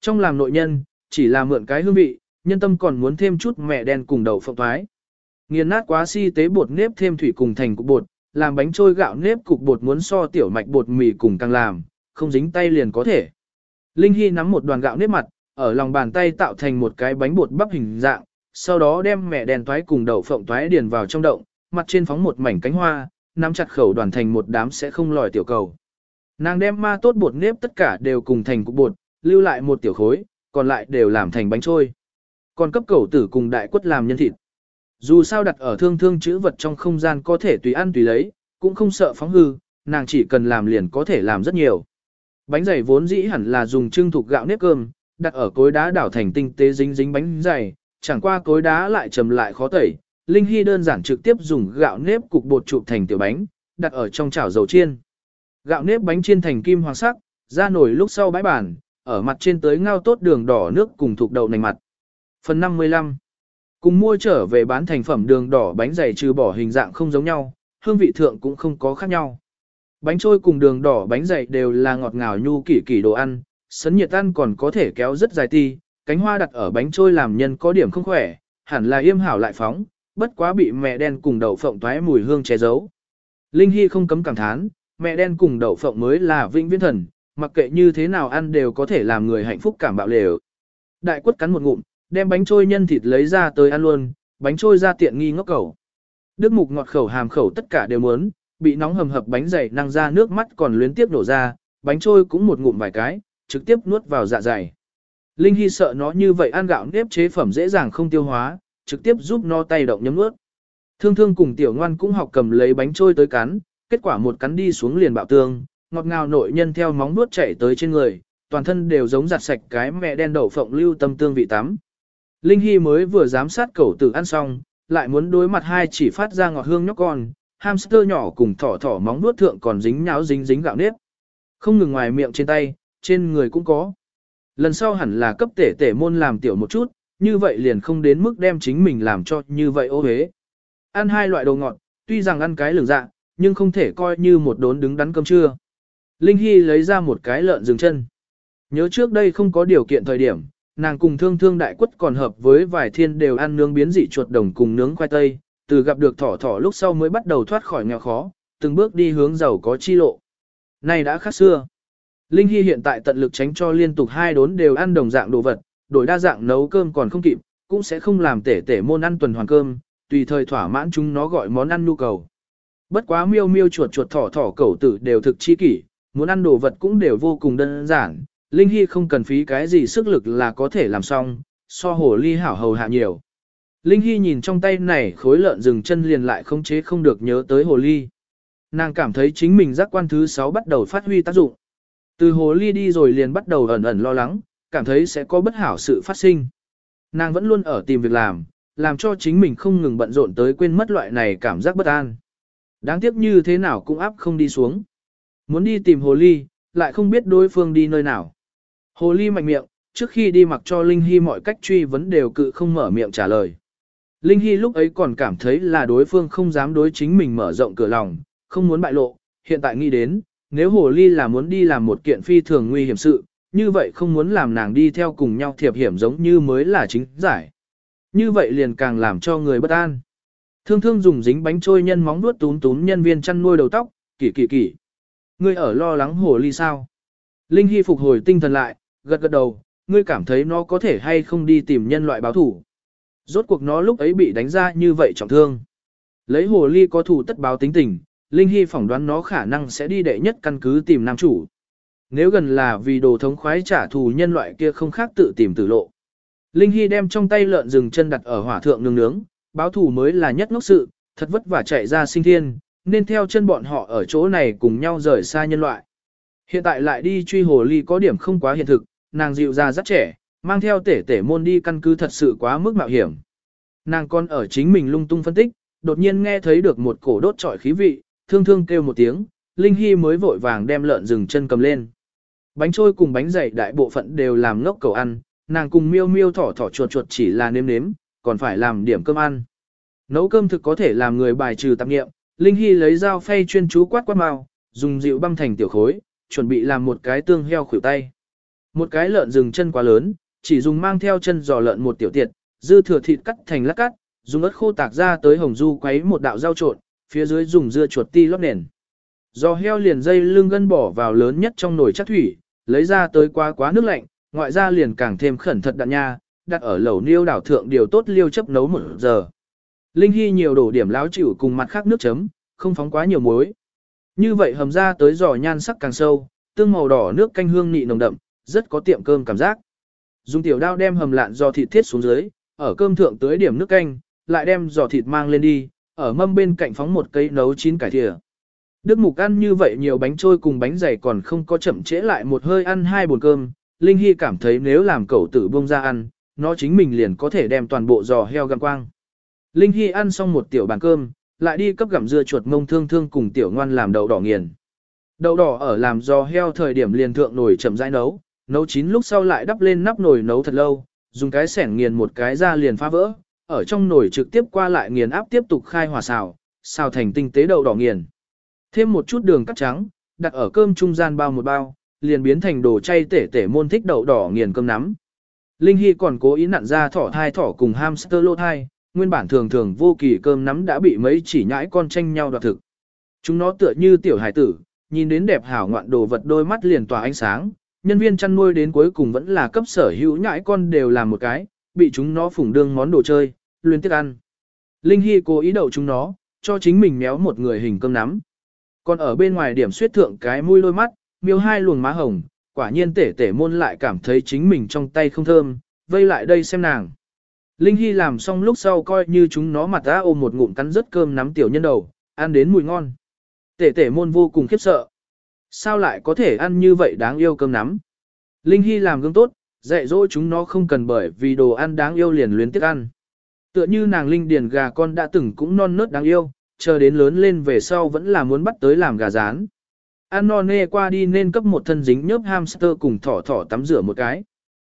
Trong làm nội nhân, chỉ là mượn cái hương vị, nhân tâm còn muốn thêm chút mẹ đen cùng đậu phộng thoái. Nghiền nát quá si tế bột nếp thêm thủy cùng thành cục bột, làm bánh trôi gạo nếp cục bột muốn so tiểu mạch bột mì cùng càng làm, không dính tay liền có thể. Linh Hy nắm một đoàn gạo nếp mặt, ở lòng bàn tay tạo thành một cái bánh bột bắp hình dạng, sau đó đem mẹ đen toái cùng đậu phộng toái điền vào trong động, mặt trên phóng một mảnh cánh hoa, nắm chặt khẩu đoàn thành một đám sẽ không lòi tiểu cầu. Nàng đem ma tốt bột nếp tất cả đều cùng thành cục bột, lưu lại một tiểu khối, còn lại đều làm thành bánh trôi. Còn cấp cầu tử cùng đại quất làm nhân thịt. Dù sao đặt ở thương thương chữ vật trong không gian có thể tùy ăn tùy lấy, cũng không sợ phóng hư, nàng chỉ cần làm liền có thể làm rất nhiều. Bánh dày vốn dĩ hẳn là dùng trưng thuộc gạo nếp cơm, đặt ở cối đá đảo thành tinh tế dính dính bánh dày, chẳng qua cối đá lại trầm lại khó tẩy. Linh Hy đơn giản trực tiếp dùng gạo nếp cục bột chụp thành tiểu bánh, đặt ở trong chảo dầu chiên. Gạo nếp bánh chiên thành kim hoàng sắc, ra nổi lúc sau bãi bản, ở mặt trên tới ngao tốt đường đỏ nước cùng thuộc đậu nành mặt. Phần 55 Cùng mua trở về bán thành phẩm đường đỏ bánh dày trừ bỏ hình dạng không giống nhau, hương vị thượng cũng không có khác nhau. Bánh trôi cùng đường đỏ bánh dày đều là ngọt ngào nhu kỷ kỷ đồ ăn, sấn nhiệt ăn còn có thể kéo rất dài ti, cánh hoa đặt ở bánh trôi làm nhân có điểm không khỏe, hẳn là yêm hảo lại phóng, bất quá bị mẹ đen cùng đậu phộng toái mùi hương che giấu. Linh Hy không cấm cảm thán, mẹ đen cùng đậu phộng mới là vĩnh viễn thần, mặc kệ như thế nào ăn đều có thể làm người hạnh phúc cảm bạo lều. Đại quất cắn một ngụm, đem bánh trôi nhân thịt lấy ra tới ăn luôn, bánh trôi ra tiện nghi ngốc cầu. Đức mục ngọt khẩu hàm khẩu tất cả đều muốn, bị nóng hầm hập bánh dày năng ra nước mắt còn luyến tiếp đổ ra, bánh trôi cũng một ngụm vài cái, trực tiếp nuốt vào dạ dày. Linh Hy sợ nó như vậy ăn gạo nếp chế phẩm dễ dàng không tiêu hóa, trực tiếp giúp nó tay động nhấm nuốt. Thương thương cùng tiểu ngoan cũng học cầm lấy bánh trôi tới cắn, kết quả một cắn đi xuống liền bạo tương, ngọt ngào nội nhân theo móng nuốt chảy tới trên người, toàn thân đều giống giặt sạch cái mẹ đen đậu phộng lưu tâm tương vị tắm. Linh Hy mới vừa giám sát cẩu tử ăn xong, lại muốn đối mặt hai chỉ phát ra ngọt hương nhóc con, hamster nhỏ cùng thỏ thỏ móng nuốt thượng còn dính nháo dính dính gạo nếp. Không ngừng ngoài miệng trên tay, trên người cũng có. Lần sau hẳn là cấp tể tể môn làm tiểu một chút, như vậy liền không đến mức đem chính mình làm cho như vậy ô hế. Ăn hai loại đồ ngọt, tuy rằng ăn cái lường dạ, nhưng không thể coi như một đốn đứng đắn cơm trưa. Linh Hy lấy ra một cái lợn dừng chân. Nhớ trước đây không có điều kiện thời điểm, nàng cùng thương thương đại quất còn hợp với vài thiên đều ăn nướng biến dị chuột đồng cùng nướng khoai tây, từ gặp được thỏ thỏ lúc sau mới bắt đầu thoát khỏi nghèo khó, từng bước đi hướng giàu có chi lộ. Này đã khác xưa. Linh Hy hiện tại tận lực tránh cho liên tục hai đốn đều ăn đồng dạng đồ vật, đổi đa dạng nấu cơm còn không kịp, cũng sẽ không làm tể tể môn ăn tuần hoàn cơm, tùy thời thỏa mãn chúng nó gọi món ăn nhu cầu. Bất quá miêu miêu chuột chuột thỏ thỏ cẩu tử đều thực chi kỷ, muốn ăn đồ vật cũng đều vô cùng đơn giản, Linh Hy không cần phí cái gì sức lực là có thể làm xong, so hồ ly hảo hầu hạ nhiều. Linh Hy nhìn trong tay này khối lợn rừng chân liền lại không chế không được nhớ tới hồ ly. Nàng cảm thấy chính mình giác quan thứ 6 bắt đầu phát huy tác dụng. Từ hồ ly đi rồi liền bắt đầu ẩn ẩn lo lắng, cảm thấy sẽ có bất hảo sự phát sinh. Nàng vẫn luôn ở tìm việc làm, làm cho chính mình không ngừng bận rộn tới quên mất loại này cảm giác bất an. Đáng tiếc như thế nào cũng áp không đi xuống. Muốn đi tìm hồ ly, lại không biết đối phương đi nơi nào. Hồ ly mạnh miệng, trước khi đi mặc cho Linh Hy mọi cách truy vấn đều cự không mở miệng trả lời. Linh Hy lúc ấy còn cảm thấy là đối phương không dám đối chính mình mở rộng cửa lòng, không muốn bại lộ, hiện tại nghĩ đến, nếu hồ ly là muốn đi làm một kiện phi thường nguy hiểm sự, như vậy không muốn làm nàng đi theo cùng nhau thiệp hiểm giống như mới là chính giải. Như vậy liền càng làm cho người bất an. Thương thương dùng dính bánh trôi nhân móng nuốt tún tún nhân viên chăn nuôi đầu tóc, kỳ kỳ kỳ. Ngươi ở lo lắng hồ ly sao? Linh Hy phục hồi tinh thần lại, gật gật đầu, ngươi cảm thấy nó có thể hay không đi tìm nhân loại báo thủ. Rốt cuộc nó lúc ấy bị đánh ra như vậy trọng thương. Lấy hồ ly có thủ tất báo tính tình, Linh Hy phỏng đoán nó khả năng sẽ đi đệ nhất căn cứ tìm nam chủ. Nếu gần là vì đồ thống khoái trả thù nhân loại kia không khác tự tìm tử lộ. Linh Hy đem trong tay lợn rừng chân đặt ở hỏa thượng nướng nướng, báo thù mới là nhất ngốc sự, thật vất vả chạy ra sinh thiên, nên theo chân bọn họ ở chỗ này cùng nhau rời xa nhân loại. Hiện tại lại đi truy hồ ly có điểm không quá hiện thực, nàng dịu ra rất trẻ, mang theo tể tể môn đi căn cứ thật sự quá mức mạo hiểm. Nàng còn ở chính mình lung tung phân tích, đột nhiên nghe thấy được một cổ đốt trọi khí vị, thương thương kêu một tiếng, Linh Hy mới vội vàng đem lợn rừng chân cầm lên. Bánh trôi cùng bánh dày đại bộ phận đều làm ngốc cầu ăn, nàng cùng miêu miêu thỏ thỏ chuột chuột chỉ là nếm nếm, còn phải làm điểm cơm ăn. Nấu cơm thực có thể làm người bài trừ tạp nghiệm, Linh Hy lấy dao phay chuyên chú quát quát mao, dùng dịu băm thành tiểu khối, chuẩn bị làm một cái tương heo khuỷu tay. Một cái lợn rừng chân quá lớn, chỉ dùng mang theo chân giò lợn một tiểu tiệt, dư thừa thịt cắt thành lát cắt, dùng ớt khô tạc ra tới hồng du quấy một đạo rau trộn, phía dưới dùng dưa chuột ti lót nền. Giò heo liền dây lưng gân bỏ vào lớn nhất trong nồi chắc thủy, lấy ra tới quá quá nước lạnh, ngoại ra liền càng thêm khẩn thật đạn nha, đặt ở lẩu niêu đảo thượng điều tốt liêu chấp nấu một giờ. Linh Hy nhiều đổ điểm láo chịu cùng mặt khác nước chấm, không phóng quá nhiều muối. Như vậy hầm ra tới giò nhan sắc càng sâu, tương màu đỏ nước canh hương nị nồng đậm, rất có tiệm cơm cảm giác. Dùng tiểu đao đem hầm lạn giò thịt thiết xuống dưới, ở cơm thượng tới điểm nước canh, lại đem giò thịt mang lên đi, ở mâm bên cạnh phóng một cây nấu chín cải thìa. Đức mục ăn như vậy nhiều bánh trôi cùng bánh dày còn không có chậm trễ lại một hơi ăn hai bồn cơm, Linh Hy cảm thấy nếu làm cậu tử bông ra ăn, nó chính mình liền có thể đem toàn bộ giò heo găm quang. Linh Hy ăn xong một tiểu bàn cơm, lại đi cấp gặm dưa chuột mông thương thương cùng tiểu ngoan làm đậu đỏ nghiền. Đậu đỏ ở làm giò heo thời điểm liền thượng nồi chậm rãi nấu, nấu chín lúc sau lại đắp lên nắp nồi nấu thật lâu, dùng cái sẻng nghiền một cái ra liền phá vỡ, ở trong nồi trực tiếp qua lại nghiền áp tiếp tục khai hỏa xào, xào thành tinh tế đậu đỏ nghiền. Thêm một chút đường cắt trắng, đặt ở cơm trung gian bao một bao, liền biến thành đồ chay tể tể môn thích đậu đỏ nghiền cơm nắm. Linh Hy còn cố ý nặn ra thỏ thai thỏ cùng hamster lô thai, nguyên bản thường thường vô kỳ cơm nắm đã bị mấy chỉ nhãi con tranh nhau đoạt thực. Chúng nó tựa như tiểu hải tử, nhìn đến đẹp hảo ngoạn đồ vật đôi mắt liền tỏa ánh sáng, nhân viên chăn nuôi đến cuối cùng vẫn là cấp sở hữu nhãi con đều làm một cái, bị chúng nó phủng đương món đồ chơi, luyến tiếc ăn. Linh Hy cố ý đậu chúng nó, cho chính mình méo một người hình cơm nắm. Còn ở bên ngoài điểm suyết thượng cái mũi lôi mắt, miêu hai luồng má hồng, quả nhiên tể tể môn lại cảm thấy chính mình trong tay không thơm, vây lại đây xem nàng. Linh Hy làm xong lúc sau coi như chúng nó mặt ra ôm một ngụm cắn rớt cơm nắm tiểu nhân đầu, ăn đến mùi ngon. Tể tể môn vô cùng khiếp sợ. Sao lại có thể ăn như vậy đáng yêu cơm nắm? Linh Hy làm gương tốt, dạy dỗ chúng nó không cần bởi vì đồ ăn đáng yêu liền luyến tiếc ăn. Tựa như nàng Linh Điền gà con đã từng cũng non nớt đáng yêu, chờ đến lớn lên về sau vẫn là muốn bắt tới làm gà rán. Ăn non nê qua đi nên cấp một thân dính nhớp hamster cùng thỏ thỏ tắm rửa một cái.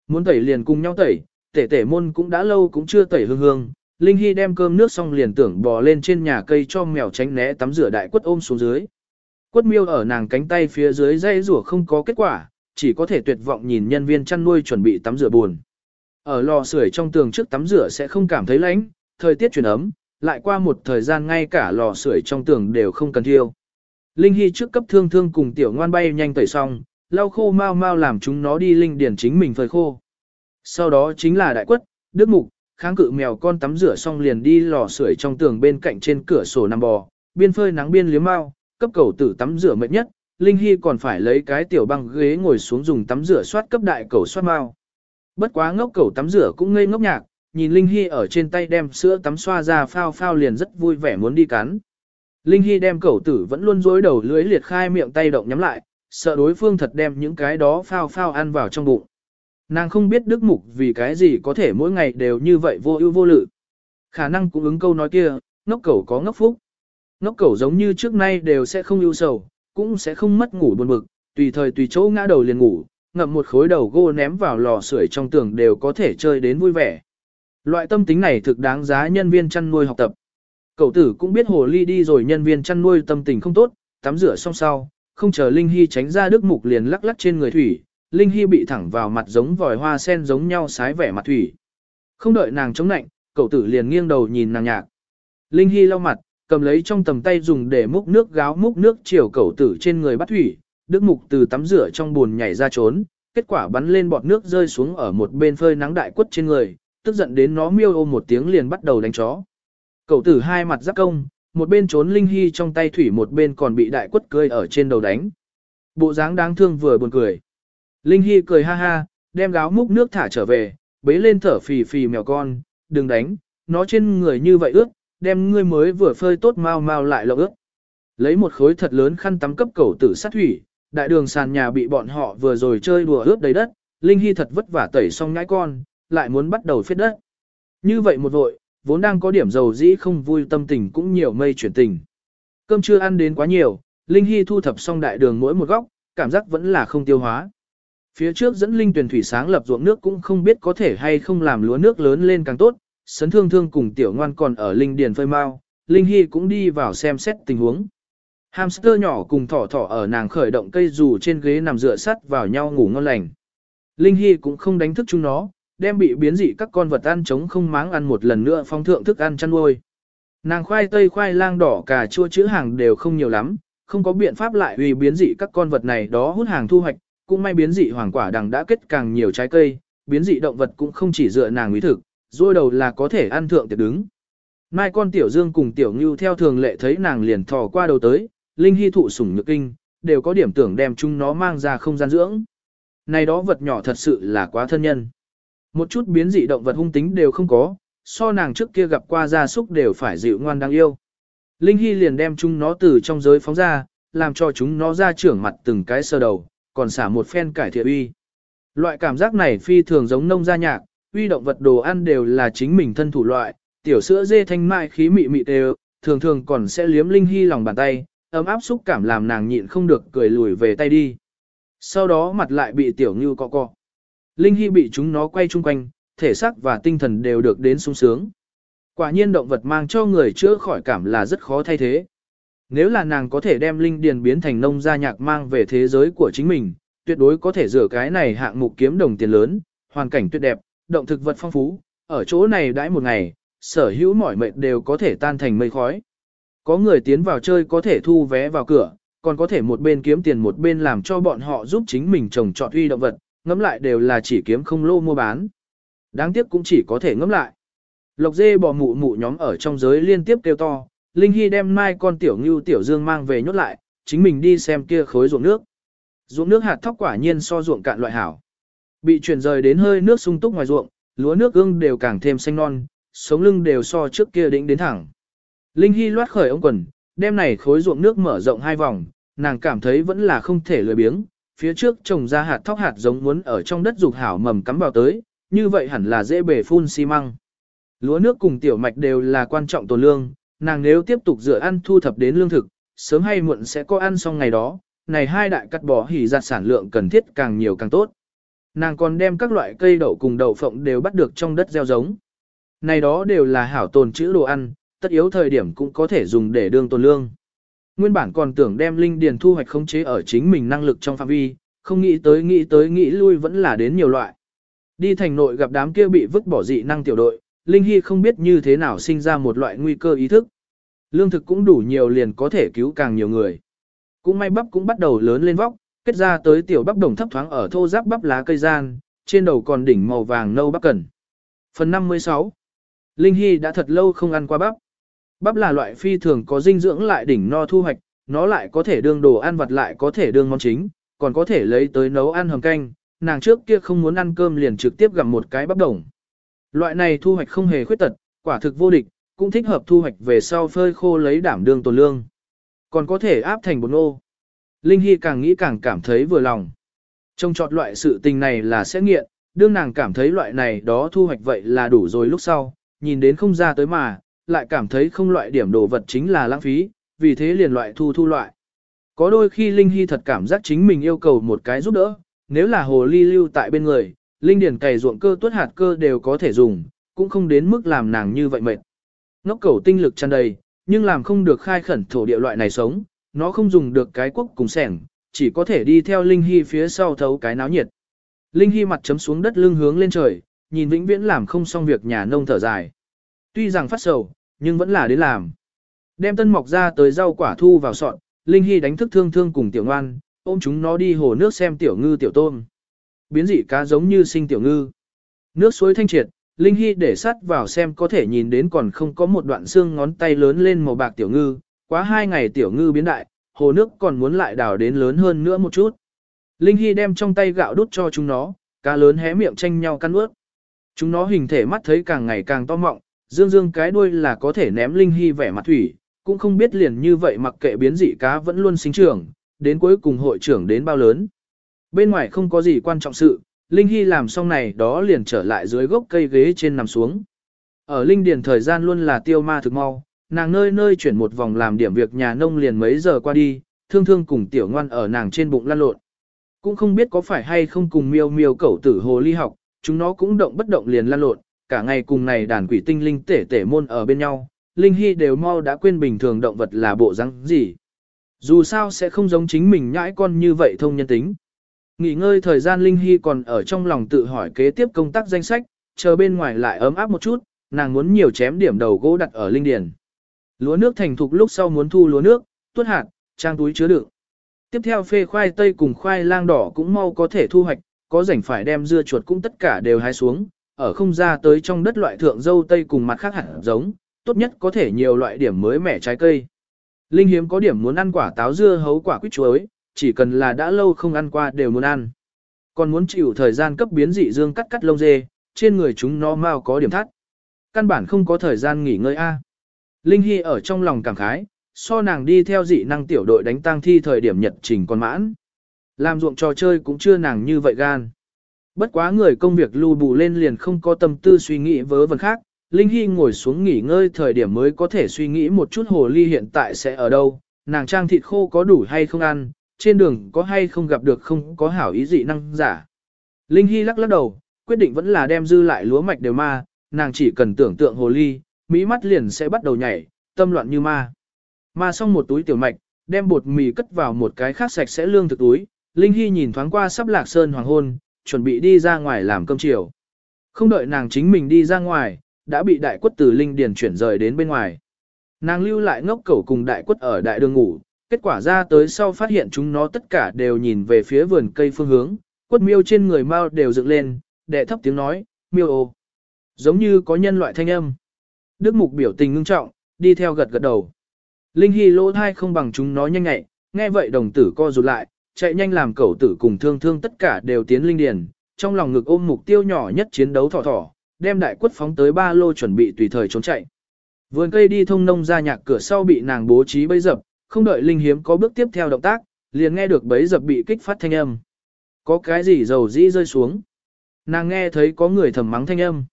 Muốn tẩy liền cùng nhau tẩy, tể tể môn cũng đã lâu cũng chưa tẩy hương hương. Linh Hy đem cơm nước xong liền tưởng bò lên trên nhà cây cho mèo tránh né tắm rửa đại quất ôm xuống dưới. Quất miêu ở nàng cánh tay phía dưới dây rủa không có kết quả, chỉ có thể tuyệt vọng nhìn nhân viên chăn nuôi chuẩn bị tắm rửa buồn. Ở lò sưởi trong tường trước tắm rửa sẽ không cảm thấy lạnh, thời tiết chuyển ấm, lại qua một thời gian ngay cả lò sưởi trong tường đều không cần thiêu. Linh Hy trước cấp thương thương cùng tiểu ngoan bay nhanh tẩy xong, lau khô mau mau làm chúng nó đi linh điển chính mình phơi khô. Sau đó chính là đại quất, đức mục, kháng cự mèo con tắm rửa xong liền đi lò sưởi trong tường bên cạnh trên cửa sổ nằm bò, biên phơi nắng biên liếm mau, cấp cầu tử tắm rửa mệt nhất, Linh Hy còn phải lấy cái tiểu băng ghế ngồi xuống dùng tắm rửa soát cấp đại cầu soát mau. Bất quá ngốc cầu tắm rửa cũng ngây ngốc nhạc, nhìn Linh Hy ở trên tay đem sữa tắm xoa ra phao phao liền rất vui vẻ muốn đi cắn. Linh Hy đem cầu tử vẫn luôn dối đầu lưới liệt khai miệng tay động nhắm lại, sợ đối phương thật đem những cái đó phao phao ăn vào trong bụng. Nàng không biết đức mục vì cái gì có thể mỗi ngày đều như vậy vô ưu vô lự. Khả năng cũng ứng câu nói kia, ngốc cẩu có ngốc phúc. Ngốc cẩu giống như trước nay đều sẽ không ưu sầu, cũng sẽ không mất ngủ buồn bực, tùy thời tùy chỗ ngã đầu liền ngủ, ngậm một khối đầu gô ném vào lò sưởi trong tường đều có thể chơi đến vui vẻ. Loại tâm tính này thực đáng giá nhân viên chăn nuôi học tập. Cậu tử cũng biết hồ ly đi rồi nhân viên chăn nuôi tâm tình không tốt, tắm rửa xong sau, không chờ Linh Hy tránh ra đức mục liền lắc lắc trên người thủy, Linh Hy bị thẳng vào mặt giống vòi hoa sen giống nhau sái vẻ mặt thủy. Không đợi nàng chống nạnh, cậu tử liền nghiêng đầu nhìn nàng nhạc. Linh Hy lau mặt, cầm lấy trong tầm tay dùng để múc nước gáo múc nước chiều cậu tử trên người bắt thủy, đức mục từ tắm rửa trong bồn nhảy ra trốn, kết quả bắn lên bọt nước rơi xuống ở một bên phơi nắng đại quất trên người, tức giận đến nó miêu ôm một tiếng liền bắt đầu đánh chó. Cậu tử hai mặt giáp công, một bên trốn Linh Hy trong tay thủy một bên còn bị đại quất cười ở trên đầu đánh. Bộ dáng đáng thương vừa buồn cười. Linh Hy cười ha ha, đem gáo múc nước thả trở về, bế lên thở phì phì mèo con, đừng đánh, nó trên người như vậy ướt, đem ngươi mới vừa phơi tốt mau mau lại lộng ướt. Lấy một khối thật lớn khăn tắm cấp cầu tử sát thủy, đại đường sàn nhà bị bọn họ vừa rồi chơi đùa ướt đầy đất, Linh Hy thật vất vả tẩy xong nhãi con, lại muốn bắt đầu phết đất. Như vậy một vội, vốn đang có điểm dầu dĩ không vui tâm tình cũng nhiều mây chuyển tình. Cơm chưa ăn đến quá nhiều, Linh Hy thu thập xong đại đường mỗi một góc, cảm giác vẫn là không tiêu hóa. Phía trước dẫn Linh tuyển thủy sáng lập ruộng nước cũng không biết có thể hay không làm lúa nước lớn lên càng tốt, sấn thương thương cùng tiểu ngoan còn ở Linh điền phơi mau, Linh Hy cũng đi vào xem xét tình huống. Hamster nhỏ cùng thỏ thỏ ở nàng khởi động cây dù trên ghế nằm dựa sắt vào nhau ngủ ngon lành. Linh Hy cũng không đánh thức chúng nó, đem bị biến dị các con vật ăn chống không máng ăn một lần nữa phong thượng thức ăn chăn nuôi. Nàng khoai tây khoai lang đỏ cà chua chữ hàng đều không nhiều lắm, không có biện pháp lại vì biến dị các con vật này đó hút hàng thu hoạch, cũng may biến dị hoàng quả đằng đã kết càng nhiều trái cây, biến dị động vật cũng không chỉ dựa nàng ý thực, rôi đầu là có thể ăn thượng tiệc đứng. Mai con tiểu dương cùng tiểu ngưu theo thường lệ thấy nàng liền thò qua đầu tới, linh hy thụ sủng nhược kinh, đều có điểm tưởng đem chúng nó mang ra không gian dưỡng. Này đó vật nhỏ thật sự là quá thân nhân. Một chút biến dị động vật hung tính đều không có, so nàng trước kia gặp qua gia súc đều phải dịu ngoan đáng yêu. Linh Hy liền đem chúng nó từ trong giới phóng ra, làm cho chúng nó ra trưởng mặt từng cái sơ đầu, còn xả một phen cải thiện uy. Loại cảm giác này phi thường giống nông gia nhạc, uy động vật đồ ăn đều là chính mình thân thủ loại, tiểu sữa dê thanh mai khí mị mị đều, thường thường còn sẽ liếm Linh Hy lòng bàn tay, ấm áp xúc cảm làm nàng nhịn không được cười lùi về tay đi. Sau đó mặt lại bị tiểu ngưu cọ cọ. Linh Hy bị chúng nó quay chung quanh, thể xác và tinh thần đều được đến sung sướng. Quả nhiên động vật mang cho người chữa khỏi cảm là rất khó thay thế. Nếu là nàng có thể đem linh điền biến thành nông gia nhạc mang về thế giới của chính mình, tuyệt đối có thể rửa cái này hạng mục kiếm đồng tiền lớn, hoàn cảnh tuyệt đẹp, động thực vật phong phú, ở chỗ này đãi một ngày, sở hữu mỏi mệt đều có thể tan thành mây khói. Có người tiến vào chơi có thể thu vé vào cửa, còn có thể một bên kiếm tiền một bên làm cho bọn họ giúp chính mình trồng trọt uy động vật, ngẫm lại đều là chỉ kiếm không lô mua bán. Đáng tiếc cũng chỉ có thể ngẫm lại. Lộc dê bò mụ mụ nhóm ở trong giới liên tiếp kêu to, Linh Hy đem mai con tiểu ngưu tiểu dương mang về nhốt lại, chính mình đi xem kia khối ruộng nước. Ruộng nước hạt thóc quả nhiên so ruộng cạn loại hảo. Bị chuyển rời đến hơi nước sung túc ngoài ruộng, lúa nước ương đều càng thêm xanh non, sống lưng đều so trước kia đỉnh đến thẳng. Linh Hy loát khởi ống quần, đem này khối ruộng nước mở rộng hai vòng, nàng cảm thấy vẫn là không thể lười biếng, phía trước trồng ra hạt thóc hạt giống muốn ở trong đất dục hảo mầm cắm vào tới, như vậy hẳn là dễ bể phun xi măng. Lúa nước cùng tiểu mạch đều là quan trọng tồn lương, nàng nếu tiếp tục dựa ăn thu thập đến lương thực, sớm hay muộn sẽ có ăn xong ngày đó, này hai đại cắt bỏ hỉ giặt sản lượng cần thiết càng nhiều càng tốt. Nàng còn đem các loại cây đậu cùng đậu phộng đều bắt được trong đất gieo giống. Này đó đều là hảo tồn chữ đồ ăn, tất yếu thời điểm cũng có thể dùng để đương tồn lương. Nguyên bản còn tưởng đem linh điền thu hoạch khống chế ở chính mình năng lực trong phạm vi, không nghĩ tới nghĩ tới nghĩ lui vẫn là đến nhiều loại. Đi thành nội gặp đám kia bị vứt bỏ dị năng tiểu đội, Linh Hy không biết như thế nào sinh ra một loại nguy cơ ý thức. Lương thực cũng đủ nhiều liền có thể cứu càng nhiều người. Cũng may bắp cũng bắt đầu lớn lên vóc, kết ra tới tiểu bắp đồng thấp thoáng ở thô giáp bắp lá cây gian, trên đầu còn đỉnh màu vàng nâu bắp cần. Phần 56 Linh Hy đã thật lâu không ăn qua bắp. Bắp là loại phi thường có dinh dưỡng lại đỉnh no thu hoạch, nó lại có thể đương đồ ăn vặt lại có thể đương món chính, còn có thể lấy tới nấu ăn hầm canh. Nàng trước kia không muốn ăn cơm liền trực tiếp gặm một cái bắp đồng. Loại này thu hoạch không hề khuyết tật, quả thực vô địch, cũng thích hợp thu hoạch về sau phơi khô lấy đảm đương tồn lương. Còn có thể áp thành bột nô. Linh Hy càng nghĩ càng cảm thấy vừa lòng. Trong chọn loại sự tình này là sẽ nghiện, đương nàng cảm thấy loại này đó thu hoạch vậy là đủ rồi lúc sau, nhìn đến không ra tới mà, lại cảm thấy không loại điểm đồ vật chính là lãng phí, vì thế liền loại thu thu loại. Có đôi khi Linh Hy thật cảm giác chính mình yêu cầu một cái giúp đỡ, nếu là hồ ly lưu tại bên người, Linh điển cày ruộng cơ tuốt hạt cơ đều có thể dùng, cũng không đến mức làm nàng như vậy mệt. Ngốc cầu tinh lực tràn đầy, nhưng làm không được khai khẩn thổ địa loại này sống, nó không dùng được cái quốc cùng sẻng, chỉ có thể đi theo Linh Hy phía sau thấu cái náo nhiệt. Linh Hy mặt chấm xuống đất lưng hướng lên trời, nhìn vĩnh viễn làm không xong việc nhà nông thở dài. Tuy rằng phát sầu, nhưng vẫn là đến làm. Đem tân mọc ra tới rau quả thu vào sọn, Linh Hy đánh thức thương thương cùng tiểu ngoan, ôm chúng nó đi hồ nước xem tiểu ngư tiểu tôm. Biến dị cá giống như sinh tiểu ngư. Nước suối thanh triệt, Linh Hy để sắt vào xem có thể nhìn đến còn không có một đoạn xương ngón tay lớn lên màu bạc tiểu ngư. Quá hai ngày tiểu ngư biến đại, hồ nước còn muốn lại đào đến lớn hơn nữa một chút. Linh Hy đem trong tay gạo đút cho chúng nó, cá lớn hé miệng tranh nhau căn ướt. Chúng nó hình thể mắt thấy càng ngày càng to mọng, dương dương cái đuôi là có thể ném Linh Hy vẻ mặt thủy, cũng không biết liền như vậy mặc kệ biến dị cá vẫn luôn sinh trưởng, đến cuối cùng hội trưởng đến bao lớn. Bên ngoài không có gì quan trọng sự, Linh Hy làm xong này đó liền trở lại dưới gốc cây ghế trên nằm xuống. Ở Linh Điền thời gian luôn là tiêu ma thực mau, nàng nơi nơi chuyển một vòng làm điểm việc nhà nông liền mấy giờ qua đi, thương thương cùng tiểu ngoan ở nàng trên bụng lăn lộn. Cũng không biết có phải hay không cùng miêu miêu cẩu tử hồ ly học, chúng nó cũng động bất động liền lăn lộn, cả ngày cùng này đàn quỷ tinh linh tể tể môn ở bên nhau, Linh Hy đều mau đã quên bình thường động vật là bộ răng gì. Dù sao sẽ không giống chính mình nhãi con như vậy thông nhân tính. Nghỉ ngơi thời gian Linh Hy còn ở trong lòng tự hỏi kế tiếp công tác danh sách, chờ bên ngoài lại ấm áp một chút, nàng muốn nhiều chém điểm đầu gỗ đặt ở linh điền. Lúa nước thành thục lúc sau muốn thu lúa nước, tuốt hạt, trang túi chứa đựng. Tiếp theo phê khoai tây cùng khoai lang đỏ cũng mau có thể thu hoạch, có rảnh phải đem dưa chuột cũng tất cả đều hái xuống, ở không ra tới trong đất loại thượng dâu tây cùng mặt khác hạt giống, tốt nhất có thể nhiều loại điểm mới mẻ trái cây. Linh hiếm có điểm muốn ăn quả táo dưa hấu quả quýt chuối, chỉ cần là đã lâu không ăn qua đều muốn ăn. Còn muốn chịu thời gian cấp biến dị dương cắt cắt lông dê, trên người chúng nó mau có điểm thắt. Căn bản không có thời gian nghỉ ngơi a. Linh Hy ở trong lòng cảm khái, so nàng đi theo dị năng tiểu đội đánh tang thi thời điểm nhật trình còn mãn. Làm ruộng trò chơi cũng chưa nàng như vậy gan. Bất quá người công việc lưu bù lên liền không có tâm tư suy nghĩ vớ vẩn khác, Linh Hy ngồi xuống nghỉ ngơi thời điểm mới có thể suy nghĩ một chút hồ ly hiện tại sẽ ở đâu, nàng trang thịt khô có đủ hay không ăn, trên đường có hay không gặp được không có hảo ý dị năng giả. Linh Hy lắc lắc đầu, quyết định vẫn là đem dư lại lúa mạch đều ma, nàng chỉ cần tưởng tượng hồ ly, mỹ mắt liền sẽ bắt đầu nhảy, tâm loạn như ma. Ma xong một túi tiểu mạch, đem bột mì cất vào một cái khác sạch sẽ lương thực túi, Linh Hy nhìn thoáng qua sắp lạc sơn hoàng hôn, chuẩn bị đi ra ngoài làm cơm chiều. Không đợi nàng chính mình đi ra ngoài, đã bị đại quất từ Linh Điền chuyển rời đến bên ngoài. Nàng lưu lại ngốc cẩu cùng đại quất ở đại đường ngủ, kết quả ra tới sau phát hiện chúng nó tất cả đều nhìn về phía vườn cây phương hướng, quất miêu trên người mau đều dựng lên, đệ thấp tiếng nói, miêu ô. Giống như có nhân loại thanh âm. Đức mục biểu tình ngưng trọng, đi theo gật gật đầu. Linh Hy lỗ thai không bằng chúng nó nhanh nhẹ, nghe vậy đồng tử co rụt lại, chạy nhanh làm cẩu tử cùng thương thương tất cả đều tiến linh điền, trong lòng ngực ôm mục tiêu nhỏ nhất chiến đấu thỏ thỏ, đem đại quất phóng tới ba lô chuẩn bị tùy thời trốn chạy. Vườn cây đi thông nông ra nhạc cửa sau bị nàng bố trí bấy dập, không đợi linh hiếm có bước tiếp theo động tác, liền nghe được bấy dập bị kích phát thanh âm. Có cái gì dầu dĩ rơi xuống. Nàng nghe thấy có người thầm mắng thanh âm.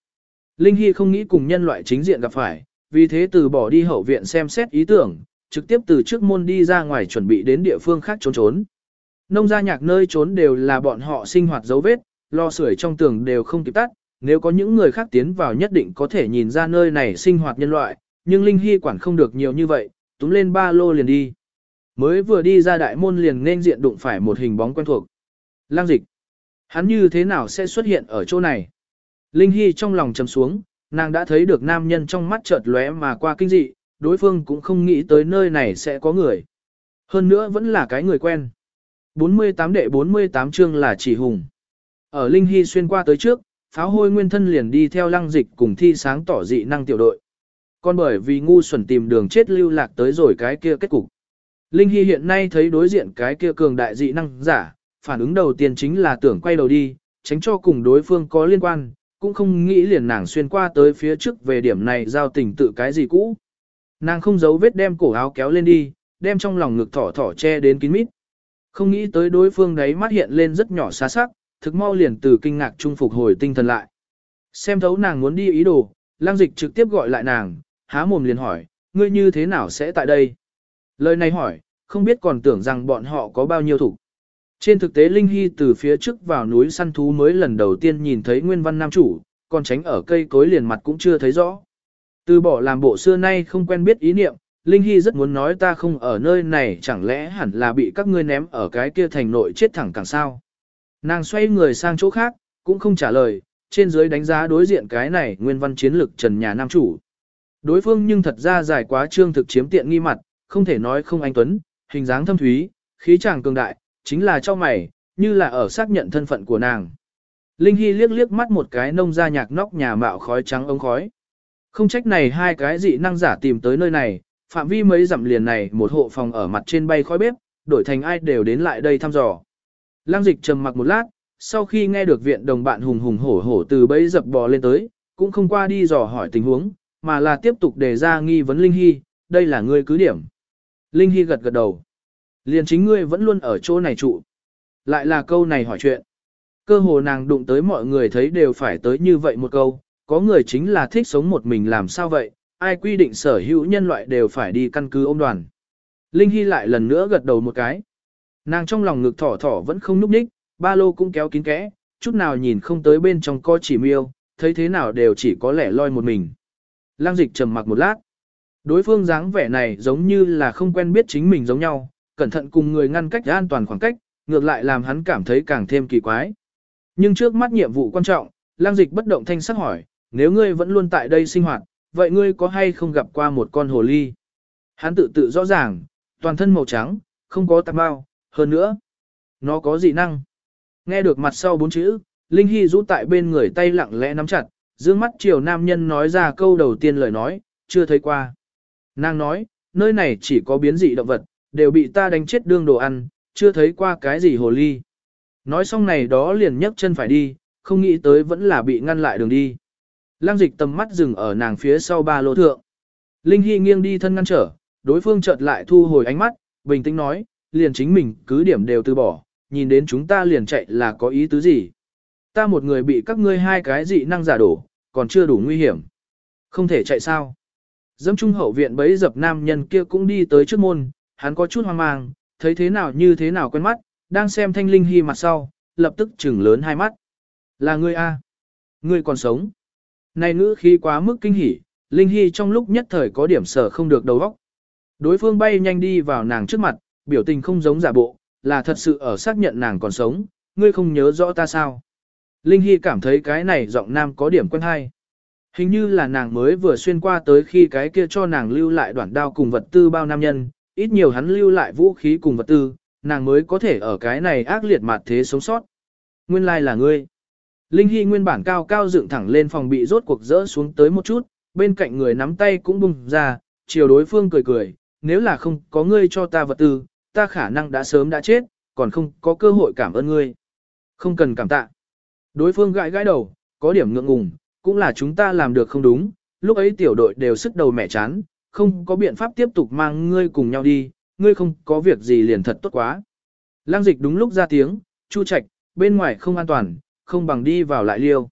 Linh Hy không nghĩ cùng nhân loại chính diện gặp phải, vì thế từ bỏ đi hậu viện xem xét ý tưởng, trực tiếp từ trước môn đi ra ngoài chuẩn bị đến địa phương khác trốn trốn. Nông gia nhạc nơi trốn đều là bọn họ sinh hoạt dấu vết, lo sưởi trong tường đều không kịp tắt, nếu có những người khác tiến vào nhất định có thể nhìn ra nơi này sinh hoạt nhân loại, nhưng Linh Hy quản không được nhiều như vậy, túm lên ba lô liền đi. Mới vừa đi ra đại môn liền nên diện đụng phải một hình bóng quen thuộc. Lang dịch. Hắn như thế nào sẽ xuất hiện ở chỗ này? Linh Hy trong lòng trầm xuống, nàng đã thấy được nam nhân trong mắt chợt lóe mà qua kinh dị, đối phương cũng không nghĩ tới nơi này sẽ có người. Hơn nữa vẫn là cái người quen. 48 đệ 48 chương là chỉ hùng. Ở Linh Hy xuyên qua tới trước, pháo hôi nguyên thân liền đi theo lăng dịch cùng thi sáng tỏ dị năng tiểu đội. Còn bởi vì ngu xuẩn tìm đường chết lưu lạc tới rồi cái kia kết cục. Linh Hy hiện nay thấy đối diện cái kia cường đại dị năng giả, phản ứng đầu tiên chính là tưởng quay đầu đi, tránh cho cùng đối phương có liên quan, cũng không nghĩ liền nàng xuyên qua tới phía trước về điểm này giao tình tự cái gì cũ. Nàng không giấu vết đem cổ áo kéo lên đi, đem trong lòng ngực thỏ thỏ che đến kín mít. Không nghĩ tới đối phương đấy mắt hiện lên rất nhỏ xa sắc, thực mau liền từ kinh ngạc trung phục hồi tinh thần lại. Xem thấu nàng muốn đi ý đồ, lang dịch trực tiếp gọi lại nàng, há mồm liền hỏi, ngươi như thế nào sẽ tại đây? Lời này hỏi, không biết còn tưởng rằng bọn họ có bao nhiêu thủ. Trên thực tế Linh Hy từ phía trước vào núi săn thú mới lần đầu tiên nhìn thấy nguyên văn nam chủ, còn tránh ở cây cối liền mặt cũng chưa thấy rõ. Từ bỏ làm bộ xưa nay không quen biết ý niệm, Linh Hy rất muốn nói ta không ở nơi này chẳng lẽ hẳn là bị các ngươi ném ở cái kia thành nội chết thẳng càng sao. Nàng xoay người sang chỗ khác, cũng không trả lời, trên dưới đánh giá đối diện cái này nguyên văn chiến lực trần nhà nam chủ. Đối phương nhưng thật ra dài quá trương thực chiếm tiện nghi mặt, không thể nói không anh Tuấn, hình dáng thâm thúy, khí chàng cường đại, chính là cho mày, như là ở xác nhận thân phận của nàng. Linh Hy liếc liếc mắt một cái nông ra nhạc nóc nhà mạo khói trắng ống khói. Không trách này hai cái dị năng giả tìm tới nơi này, phạm vi mấy dặm liền này một hộ phòng ở mặt trên bay khói bếp, đổi thành ai đều đến lại đây thăm dò. Lăng dịch trầm mặc một lát, sau khi nghe được viện đồng bạn hùng hùng hổ hổ từ bấy dập bò lên tới, cũng không qua đi dò hỏi tình huống, mà là tiếp tục đề ra nghi vấn Linh Hy, đây là ngươi cứ điểm. Linh Hy gật gật đầu. Liền chính ngươi vẫn luôn ở chỗ này trụ. Lại là câu này hỏi chuyện. Cơ hồ nàng đụng tới mọi người thấy đều phải tới như vậy một câu, có người chính là thích sống một mình làm sao vậy, ai quy định sở hữu nhân loại đều phải đi căn cứ ôm đoàn. Linh Hy lại lần nữa gật đầu một cái. Nàng trong lòng ngực thỏ thỏ vẫn không núp ních, ba lô cũng kéo kín kẽ, chút nào nhìn không tới bên trong co chỉ miêu, thấy thế nào đều chỉ có lẻ loi một mình. Lang dịch trầm mặc một lát. Đối phương dáng vẻ này giống như là không quen biết chính mình giống nhau, cẩn thận cùng người ngăn cách an toàn khoảng cách, ngược lại làm hắn cảm thấy càng thêm kỳ quái. Nhưng trước mắt nhiệm vụ quan trọng, lang dịch bất động thanh sắc hỏi, nếu ngươi vẫn luôn tại đây sinh hoạt, vậy ngươi có hay không gặp qua một con hồ ly? Hắn tự tự rõ ràng, toàn thân màu trắng, không có tạp bao, hơn nữa, nó có dị năng. Nghe được mặt sau bốn chữ, Linh Hy rũ tại bên người tay lặng lẽ nắm chặt, dương mắt chiều nam nhân nói ra câu đầu tiên lời nói, chưa thấy qua. Nàng nói, nơi này chỉ có biến dị động vật, đều bị ta đánh chết đương đồ ăn, chưa thấy qua cái gì hồ ly. Nói xong này đó liền nhấc chân phải đi, không nghĩ tới vẫn là bị ngăn lại đường đi. Lăng dịch tầm mắt dừng ở nàng phía sau ba lô thượng. Linh Hy nghiêng đi thân ngăn trở, đối phương chợt lại thu hồi ánh mắt, bình tĩnh nói, liền chính mình cứ điểm đều từ bỏ, nhìn đến chúng ta liền chạy là có ý tứ gì. Ta một người bị các ngươi hai cái dị năng giả đổ, còn chưa đủ nguy hiểm. Không thể chạy sao. Dâm trung hậu viện bấy dập nam nhân kia cũng đi tới trước môn, hắn có chút hoang mang, thấy thế nào như thế nào quen mắt, đang xem thanh linh hy mặt sau, lập tức chừng lớn hai mắt. Là ngươi a, Ngươi còn sống. Này ngữ khí quá mức kinh hỉ, linh hy trong lúc nhất thời có điểm sở không được đầu óc. Đối phương bay nhanh đi vào nàng trước mặt, biểu tình không giống giả bộ, là thật sự ở xác nhận nàng còn sống, ngươi không nhớ rõ ta sao. Linh Hy cảm thấy cái này giọng nam có điểm quen hay. Hình như là nàng mới vừa xuyên qua tới khi cái kia cho nàng lưu lại đoạn đao cùng vật tư bao nam nhân, ít nhiều hắn lưu lại vũ khí cùng vật tư, nàng mới có thể ở cái này ác liệt mặt thế sống sót. Nguyên lai like là ngươi. Linh Hy nguyên bản cao cao dựng thẳng lên phòng bị rốt cuộc rỡ xuống tới một chút, bên cạnh người nắm tay cũng bung ra, chiều đối phương cười cười, nếu là không có ngươi cho ta vật tư, ta khả năng đã sớm đã chết, còn không có cơ hội cảm ơn ngươi. Không cần cảm tạ. Đối phương gãi gãi đầu, có điểm ngượng ngùng, cũng là chúng ta làm được không đúng, lúc ấy tiểu đội đều sức đầu mẹ chán, không có biện pháp tiếp tục mang ngươi cùng nhau đi, ngươi không có việc gì liền thật tốt quá. Lang dịch đúng lúc ra tiếng, chu trạch, bên ngoài không an toàn, không bằng đi vào lại liêu.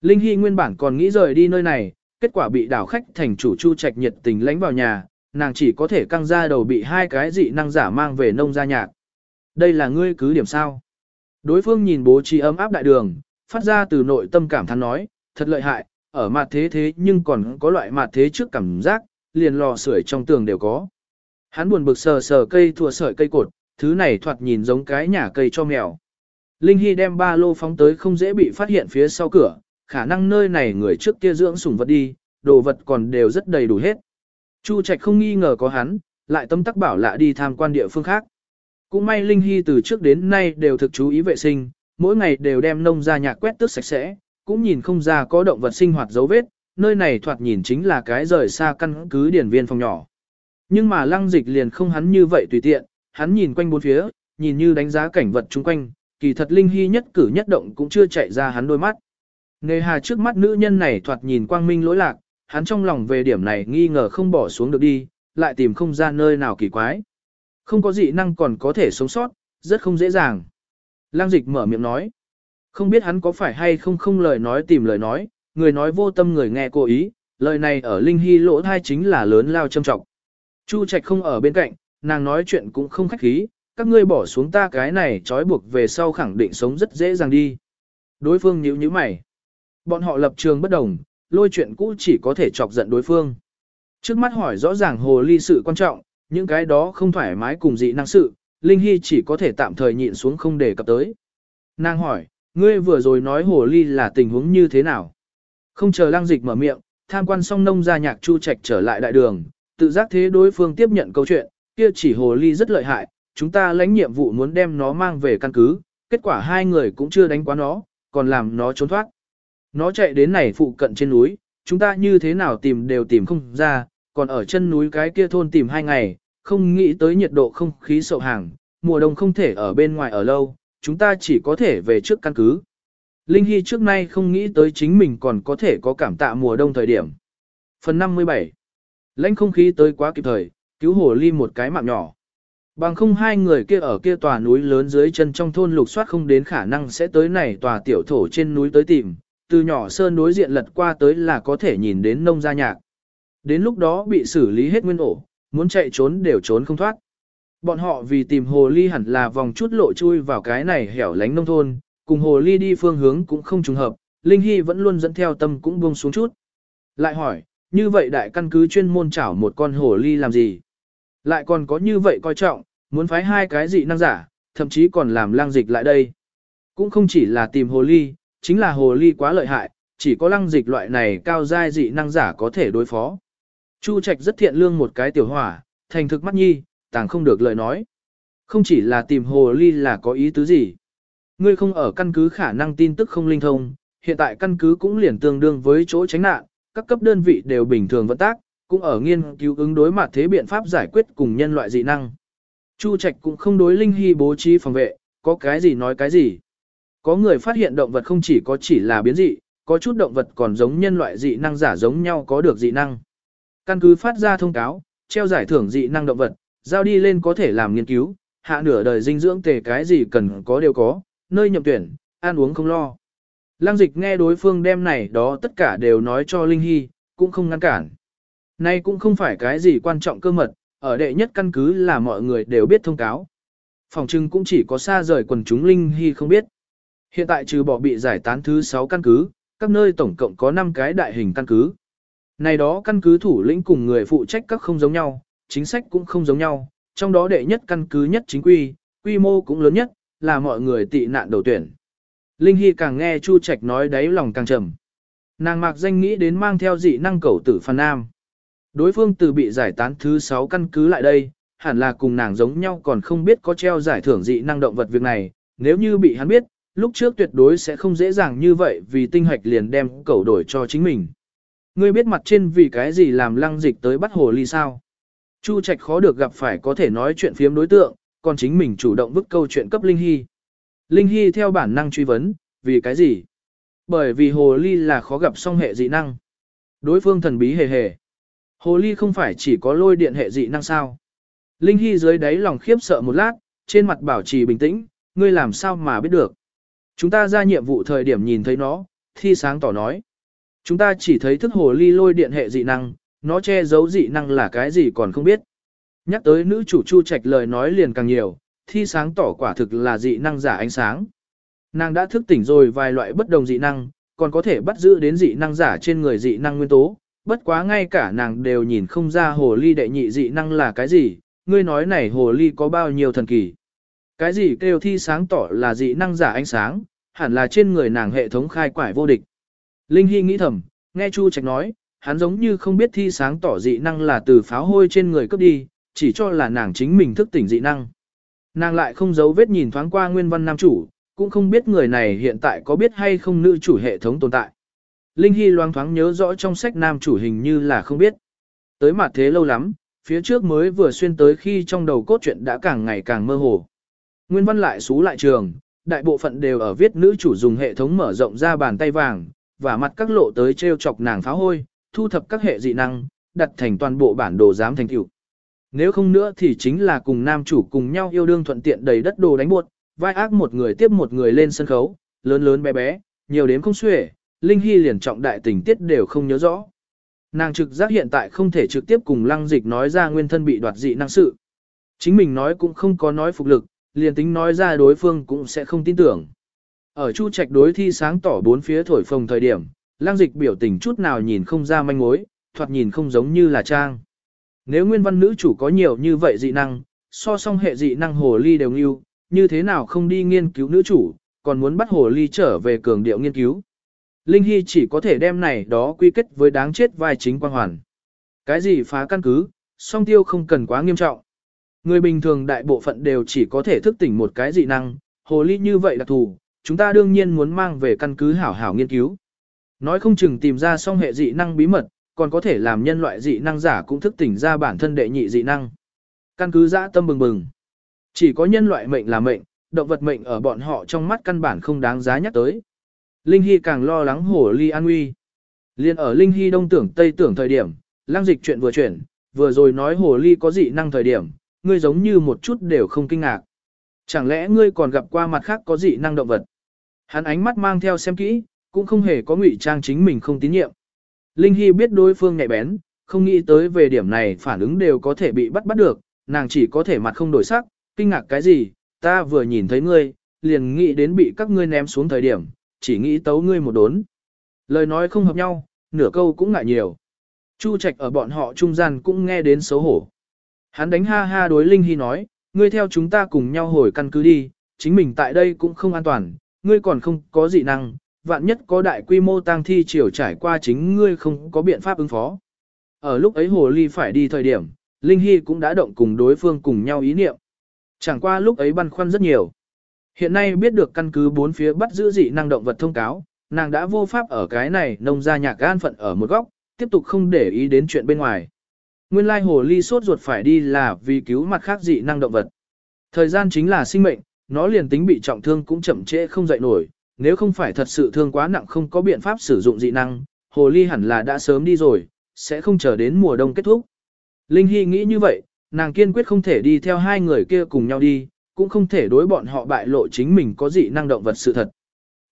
Linh Hy nguyên bản còn nghĩ rời đi nơi này, kết quả bị đảo khách thành chủ chu trạch nhiệt tình lánh vào nhà, nàng chỉ có thể căng ra đầu bị hai cái dị năng giả mang về nông gia nhạc. Đây là ngươi cứ điểm sao. Đối phương nhìn bố trí ấm áp đại đường, phát ra từ nội tâm cảm thán nói, thật lợi hại, ở mặt thế thế nhưng còn có loại mặt thế trước cảm giác, liền lò sưởi trong tường đều có. Hắn buồn bực sờ sờ cây thua sợi cây cột, thứ này thoạt nhìn giống cái nhà cây cho mèo. Linh Hy đem ba lô phóng tới không dễ bị phát hiện phía sau cửa, khả năng nơi này người trước kia dưỡng sủng vật đi, đồ vật còn đều rất đầy đủ hết. Chu Trạch không nghi ngờ có hắn, lại tâm tắc bảo lạ đi tham quan địa phương khác. Cũng may Linh Hy từ trước đến nay đều thực chú ý vệ sinh, mỗi ngày đều đem nông ra nhà quét tước sạch sẽ, cũng nhìn không ra có động vật sinh hoạt dấu vết, nơi này thoạt nhìn chính là cái rời xa căn cứ điển viên phòng nhỏ. Nhưng mà lăng dịch liền không hắn như vậy tùy tiện, hắn nhìn quanh bốn phía, nhìn như đánh giá cảnh vật chung quanh, kỳ thật Linh Hy nhất cử nhất động cũng chưa chạy ra hắn đôi mắt. Nề hà trước mắt nữ nhân này thoạt nhìn quang minh lỗi lạc, hắn trong lòng về điểm này nghi ngờ không bỏ xuống được đi, lại tìm không ra nơi nào kỳ quái. Không có dị năng còn có thể sống sót, rất không dễ dàng. Lang dịch mở miệng nói. Không biết hắn có phải hay không không lời nói tìm lời nói, người nói vô tâm người nghe cố ý, lời này ở Linh Hy lỗ thai chính là lớn lao châm trọng. Chu Trạch không ở bên cạnh, nàng nói chuyện cũng không khách khí, các ngươi bỏ xuống ta cái này trói buộc về sau khẳng định sống rất dễ dàng đi. Đối phương nhíu nhíu mày. Bọn họ lập trường bất đồng, lôi chuyện cũ chỉ có thể chọc giận đối phương. Trước mắt hỏi rõ ràng hồ ly sự quan trọng, những cái đó không thoải mái cùng dị năng sự, Linh Hy chỉ có thể tạm thời nhịn xuống không để cập tới. Nàng hỏi, ngươi vừa rồi nói hồ ly là tình huống như thế nào? Không chờ Lang dịch mở miệng, tham quan xong nông gia nhạc chu trạch trở lại đại đường, tự giác thế đối phương tiếp nhận câu chuyện, kia chỉ hồ ly rất lợi hại, chúng ta lãnh nhiệm vụ muốn đem nó mang về căn cứ, kết quả hai người cũng chưa đánh quá nó, còn làm nó trốn thoát. Nó chạy đến này phụ cận trên núi, chúng ta như thế nào tìm đều tìm không ra, còn ở chân núi cái kia thôn tìm hai ngày, không nghĩ tới nhiệt độ không khí sậu hàng, mùa đông không thể ở bên ngoài ở lâu, chúng ta chỉ có thể về trước căn cứ. Linh Hy trước nay không nghĩ tới chính mình còn có thể có cảm tạ mùa đông thời điểm. Phần 57 Lãnh không khí tới quá kịp thời, cứu hồ ly một cái mạng nhỏ. Bằng không hai người kia ở kia tòa núi lớn dưới chân trong thôn lục soát không đến khả năng sẽ tới này tòa tiểu thổ trên núi tới tìm, từ nhỏ sơn đối diện lật qua tới là có thể nhìn đến nông gia nhạc. Đến lúc đó bị xử lý hết nguyên ổ, muốn chạy trốn đều trốn không thoát. Bọn họ vì tìm hồ ly hẳn là vòng chút lộ chui vào cái này hẻo lánh nông thôn, cùng hồ ly đi phương hướng cũng không trùng hợp, Linh Hy vẫn luôn dẫn theo tâm cũng buông xuống chút. Lại hỏi, như vậy đại căn cứ chuyên môn chảo một con hồ ly làm gì? Lại còn có như vậy coi trọng, muốn phái hai cái dị năng giả, thậm chí còn làm lang dịch lại đây. Cũng không chỉ là tìm hồ ly, chính là hồ ly quá lợi hại, chỉ có lăng dịch loại này cao giai dị năng giả có thể đối phó. Chu Trạch rất thiện lương một cái tiểu hỏa, thành thực mắt nhi, tàng không được lời nói. Không chỉ là tìm hồ ly là có ý tứ gì. Ngươi không ở căn cứ khả năng tin tức không linh thông, hiện tại căn cứ cũng liền tương đương với chỗ tránh nạn, các cấp đơn vị đều bình thường vận tác, cũng ở nghiên cứu ứng đối mặt thế biện pháp giải quyết cùng nhân loại dị năng. Chu Trạch cũng không đối Linh Hy bố trí phòng vệ, có cái gì nói cái gì. Có người phát hiện động vật không chỉ có chỉ là biến dị, có chút động vật còn giống nhân loại dị năng giả giống nhau có được dị năng. Căn cứ phát ra thông cáo, treo giải thưởng dị năng động vật, giao đi lên có thể làm nghiên cứu, hạ nửa đời dinh dưỡng tề cái gì cần có đều có, nơi nhậm tuyển, ăn uống không lo. Lăng dịch nghe đối phương đem này đó tất cả đều nói cho Linh Hy, cũng không ngăn cản. Nay cũng không phải cái gì quan trọng cơ mật, ở đệ nhất căn cứ là mọi người đều biết thông cáo. Phòng trưng cũng chỉ có xa rời quần chúng Linh Hy không biết. Hiện tại trừ bỏ bị giải tán thứ 6 căn cứ, các nơi tổng cộng có 5 cái đại hình căn cứ. Này đó căn cứ thủ lĩnh cùng người phụ trách các không giống nhau, chính sách cũng không giống nhau, trong đó đệ nhất căn cứ nhất chính quy, quy mô cũng lớn nhất, là mọi người tị nạn đầu tuyển. Linh Hy càng nghe Chu Trạch nói đáy lòng càng trầm. Nàng mạc danh nghĩ đến mang theo dị năng cầu tử Phan Nam. Đối phương từ bị giải tán thứ 6 căn cứ lại đây, hẳn là cùng nàng giống nhau còn không biết có treo giải thưởng dị năng động vật việc này, nếu như bị hắn biết, lúc trước tuyệt đối sẽ không dễ dàng như vậy vì tinh hạch liền đem cầu đổi cho chính mình. Ngươi biết mặt trên vì cái gì làm lăng dịch tới bắt hồ ly sao? Chu Trạch khó được gặp phải có thể nói chuyện phiếm đối tượng, còn chính mình chủ động vứt câu chuyện cấp Linh Hy. Linh Hy theo bản năng truy vấn, vì cái gì? Bởi vì hồ ly là khó gặp song hệ dị năng. Đối phương thần bí hề hề. Hồ ly không phải chỉ có lôi điện hệ dị năng sao? Linh Hy dưới đáy lòng khiếp sợ một lát, trên mặt bảo trì bình tĩnh, ngươi làm sao mà biết được? Chúng ta ra nhiệm vụ thời điểm nhìn thấy nó, thi sáng tỏ nói. Chúng ta chỉ thấy thức hồ ly lôi điện hệ dị năng, nó che giấu dị năng là cái gì còn không biết. Nhắc tới nữ chủ chu trạch lời nói liền càng nhiều, thi sáng tỏ quả thực là dị năng giả ánh sáng. Nàng đã thức tỉnh rồi vài loại bất đồng dị năng, còn có thể bắt giữ đến dị năng giả trên người dị năng nguyên tố, bất quá ngay cả nàng đều nhìn không ra hồ ly đệ nhị dị năng là cái gì, ngươi nói này hồ ly có bao nhiêu thần kỳ. Cái gì kêu thi sáng tỏ là dị năng giả ánh sáng, hẳn là trên người nàng hệ thống khai quải vô địch. Linh Hy nghĩ thầm, nghe Chu Trạch nói, hắn giống như không biết thi sáng tỏ dị năng là từ pháo hôi trên người cướp đi, chỉ cho là nàng chính mình thức tỉnh dị năng. Nàng lại không giấu vết nhìn thoáng qua nguyên văn nam chủ, cũng không biết người này hiện tại có biết hay không nữ chủ hệ thống tồn tại. Linh Hy loang thoáng nhớ rõ trong sách nam chủ hình như là không biết. Tới mặt thế lâu lắm, phía trước mới vừa xuyên tới khi trong đầu cốt truyện đã càng ngày càng mơ hồ. Nguyên văn lại xú lại trường, đại bộ phận đều ở viết nữ chủ dùng hệ thống mở rộng ra bàn tay vàng, và mặt các lộ tới treo chọc nàng pháo hôi, thu thập các hệ dị năng, đặt thành toàn bộ bản đồ giám thành tựu. Nếu không nữa thì chính là cùng nam chủ cùng nhau yêu đương thuận tiện đầy đất đồ đánh buột, vai ác một người tiếp một người lên sân khấu, lớn lớn bé bé, nhiều đến không xuể, Linh Hy liền trọng đại tình tiết đều không nhớ rõ. Nàng trực giác hiện tại không thể trực tiếp cùng lăng dịch nói ra nguyên thân bị đoạt dị năng sự. Chính mình nói cũng không có nói phục lực, liền tính nói ra đối phương cũng sẽ không tin tưởng. Ở chu trạch đối thi sáng tỏ bốn phía thổi phồng thời điểm, lăng dịch biểu tình chút nào nhìn không ra manh mối, thoạt nhìn không giống như là trang. Nếu nguyên văn nữ chủ có nhiều như vậy dị năng, so song hệ dị năng hồ ly đều nghiêu, như thế nào không đi nghiên cứu nữ chủ, còn muốn bắt hồ ly trở về cường điệu nghiên cứu. Linh Hy chỉ có thể đem này đó quy kết với đáng chết vai chính quan hoàn. Cái gì phá căn cứ, song tiêu không cần quá nghiêm trọng. Người bình thường đại bộ phận đều chỉ có thể thức tỉnh một cái dị năng, hồ ly như vậy là thù, chúng ta đương nhiên muốn mang về căn cứ hảo hảo nghiên cứu. Nói không chừng tìm ra song hệ dị năng bí mật, còn có thể làm nhân loại dị năng giả cũng thức tỉnh ra bản thân đệ nhị dị năng. Căn cứ dã tâm bừng bừng. Chỉ có nhân loại mệnh là mệnh, động vật mệnh ở bọn họ trong mắt căn bản không đáng giá nhắc tới. Linh Hy càng lo lắng Hổ ly an nguy. Liên ở Linh Hy đông tưởng tây tưởng thời điểm, lang dịch chuyện vừa chuyển, vừa rồi nói hồ ly có dị năng thời điểm, ngươi giống như một chút đều không kinh ngạc. Chẳng lẽ ngươi còn gặp qua mặt khác có dị năng động vật? Hắn ánh mắt mang theo xem kỹ, cũng không hề có ngụy trang chính mình không tín nhiệm. Linh Hy biết đối phương nhạy bén, không nghĩ tới về điểm này phản ứng đều có thể bị bắt bắt được, nàng chỉ có thể mặt không đổi sắc, kinh ngạc cái gì, ta vừa nhìn thấy ngươi, liền nghĩ đến bị các ngươi ném xuống thời điểm, chỉ nghĩ tấu ngươi một đốn. Lời nói không hợp nhau, nửa câu cũng ngại nhiều. Chu Trạch ở bọn họ trung gian cũng nghe đến xấu hổ. Hắn đánh ha ha đối Linh Hy nói, ngươi theo chúng ta cùng nhau hồi căn cứ đi, chính mình tại đây cũng không an toàn, ngươi còn không có dị năng, vạn nhất có đại quy mô tang thi chiều trải qua chính ngươi không có biện pháp ứng phó. Ở lúc ấy hồ ly phải đi thời điểm, Linh Hy cũng đã động cùng đối phương cùng nhau ý niệm. Chẳng qua lúc ấy băn khoăn rất nhiều. Hiện nay biết được căn cứ bốn phía bắt giữ dị năng động vật thông cáo, nàng đã vô pháp ở cái này nông ra nhạc gan phận ở một góc, tiếp tục không để ý đến chuyện bên ngoài. Nguyên lai hồ ly sốt ruột phải đi là vì cứu mặt khác dị năng động vật. Thời gian chính là sinh mệnh, nó liền tính bị trọng thương cũng chậm trễ không dậy nổi, nếu không phải thật sự thương quá nặng không có biện pháp sử dụng dị năng, hồ ly hẳn là đã sớm đi rồi, sẽ không chờ đến mùa đông kết thúc. Linh Hy nghĩ như vậy, nàng kiên quyết không thể đi theo hai người kia cùng nhau đi, cũng không thể đối bọn họ bại lộ chính mình có dị năng động vật sự thật.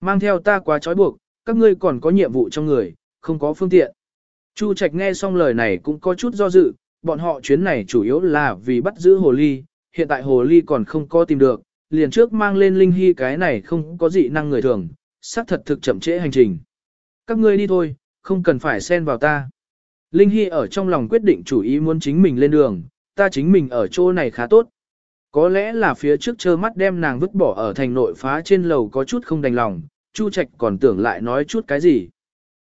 Mang theo ta quá trói buộc, các ngươi còn có nhiệm vụ trong người, không có phương tiện. Chu Trạch nghe xong lời này cũng có chút do dự, bọn họ chuyến này chủ yếu là vì bắt giữ hồ ly, hiện tại hồ ly còn không có tìm được, liền trước mang lên linh hy cái này không có dị năng người thường, xác thật thực chậm trễ hành trình. Các ngươi đi thôi, không cần phải xen vào ta. Linh Hy ở trong lòng quyết định chủ ý muốn chính mình lên đường, ta chính mình ở chỗ này khá tốt. Có lẽ là phía trước trơ mắt đem nàng vứt bỏ ở thành nội phá trên lầu có chút không đành lòng, Chu Trạch còn tưởng lại nói chút cái gì.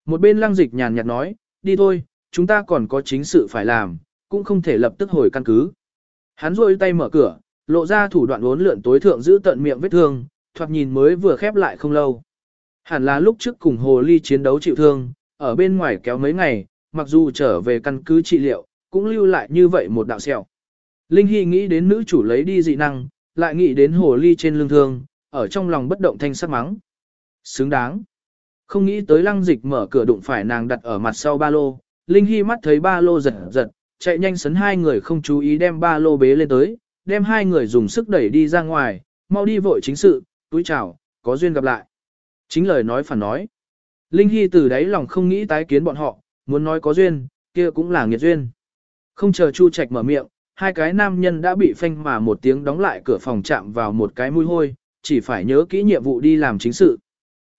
Một bên lăng dịch nhàn nhạt nói, đi thôi, chúng ta còn có chính sự phải làm, cũng không thể lập tức hồi căn cứ. Hắn rôi tay mở cửa, lộ ra thủ đoạn uốn lượn tối thượng giữ tận miệng vết thương, thoạt nhìn mới vừa khép lại không lâu. Hẳn là lúc trước cùng hồ ly chiến đấu chịu thương, ở bên ngoài kéo mấy ngày, mặc dù trở về căn cứ trị liệu, cũng lưu lại như vậy một đạo sẹo. Linh Hy nghĩ đến nữ chủ lấy đi dị năng, lại nghĩ đến hồ ly trên lưng thương, ở trong lòng bất động thanh sắc mắng. Xứng đáng. Không nghĩ tới lăng dịch mở cửa đụng phải nàng đặt ở mặt sau ba lô, Linh Hy mắt thấy ba lô giật giật, chạy nhanh sấn hai người không chú ý đem ba lô bế lên tới, đem hai người dùng sức đẩy đi ra ngoài, mau đi vội chính sự, túi chào, có duyên gặp lại. Chính lời nói phản nói. Linh Hy từ đáy lòng không nghĩ tái kiến bọn họ, muốn nói có duyên, kia cũng là nghiệt duyên. Không chờ Chu Trạch mở miệng, hai cái nam nhân đã bị phanh mà một tiếng đóng lại cửa phòng chạm vào một cái mũi hôi, chỉ phải nhớ kỹ nhiệm vụ đi làm chính sự.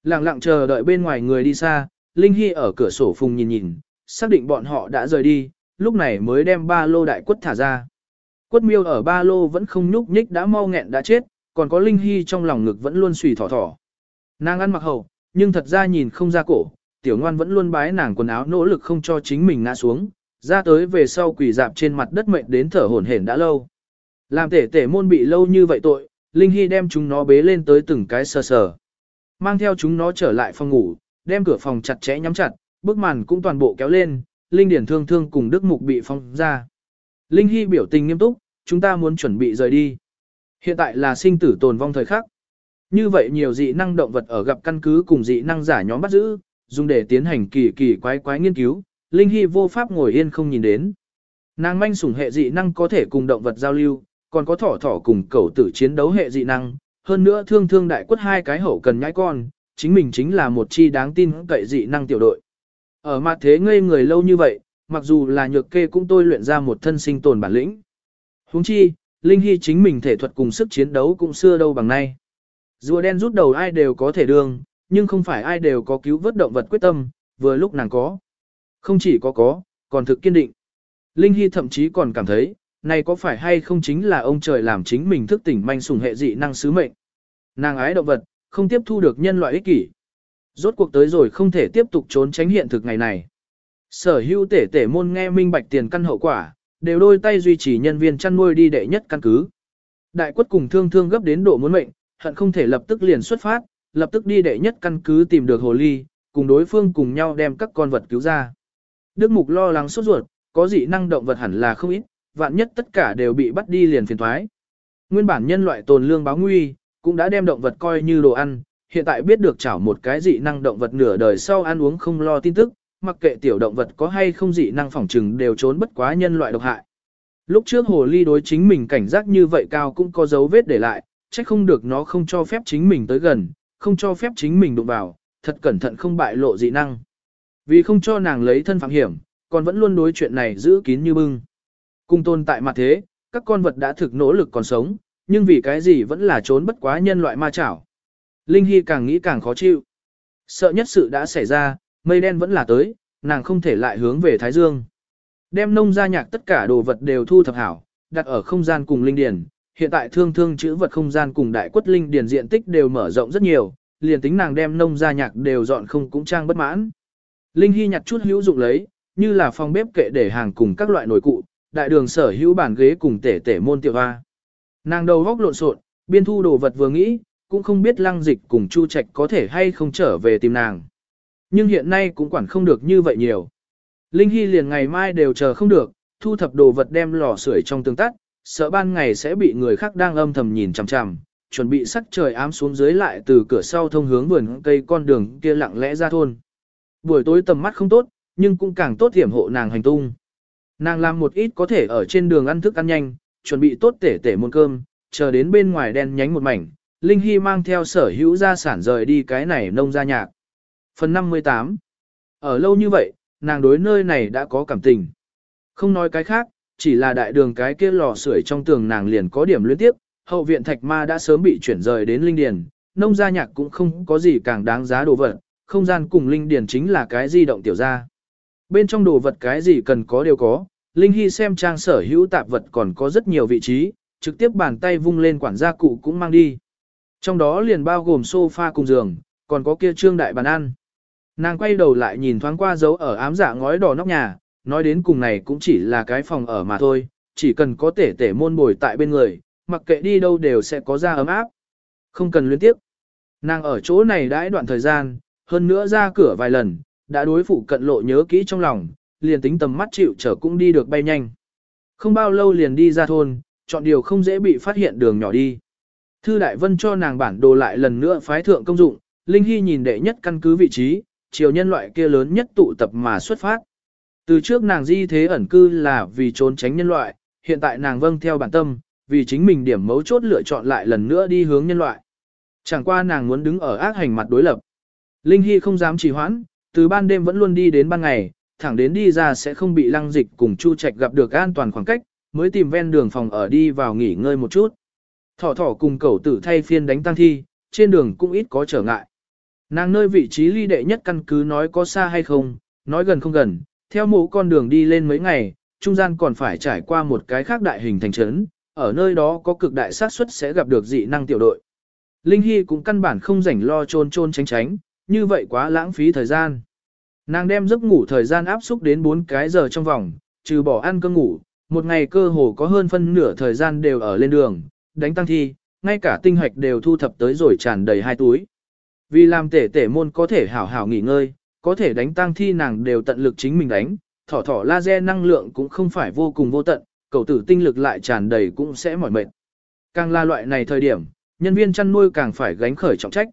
Lặng lặng chờ đợi bên ngoài người đi xa, Linh Hy ở cửa sổ phùng nhìn nhìn, xác định bọn họ đã rời đi, lúc này mới đem ba lô đại quất thả ra. Quất miêu ở ba lô vẫn không nhúc nhích đã mau nghẹn đã chết, còn có Linh Hy trong lòng ngực vẫn luôn xùy thỏ thỏ. Nàng ăn mặc hầu, nhưng thật ra nhìn không ra cổ, tiểu ngoan vẫn luôn bái nàng quần áo nỗ lực không cho chính mình ngã xuống, ra tới về sau quỳ dạp trên mặt đất mệnh đến thở hổn hển đã lâu. Làm tể tể môn bị lâu như vậy tội, Linh Hy đem chúng nó bế lên tới từng cái sờ sờ. Mang theo chúng nó trở lại phòng ngủ, đem cửa phòng chặt chẽ nhắm chặt, bức màn cũng toàn bộ kéo lên, Linh Điển thương thương cùng Đức Mục bị phong ra. Linh Hy biểu tình nghiêm túc, chúng ta muốn chuẩn bị rời đi. Hiện tại là sinh tử tồn vong thời khắc. Như vậy nhiều dị năng động vật ở gặp căn cứ cùng dị năng giả nhóm bắt giữ, dùng để tiến hành kỳ kỳ quái quái nghiên cứu, Linh Hy vô pháp ngồi yên không nhìn đến. Nàng manh sủng hệ dị năng có thể cùng động vật giao lưu, còn có thỏ thỏ cùng cẩu tử chiến đấu hệ dị năng, hơn nữa thương thương đại quất hai cái hậu cần nhãi con, chính mình chính là một chi đáng tin cậy dị năng tiểu đội. Ở mặt thế ngây người lâu như vậy, mặc dù là nhược kê cũng tôi luyện ra một thân sinh tồn bản lĩnh. Huống chi, Linh Hy chính mình thể thuật cùng sức chiến đấu cũng xưa đâu bằng nay. Rùa đen rút đầu ai đều có thể đương, nhưng không phải ai đều có cứu vớt động vật quyết tâm, vừa lúc nàng có. Không chỉ có có, còn thực kiên định. Linh Hy thậm chí còn cảm thấy, này có phải hay không chính là ông trời làm chính mình thức tỉnh manh sùng hệ dị năng sứ mệnh. Nàng ái động vật, không tiếp thu được nhân loại ích kỷ. Rốt cuộc tới rồi không thể tiếp tục trốn tránh hiện thực ngày này. Sở hữu tể tể môn nghe minh bạch tiền căn hậu quả, đều đôi tay duy trì nhân viên chăn nuôi đi đệ nhất căn cứ. Đại quất cùng thương thương gấp đến độ muốn mệnh, hận không thể lập tức liền xuất phát, lập tức đi đệ nhất căn cứ tìm được hồ ly, cùng đối phương cùng nhau đem các con vật cứu ra. Đức Mục lo lắng sốt ruột, có dị năng động vật hẳn là không ít, vạn nhất tất cả đều bị bắt đi liền phiền thoái. Nguyên bản nhân loại tồn lương báo nguy, cũng đã đem động vật coi như đồ ăn, hiện tại biết được chảo một cái dị năng động vật nửa đời sau ăn uống không lo tin tức, mặc kệ tiểu động vật có hay không dị năng phỏng trừng đều trốn bất quá nhân loại độc hại. Lúc trước hồ ly đối chính mình cảnh giác như vậy cao cũng có dấu vết để lại, chắc không được nó không cho phép chính mình tới gần, không cho phép chính mình đụng vào, thật cẩn thận không bại lộ dị năng. Vì không cho nàng lấy thân phạm hiểm, còn vẫn luôn đối chuyện này giữ kín như bưng. Cung tồn tại mặt thế, các con vật đã thực nỗ lực còn sống, nhưng vì cái gì vẫn là trốn bất quá nhân loại ma chảo. Linh Hy càng nghĩ càng khó chịu. Sợ nhất sự đã xảy ra, mây đen vẫn là tới, nàng không thể lại hướng về Thái Dương. Đem nông gia nhạc tất cả đồ vật đều thu thập hảo, đặt ở không gian cùng linh điển, hiện tại thương thương chữ vật không gian cùng đại quất linh điền diện tích đều mở rộng rất nhiều, liền tính nàng đem nông gia nhạc đều dọn không cũng trang bất mãn. Linh Hy nhặt chút hữu dụng lấy, như là phòng bếp kệ để hàng cùng các loại nồi cụ, đại đường sở hữu bản ghế cùng tể tể môn tiểu hoa. Nàng đầu góc lộn xộn, biên thu đồ vật vừa nghĩ, cũng không biết lăng dịch cùng chu trạch có thể hay không trở về tìm nàng. Nhưng hiện nay cũng quản không được như vậy nhiều. Linh Hy liền ngày mai đều chờ không được, thu thập đồ vật đem lò sưởi trong tường tắt, sợ ban ngày sẽ bị người khác đang âm thầm nhìn chằm chằm, chuẩn bị sắc trời ám xuống dưới lại từ cửa sau thông hướng vườn cây con đường kia lặng lẽ ra thôn. Buổi tối tầm mắt không tốt, nhưng cũng càng tốt hiểm hộ nàng hành tung. Nàng làm một ít có thể ở trên đường ăn thức ăn nhanh, chuẩn bị tốt tể tể muôn cơm, chờ đến bên ngoài đen nhánh một mảnh, Linh Hy mang theo sở hữu gia sản rời đi cái này nông gia nhạc. Phần 58 Ở lâu như vậy, nàng đối nơi này đã có cảm tình. Không nói cái khác, chỉ là đại đường cái kia lò sưởi trong tường nàng liền có điểm luyến tiếp, hậu viện thạch ma đã sớm bị chuyển rời đến linh điền, nông gia nhạc cũng không có gì càng đáng giá đồ vật, không gian cùng linh điền chính là cái di động tiểu gia. Bên trong đồ vật cái gì cần có đều có, Linh Hy xem trang sở hữu tạp vật còn có rất nhiều vị trí, trực tiếp bàn tay vung lên quản gia cụ cũng mang đi. Trong đó liền bao gồm sofa cùng giường, còn có kia trương đại bàn ăn. Nàng quay đầu lại nhìn thoáng qua dấu ở ám dạ ngói đỏ nóc nhà, nói đến cùng này cũng chỉ là cái phòng ở mà thôi, chỉ cần có tể tể môn bồi tại bên người, mặc kệ đi đâu đều sẽ có ra ấm áp. Không cần luyến tiếp. Nàng ở chỗ này đãi đoạn thời gian, hơn nữa ra cửa vài lần, đã đối phụ cận lộ nhớ kỹ trong lòng, liền tính tầm mắt chịu trở cũng đi được bay nhanh. Không bao lâu liền đi ra thôn, chọn điều không dễ bị phát hiện đường nhỏ đi. Thư Đại Vân cho nàng bản đồ lại lần nữa phái thượng công dụng, Linh Hy nhìn đệ nhất căn cứ vị trí, chiều nhân loại kia lớn nhất tụ tập mà xuất phát. Từ trước nàng di thế ẩn cư là vì trốn tránh nhân loại, hiện tại nàng vâng theo bản tâm, vì chính mình điểm mấu chốt lựa chọn lại lần nữa đi hướng nhân loại. Chẳng qua nàng muốn đứng ở ác hành mặt đối lập. Linh Hy không dám trì hoãn, từ ban đêm vẫn luôn đi đến ban ngày, thẳng đến đi ra sẽ không bị lăng dịch cùng Chu Trạch gặp được an toàn khoảng cách, mới tìm ven đường phòng ở đi vào nghỉ ngơi một chút. Thỏ thỏ cùng cẩu tử thay phiên đánh tăng thi, trên đường cũng ít có trở ngại. Nàng nơi vị trí ly đệ nhất căn cứ nói có xa hay không, nói gần không gần, theo mũ con đường đi lên mấy ngày, trung gian còn phải trải qua một cái khác đại hình thành trấn, ở nơi đó có cực đại xác suất sẽ gặp được dị năng tiểu đội. Linh Hy cũng căn bản không rảnh lo trôn trôn tránh tránh, như vậy quá lãng phí thời gian. Nàng đem giấc ngủ thời gian áp xúc đến 4 cái giờ trong vòng, trừ bỏ ăn cơm ngủ, một ngày cơ hồ có hơn phân nửa thời gian đều ở lên đường, đánh tăng thi, ngay cả tinh hoạch đều thu thập tới rồi tràn đầy hai túi. Vì làm tể tể môn có thể hảo hảo nghỉ ngơi, có thể đánh tăng thi nàng đều tận lực chính mình đánh, thỏ thỏ laser năng lượng cũng không phải vô cùng vô tận, cầu tử tinh lực lại tràn đầy cũng sẽ mỏi mệt. Càng là loại này thời điểm, nhân viên chăn nuôi càng phải gánh khởi trọng trách.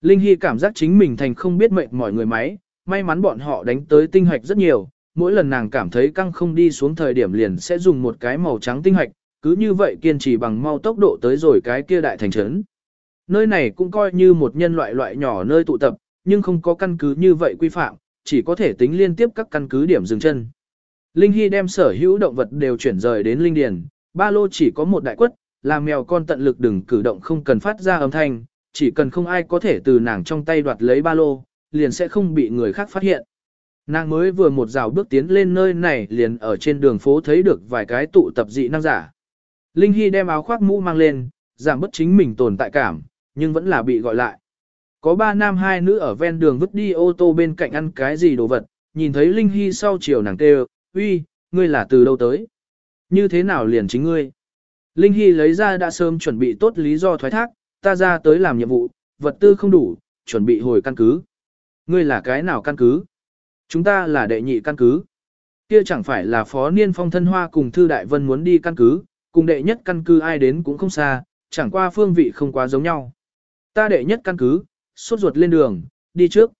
Linh Hy cảm giác chính mình thành không biết mệt mỏi người máy, may mắn bọn họ đánh tới tinh hoạch rất nhiều, mỗi lần nàng cảm thấy căng không đi xuống thời điểm liền sẽ dùng một cái màu trắng tinh hoạch, cứ như vậy kiên trì bằng mau tốc độ tới rồi cái kia đại thành trấn. Nơi này cũng coi như một nhân loại loại nhỏ nơi tụ tập, nhưng không có căn cứ như vậy quy phạm, chỉ có thể tính liên tiếp các căn cứ điểm dừng chân. Linh Hy đem sở hữu động vật đều chuyển rời đến Linh Điền, ba lô chỉ có một đại quất, làm mèo con tận lực đừng cử động không cần phát ra âm thanh, chỉ cần không ai có thể từ nàng trong tay đoạt lấy ba lô, liền sẽ không bị người khác phát hiện. Nàng mới vừa một rào bước tiến lên nơi này liền ở trên đường phố thấy được vài cái tụ tập dị năng giả. Linh Hy đem áo khoác mũ mang lên, giảm bất chính mình tồn tại cảm, nhưng vẫn là bị gọi lại. Có ba nam hai nữ ở ven đường vứt đi ô tô bên cạnh ăn cái gì đồ vật, nhìn thấy Linh Hy sau chiều nàng kêu, uy, ngươi là từ đâu tới? Như thế nào liền chính ngươi? Linh Hy lấy ra đã sớm chuẩn bị tốt lý do thoái thác, ta ra tới làm nhiệm vụ, vật tư không đủ, chuẩn bị hồi căn cứ. Ngươi là cái nào căn cứ? Chúng ta là đệ nhị căn cứ. Kia chẳng phải là phó niên phong thân hoa cùng thư đại vân muốn đi căn cứ, cùng đệ nhất căn cứ ai đến cũng không xa, chẳng qua phương vị không quá giống nhau. Ta đệ nhất căn cứ, sốt ruột lên đường, đi trước.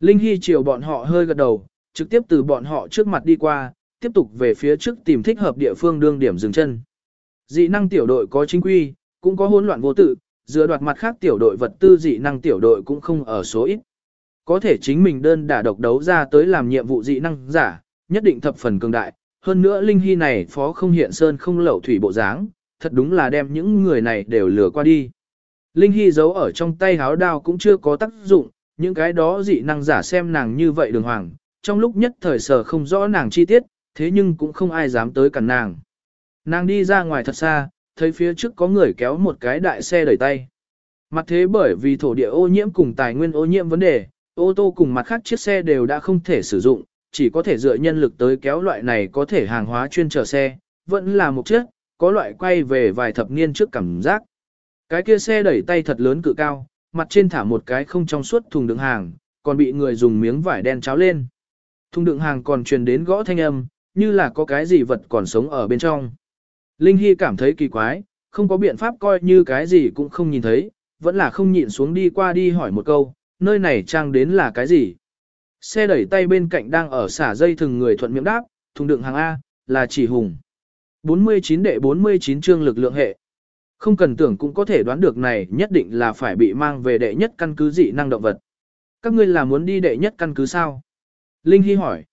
Linh Hy chiều bọn họ hơi gật đầu, trực tiếp từ bọn họ trước mặt đi qua, tiếp tục về phía trước tìm thích hợp địa phương đương điểm dừng chân. Dị năng tiểu đội có chính quy, cũng có hỗn loạn vô tự, dựa đoạt mặt khác tiểu đội vật tư dị năng tiểu đội cũng không ở số ít. Có thể chính mình đơn đả độc đấu ra tới làm nhiệm vụ dị năng giả, nhất định thập phần cường đại. Hơn nữa Linh Hy này phó không hiện sơn không lậu thủy bộ dáng, thật đúng là đem những người này đều lừa qua đi. Linh Hy giấu ở trong tay háo đao cũng chưa có tác dụng, những cái đó dị năng giả xem nàng như vậy đường hoàng, trong lúc nhất thời sở không rõ nàng chi tiết, thế nhưng cũng không ai dám tới cản nàng. Nàng đi ra ngoài thật xa, thấy phía trước có người kéo một cái đại xe đẩy tay. Mặt thế bởi vì thổ địa ô nhiễm cùng tài nguyên ô nhiễm vấn đề, ô tô cùng mặt khác chiếc xe đều đã không thể sử dụng, chỉ có thể dựa nhân lực tới kéo loại này có thể hàng hóa chuyên chở xe, vẫn là một chiếc, có loại quay về vài thập niên trước cảm giác. Cái kia xe đẩy tay thật lớn cự cao, mặt trên thả một cái không trong suốt thùng đựng hàng, còn bị người dùng miếng vải đen cháo lên. Thùng đựng hàng còn truyền đến gõ thanh âm, như là có cái gì vật còn sống ở bên trong. Linh Hy cảm thấy kỳ quái, không có biện pháp coi như cái gì cũng không nhìn thấy, vẫn là không nhịn xuống đi qua đi hỏi một câu, nơi này trang đến là cái gì. Xe đẩy tay bên cạnh đang ở xả dây thừng người thuận miệng đáp, thùng đựng hàng A, là chỉ hùng. 49 đệ 49 chương lực lượng hệ. Không cần tưởng cũng có thể đoán được này nhất định là phải bị mang về đệ nhất căn cứ dị năng động vật. Các ngươi là muốn đi đệ nhất căn cứ sao? Linh Hy hỏi.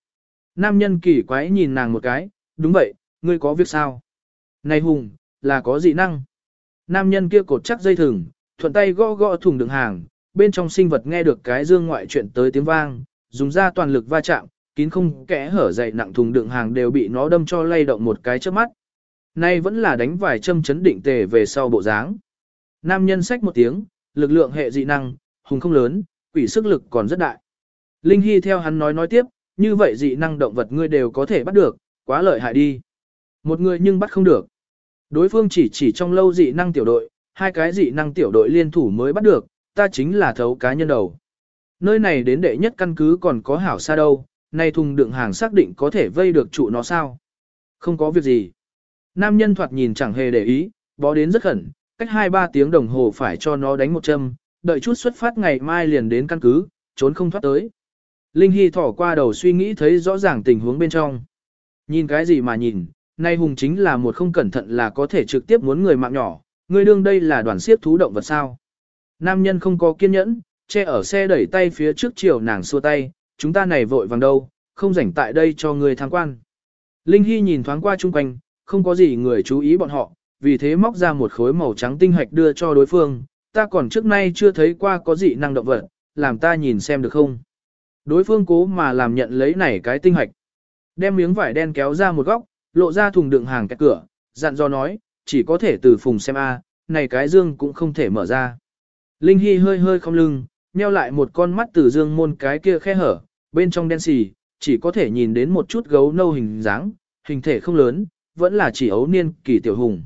Nam nhân kỳ quái nhìn nàng một cái, đúng vậy, ngươi có việc sao? Này Hùng, là có dị năng. Nam nhân kia cột chắc dây thừng, thuận tay gõ gõ thùng đựng hàng, bên trong sinh vật nghe được cái dương ngoại chuyện tới tiếng vang, dùng ra toàn lực va chạm, kín không kẽ hở dày nặng thùng đựng hàng đều bị nó đâm cho lay động một cái trước mắt. Nay vẫn là đánh vài châm chấn định tề về sau bộ dáng. Nam nhân sách một tiếng, lực lượng hệ dị năng, hùng không lớn, quỷ sức lực còn rất đại. Linh Hy theo hắn nói nói tiếp, như vậy dị năng động vật ngươi đều có thể bắt được, quá lợi hại đi. Một người nhưng bắt không được. Đối phương chỉ chỉ trong lâu dị năng tiểu đội, hai cái dị năng tiểu đội liên thủ mới bắt được, ta chính là thấu cá nhân đầu. Nơi này đến đệ nhất căn cứ còn có hảo xa đâu, nay thùng đựng hàng xác định có thể vây được trụ nó sao. Không có việc gì. Nam nhân thoạt nhìn chẳng hề để ý, bó đến rất khẩn, cách 2-3 tiếng đồng hồ phải cho nó đánh một châm, đợi chút xuất phát ngày mai liền đến căn cứ, trốn không thoát tới. Linh Hy thỏ qua đầu suy nghĩ thấy rõ ràng tình huống bên trong. Nhìn cái gì mà nhìn, nay hùng chính là một không cẩn thận là có thể trực tiếp muốn người mạng nhỏ, người đương đây là đoàn siết thú động vật sao. Nam nhân không có kiên nhẫn, che ở xe đẩy tay phía trước chiều nàng xua tay, chúng ta này vội vàng đâu, không rảnh tại đây cho người tham quan. Linh Hy nhìn thoáng qua chung quanh, không có gì người chú ý bọn họ, vì thế móc ra một khối màu trắng tinh hạch đưa cho đối phương, ta còn trước nay chưa thấy qua có dị năng động vật, làm ta nhìn xem được không. Đối phương cố mà làm nhận lấy này cái tinh hạch. Đem miếng vải đen kéo ra một góc, lộ ra thùng đựng hàng kẹt cửa, dặn do nói, chỉ có thể từ phùng xem A, này cái dương cũng không thể mở ra. Linh Hy hơi hơi không lưng, nheo lại một con mắt từ dương môn cái kia khe hở, bên trong đen xì, chỉ có thể nhìn đến một chút gấu nâu hình dáng, hình thể không lớn, vẫn là chỉ ấu niên kỳ tiểu hùng.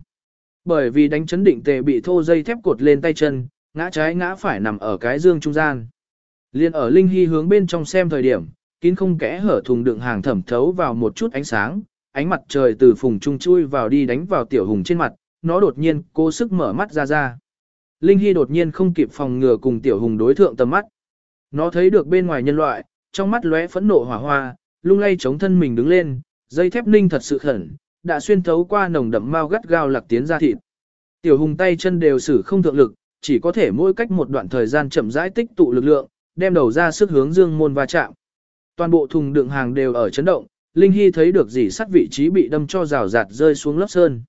Bởi vì đánh chấn định tề bị thô dây thép cột lên tay chân, ngã trái ngã phải nằm ở cái dương trung gian. Liên ở Linh Hy hướng bên trong xem thời điểm, kín không kẽ hở thùng đựng hàng thẩm thấu vào một chút ánh sáng, ánh mặt trời từ phùng trung chui vào đi đánh vào tiểu hùng trên mặt, nó đột nhiên cố sức mở mắt ra ra. Linh Hy đột nhiên không kịp phòng ngừa cùng tiểu hùng đối thượng tầm mắt. Nó thấy được bên ngoài nhân loại, trong mắt lóe phẫn nộ hỏa hoa, lung lay chống thân mình đứng lên, dây thép ninh thật sự khẩn, đã xuyên thấu qua nồng đậm mau gắt gao lạc tiến ra thịt. Tiểu hùng tay chân đều sử không thượng lực, chỉ có thể mỗi cách một đoạn thời gian chậm rãi tích tụ lực lượng, đem đầu ra sức hướng dương môn va chạm. Toàn bộ thùng đựng hàng đều ở chấn động, Linh Hy thấy được gì sắt vị trí bị đâm cho rào rạt rơi xuống lớp sơn.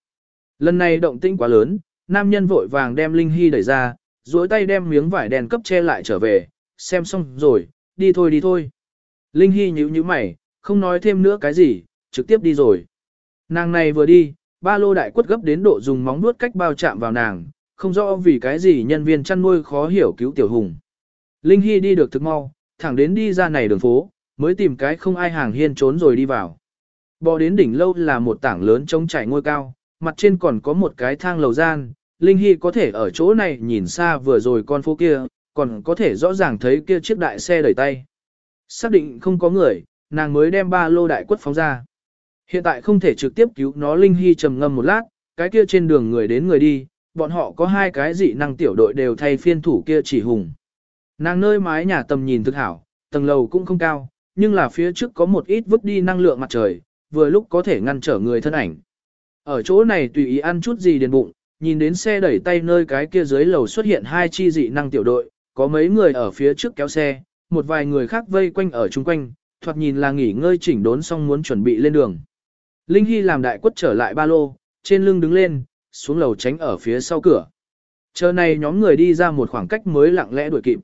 Lần này động tĩnh quá lớn, nam nhân vội vàng đem Linh Hy đẩy ra, duỗi tay đem miếng vải đèn cấp che lại trở về, xem xong rồi, đi thôi đi thôi. Linh Hy nhíu nhíu mày, không nói thêm nữa cái gì, trực tiếp đi rồi. Nàng này vừa đi, ba lô đại quất gấp đến độ dùng móng nuốt cách bao chạm vào nàng, không rõ vì cái gì nhân viên chăn nuôi khó hiểu cứu tiểu hùng. Linh Hy đi được thực mau, thẳng đến đi ra này đường phố, mới tìm cái không ai hàng hiên trốn rồi đi vào. Bò đến đỉnh lâu là một tảng lớn trống trải ngôi cao, mặt trên còn có một cái thang lầu gian, Linh Hy có thể ở chỗ này nhìn xa vừa rồi con phố kia, còn có thể rõ ràng thấy kia chiếc đại xe đẩy tay. Xác định không có người, nàng mới đem ba lô đại quất phóng ra. Hiện tại không thể trực tiếp cứu nó Linh Hy trầm ngâm một lát, cái kia trên đường người đến người đi, bọn họ có hai cái dị năng tiểu đội đều thay phiên thủ kia chỉ hùng. Nàng nơi mái nhà tầm nhìn thực hảo, tầng lầu cũng không cao, nhưng là phía trước có một ít vứt đi năng lượng mặt trời, vừa lúc có thể ngăn trở người thân ảnh. Ở chỗ này tùy ý ăn chút gì điền bụng, nhìn đến xe đẩy tay nơi cái kia dưới lầu xuất hiện hai chi dị năng tiểu đội, có mấy người ở phía trước kéo xe, một vài người khác vây quanh ở chung quanh, thoạt nhìn là nghỉ ngơi chỉnh đốn xong muốn chuẩn bị lên đường. Linh Hy làm đại quất trở lại ba lô, trên lưng đứng lên, xuống lầu tránh ở phía sau cửa. Chờ này nhóm người đi ra một khoảng cách mới lặng lẽ đuổi kịp.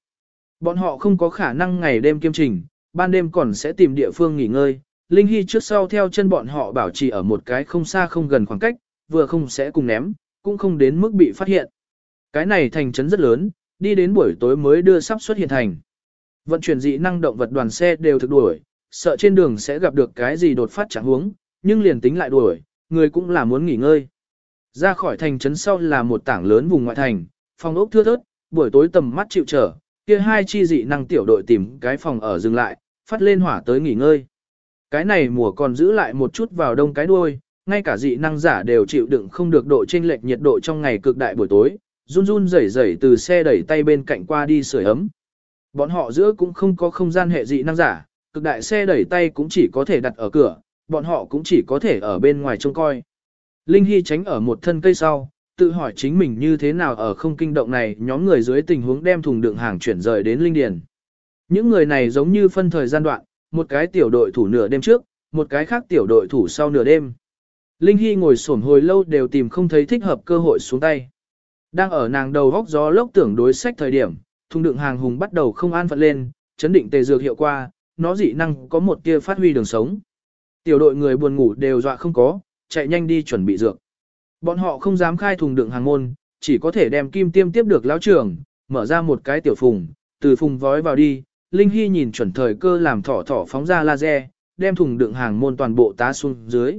Bọn họ không có khả năng ngày đêm kiêm trình, ban đêm còn sẽ tìm địa phương nghỉ ngơi. Linh Hy trước sau theo chân bọn họ bảo trì ở một cái không xa không gần khoảng cách, vừa không sẽ cùng ném, cũng không đến mức bị phát hiện. Cái này thành trấn rất lớn, đi đến buổi tối mới đưa sắp xuất hiện thành. Vận chuyển dị năng động vật đoàn xe đều thực đuổi, sợ trên đường sẽ gặp được cái gì đột phát chẳng huống, nhưng liền tính lại đuổi, người cũng là muốn nghỉ ngơi. Ra khỏi thành trấn sau là một tảng lớn vùng ngoại thành, phòng ốc thưa thớt, buổi tối tầm mắt chịu trở, kia hai chi dị năng tiểu đội tìm cái phòng ở dừng lại, phát lên hỏa tới nghỉ ngơi. Cái này mùa còn giữ lại một chút vào đông cái đuôi, ngay cả dị năng giả đều chịu đựng không được độ chênh lệch nhiệt độ trong ngày cực đại buổi tối, run run rẩy rẩy từ xe đẩy tay bên cạnh qua đi sưởi ấm. Bọn họ giữa cũng không có không gian hệ dị năng giả, cực đại xe đẩy tay cũng chỉ có thể đặt ở cửa, bọn họ cũng chỉ có thể ở bên ngoài trông coi. Linh Hy tránh ở một thân cây sau, tự hỏi chính mình như thế nào ở không kinh động này nhóm người dưới tình huống đem thùng đựng hàng chuyển rời đến Linh Điền. Những người này giống như phân thời gian đoạn, một cái tiểu đội thủ nửa đêm trước, một cái khác tiểu đội thủ sau nửa đêm. Linh Hy ngồi sổn hồi lâu đều tìm không thấy thích hợp cơ hội xuống tay. Đang ở nàng đầu góc gió lốc tưởng đối sách thời điểm, thùng đựng hàng hùng bắt đầu không an phận lên, chấn định tề dược hiệu qua, nó dị năng có một tia phát huy đường sống. Tiểu đội người buồn ngủ đều dọa không có, chạy nhanh đi chuẩn bị dược. Bọn họ không dám khai thùng đựng hàng môn, chỉ có thể đem kim tiêm tiếp được lão trưởng, mở ra một cái tiểu phùng, từ phùng vói vào đi, Linh Hy nhìn chuẩn thời cơ làm thỏ thỏ phóng ra laser, đem thùng đựng hàng môn toàn bộ tá xuống dưới.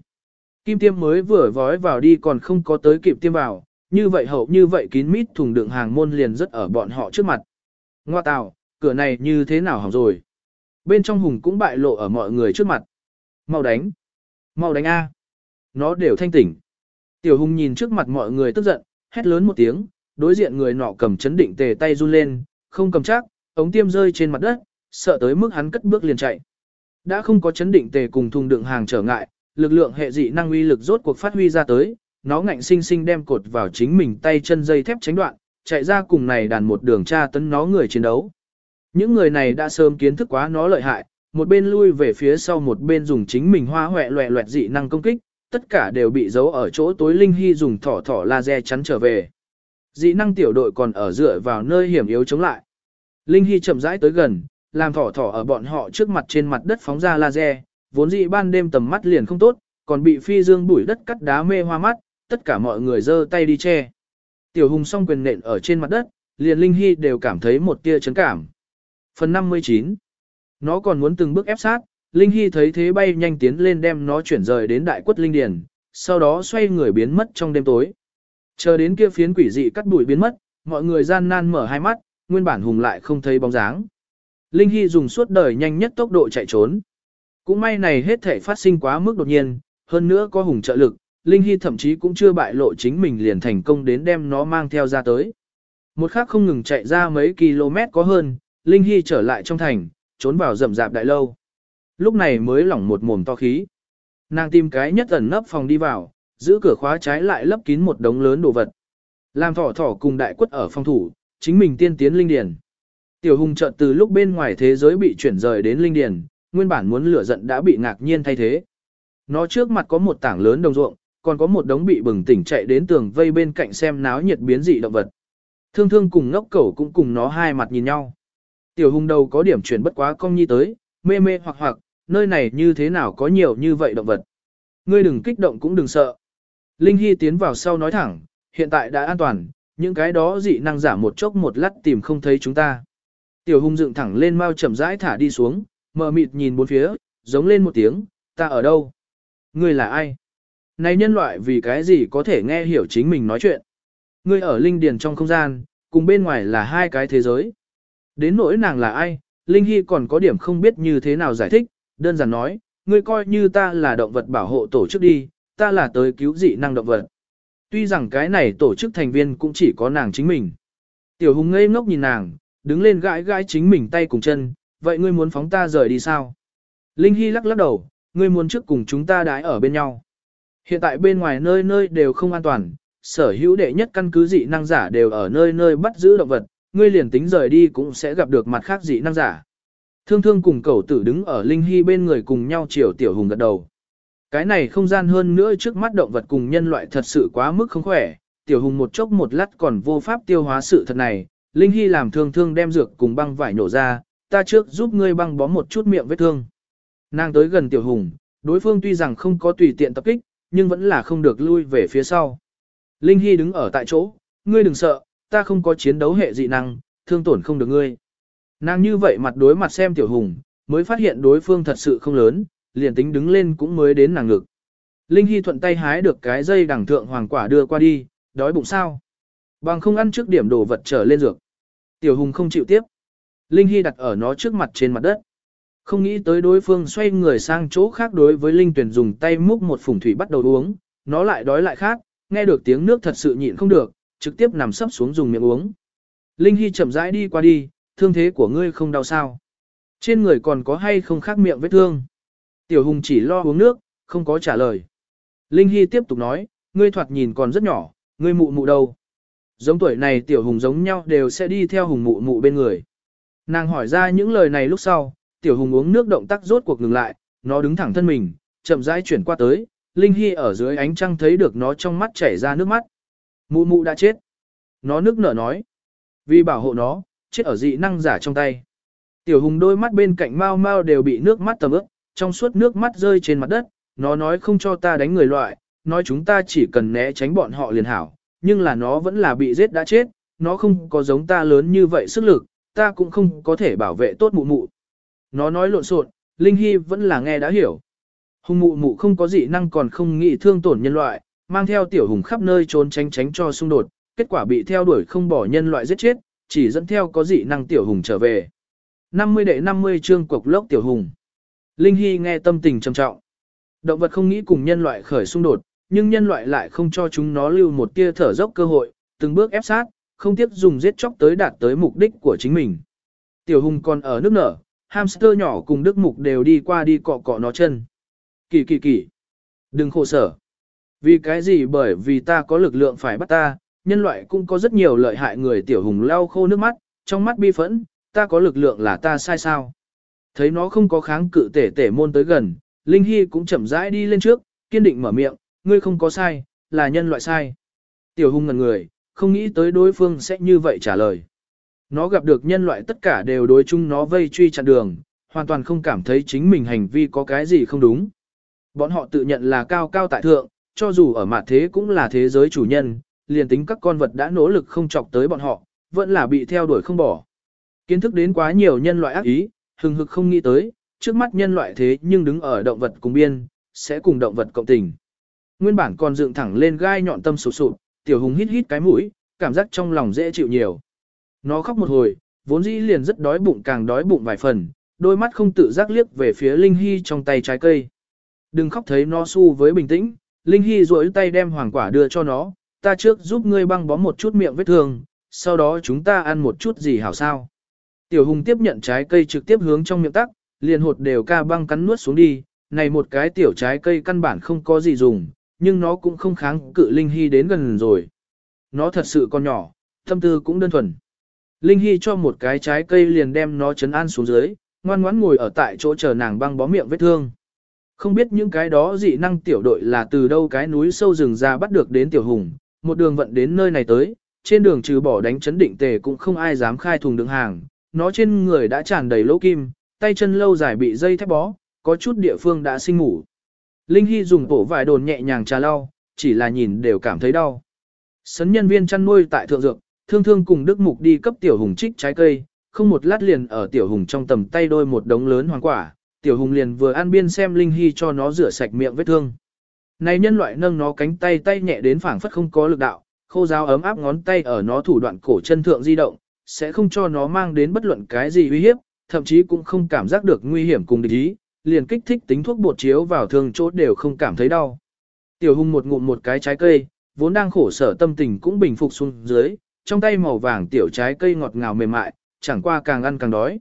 Kim tiêm mới vừa vói vào đi còn không có tới kịp tiêm vào, như vậy hậu như vậy kín mít thùng đựng hàng môn liền rất ở bọn họ trước mặt. Ngoa tào, cửa này như thế nào hỏng rồi. Bên trong hùng cũng bại lộ ở mọi người trước mặt. Mau đánh. Mau đánh A. Nó đều thanh tỉnh. Tiểu hùng nhìn trước mặt mọi người tức giận, hét lớn một tiếng, đối diện người nọ cầm chấn định tề tay run lên, không cầm chắc, ống tiêm rơi trên mặt đất, sợ tới mức hắn cất bước liền chạy. Đã không có chấn định tề cùng thùng đựng hàng trở ngại, lực lượng hệ dị năng uy lực rốt cuộc phát huy ra tới, nó ngạnh sinh sinh đem cột vào chính mình tay chân dây thép tránh đoạn, chạy ra cùng này đàn một đường tra tấn nó người chiến đấu. Những người này đã sớm kiến thức quá nó lợi hại, một bên lui về phía sau một bên dùng chính mình hoa hoẹ loẹ loẹt dị năng công kích, tất cả đều bị giấu ở chỗ tối Linh Hy dùng thỏ thỏ laser chắn trở về. Dị năng tiểu đội còn ở dựa vào nơi hiểm yếu chống lại. Linh Hy chậm rãi tới gần, làm thỏ thỏ ở bọn họ trước mặt trên mặt đất phóng ra laser, vốn dị ban đêm tầm mắt liền không tốt, còn bị phi dương bụi đất cắt đá mê hoa mắt, tất cả mọi người giơ tay đi che. Tiểu hùng song quyền nện ở trên mặt đất, liền Linh Hy đều cảm thấy một tia chấn cảm. Phần 59 Nó còn muốn từng bước ép sát, Linh Hy thấy thế bay nhanh tiến lên đem nó chuyển rời đến đại quất linh điền, sau đó xoay người biến mất trong đêm tối. Chờ đến kia phiến quỷ dị cắt bụi biến mất, mọi người gian nan mở hai mắt, nguyên bản hùng lại không thấy bóng dáng. Linh Hy dùng suốt đời nhanh nhất tốc độ chạy trốn. Cũng may này hết thể phát sinh quá mức đột nhiên, hơn nữa có hùng trợ lực, Linh Hy thậm chí cũng chưa bại lộ chính mình liền thành công đến đem nó mang theo ra tới. Một khắc không ngừng chạy ra mấy km có hơn, Linh Hy trở lại trong thành, trốn vào rậm rạp đại lâu. Lúc này mới lỏng một mồm to khí. Nàng tìm cái nhất ẩn nấp phòng đi vào, giữ cửa khóa trái lại lấp kín một đống lớn đồ vật. Làm thỏ thỏ cùng đại quất ở phòng thủ, chính mình tiên tiến linh điền. Tiểu hùng chợt từ lúc bên ngoài thế giới bị chuyển rời đến linh điền, nguyên bản muốn lửa giận đã bị ngạc nhiên thay thế. Nó trước mặt có một tảng lớn đồng ruộng, còn có một đống bị bừng tỉnh chạy đến tường vây bên cạnh xem náo nhiệt biến dị động vật. Thương thương cùng ngốc cẩu cũng cùng nó hai mặt nhìn nhau. Tiểu hùng đầu có điểm chuyển bất quá cong nhi tới, mê mê hoặc hoặc, nơi này như thế nào có nhiều như vậy động vật. Ngươi đừng kích động cũng đừng sợ. Linh Hy tiến vào sau nói thẳng, hiện tại đã an toàn, những cái đó dị năng giả một chốc một lát tìm không thấy chúng ta. Tiểu hùng dựng thẳng lên mau chậm rãi thả đi xuống, mờ mịt nhìn bốn phía, giống lên một tiếng, ta ở đâu? Ngươi là ai? Này nhân loại vì cái gì có thể nghe hiểu chính mình nói chuyện? Ngươi ở linh điền trong không gian, cùng bên ngoài là hai cái thế giới. Đến nỗi nàng là ai, Linh Hy còn có điểm không biết như thế nào giải thích, đơn giản nói, ngươi coi như ta là động vật bảo hộ tổ chức đi, ta là tới cứu dị năng động vật. Tuy rằng cái này tổ chức thành viên cũng chỉ có nàng chính mình. Tiểu hùng ngây ngốc nhìn nàng, đứng lên gãi gãi chính mình tay cùng chân, vậy ngươi muốn phóng ta rời đi sao? Linh Hy lắc lắc đầu, ngươi muốn trước cùng chúng ta đái ở bên nhau. Hiện tại bên ngoài nơi nơi đều không an toàn, sở hữu đệ nhất căn cứ dị năng giả đều ở nơi nơi bắt giữ động vật, ngươi liền tính rời đi cũng sẽ gặp được mặt khác dị năng giả. Thương thương cùng cậu tử đứng ở Linh Hy bên người cùng nhau chiều tiểu hùng gật đầu. Cái này không gian hơn nữa trước mắt động vật cùng nhân loại thật sự quá mức không khỏe, tiểu hùng một chốc một lát còn vô pháp tiêu hóa sự thật này, Linh Hy làm thương thương đem dược cùng băng vải nổ ra, ta trước giúp ngươi băng bó một chút miệng vết thương. Nàng tới gần tiểu hùng, đối phương tuy rằng không có tùy tiện tập kích, nhưng vẫn là không được lui về phía sau. Linh Hy đứng ở tại chỗ, ngươi đừng sợ, ta không có chiến đấu hệ dị năng, thương tổn không được ngươi. Nàng như vậy mặt đối mặt xem tiểu hùng, mới phát hiện đối phương thật sự không lớn, liền tính đứng lên cũng mới đến nàng ngực. Linh Hy thuận tay hái được cái dây đằng thượng hoàng quả đưa qua đi, đói bụng sao. Bằng không ăn trước điểm đồ vật trở lên dược. Tiểu hùng không chịu tiếp. Linh Hy đặt ở nó trước mặt trên mặt đất. Không nghĩ tới đối phương xoay người sang chỗ khác đối với Linh Tuyển dùng tay múc một phùng thủy bắt đầu uống, nó lại đói lại khác, nghe được tiếng nước thật sự nhịn không được, trực tiếp nằm sấp xuống dùng miệng uống. Linh Hy chậm rãi đi qua đi, thương thế của ngươi không đau sao. Trên người còn có hay không khác miệng vết thương. Tiểu Hùng chỉ lo uống nước, không có trả lời. Linh Hy tiếp tục nói, ngươi thoạt nhìn còn rất nhỏ, ngươi mụ mụ đâu. Giống tuổi này Tiểu Hùng giống nhau đều sẽ đi theo Hùng mụ mụ bên người. Nàng hỏi ra những lời này lúc sau, Tiểu Hùng uống nước động tác rốt cuộc ngừng lại, nó đứng thẳng thân mình, chậm rãi chuyển qua tới, Linh Hy ở dưới ánh trăng thấy được nó trong mắt chảy ra nước mắt. Mụ mụ đã chết. Nó nước nở nói. Vì bảo hộ nó, chết ở dị năng giả trong tay. Tiểu hùng đôi mắt bên cạnh mau mau đều bị nước mắt tầm ướt, trong suốt nước mắt rơi trên mặt đất, nó nói không cho ta đánh người loại, nói chúng ta chỉ cần né tránh bọn họ liền hảo, nhưng là nó vẫn là bị giết đã chết, nó không có giống ta lớn như vậy sức lực, ta cũng không có thể bảo vệ tốt mụ mụ. Nó nói lộn xộn, Linh Hy vẫn là nghe đã hiểu. Hùng mụ mụ không có dị năng còn không nghĩ thương tổn nhân loại, mang theo tiểu hùng khắp nơi trốn tránh tránh cho xung đột, kết quả bị theo đuổi không bỏ nhân loại giết chết, chỉ dẫn theo có dị năng tiểu hùng trở về. 50 đệ 50 chương cục lốc tiểu hùng. Linh Hy nghe tâm tình trầm trọng. Động vật không nghĩ cùng nhân loại khởi xung đột, nhưng nhân loại lại không cho chúng nó lưu một tia thở dốc cơ hội, từng bước ép sát, không tiếc dùng giết chóc tới đạt tới mục đích của chính mình. Tiểu hùng còn ở nước nở, hamster nhỏ cùng đức mục đều đi qua đi cọ cọ nó chân. Kỳ kỳ kỳ. Đừng khổ sở. Vì cái gì bởi vì ta có lực lượng phải bắt ta, nhân loại cũng có rất nhiều lợi hại người tiểu hùng lau khô nước mắt, trong mắt bi phẫn, ta có lực lượng là ta sai sao. Thấy nó không có kháng cự tể tể môn tới gần, Linh Hy cũng chậm rãi đi lên trước, kiên định mở miệng, ngươi không có sai, là nhân loại sai. Tiểu hùng ngần người, không nghĩ tới đối phương sẽ như vậy trả lời. Nó gặp được nhân loại tất cả đều đối chung nó vây truy chặn đường, hoàn toàn không cảm thấy chính mình hành vi có cái gì không đúng. Bọn họ tự nhận là cao cao tại thượng, cho dù ở mặt thế cũng là thế giới chủ nhân, liền tính các con vật đã nỗ lực không chọc tới bọn họ, vẫn là bị theo đuổi không bỏ. Kiến thức đến quá nhiều nhân loại ác ý, hừng hực không nghĩ tới, trước mắt nhân loại thế nhưng đứng ở động vật cùng biên, sẽ cùng động vật cộng tình. Nguyên bản còn dựng thẳng lên gai nhọn tâm sụp sụp, tiểu hùng hít hít cái mũi, cảm giác trong lòng dễ chịu nhiều. Nó khóc một hồi, vốn dĩ liền rất đói bụng càng đói bụng vài phần, đôi mắt không tự giác liếc về phía Linh Hy trong tay trái cây. Đừng khóc thấy nó su với bình tĩnh, Linh Hy duỗi tay đem hoàng quả đưa cho nó, ta trước giúp ngươi băng bó một chút miệng vết thương, sau đó chúng ta ăn một chút gì hảo sao. Tiểu Hùng tiếp nhận trái cây trực tiếp hướng trong miệng tắc, liền hột đều ca băng cắn nuốt xuống đi, này một cái tiểu trái cây căn bản không có gì dùng, nhưng nó cũng không kháng cự Linh Hy đến gần rồi. Nó thật sự còn nhỏ, tâm tư cũng đơn thuần. Linh Hy cho một cái trái cây liền đem nó chấn an xuống dưới, ngoan ngoãn ngồi ở tại chỗ chờ nàng băng bó miệng vết thương. Không biết những cái đó dị năng tiểu đội là từ đâu cái núi sâu rừng ra bắt được đến tiểu hùng, một đường vận đến nơi này tới, trên đường trừ bỏ đánh chấn định tề cũng không ai dám khai thùng đựng hàng, nó trên người đã tràn đầy lỗ kim, tay chân lâu dài bị dây thép bó, có chút địa phương đã sinh ngủ. Linh Hy dùng bổ vải đồn nhẹ nhàng trà lau, chỉ là nhìn đều cảm thấy đau. Sấn nhân viên chăn nuôi tại thượng dược, thương thương cùng Đức Mục đi cấp tiểu hùng trích trái cây, không một lát liền ở tiểu hùng trong tầm tay đôi một đống lớn hoàng quả, tiểu hùng liền vừa ăn biên xem Linh Hy cho nó rửa sạch miệng vết thương. Này nhân loại nâng nó cánh tay tay nhẹ đến phảng phất không có lực đạo, khô giáo ấm áp ngón tay ở nó thủ đoạn cổ chân thượng di động, sẽ không cho nó mang đến bất luận cái gì uy hiếp, thậm chí cũng không cảm giác được nguy hiểm cùng địch ý, liền kích thích tính thuốc bột chiếu vào thương chỗ đều không cảm thấy đau. Tiểu hùng một ngụm một cái trái cây, vốn đang khổ sở tâm tình cũng bình phục xuống dưới, trong tay màu vàng tiểu trái cây ngọt ngào mềm mại, chẳng qua càng ăn càng đói.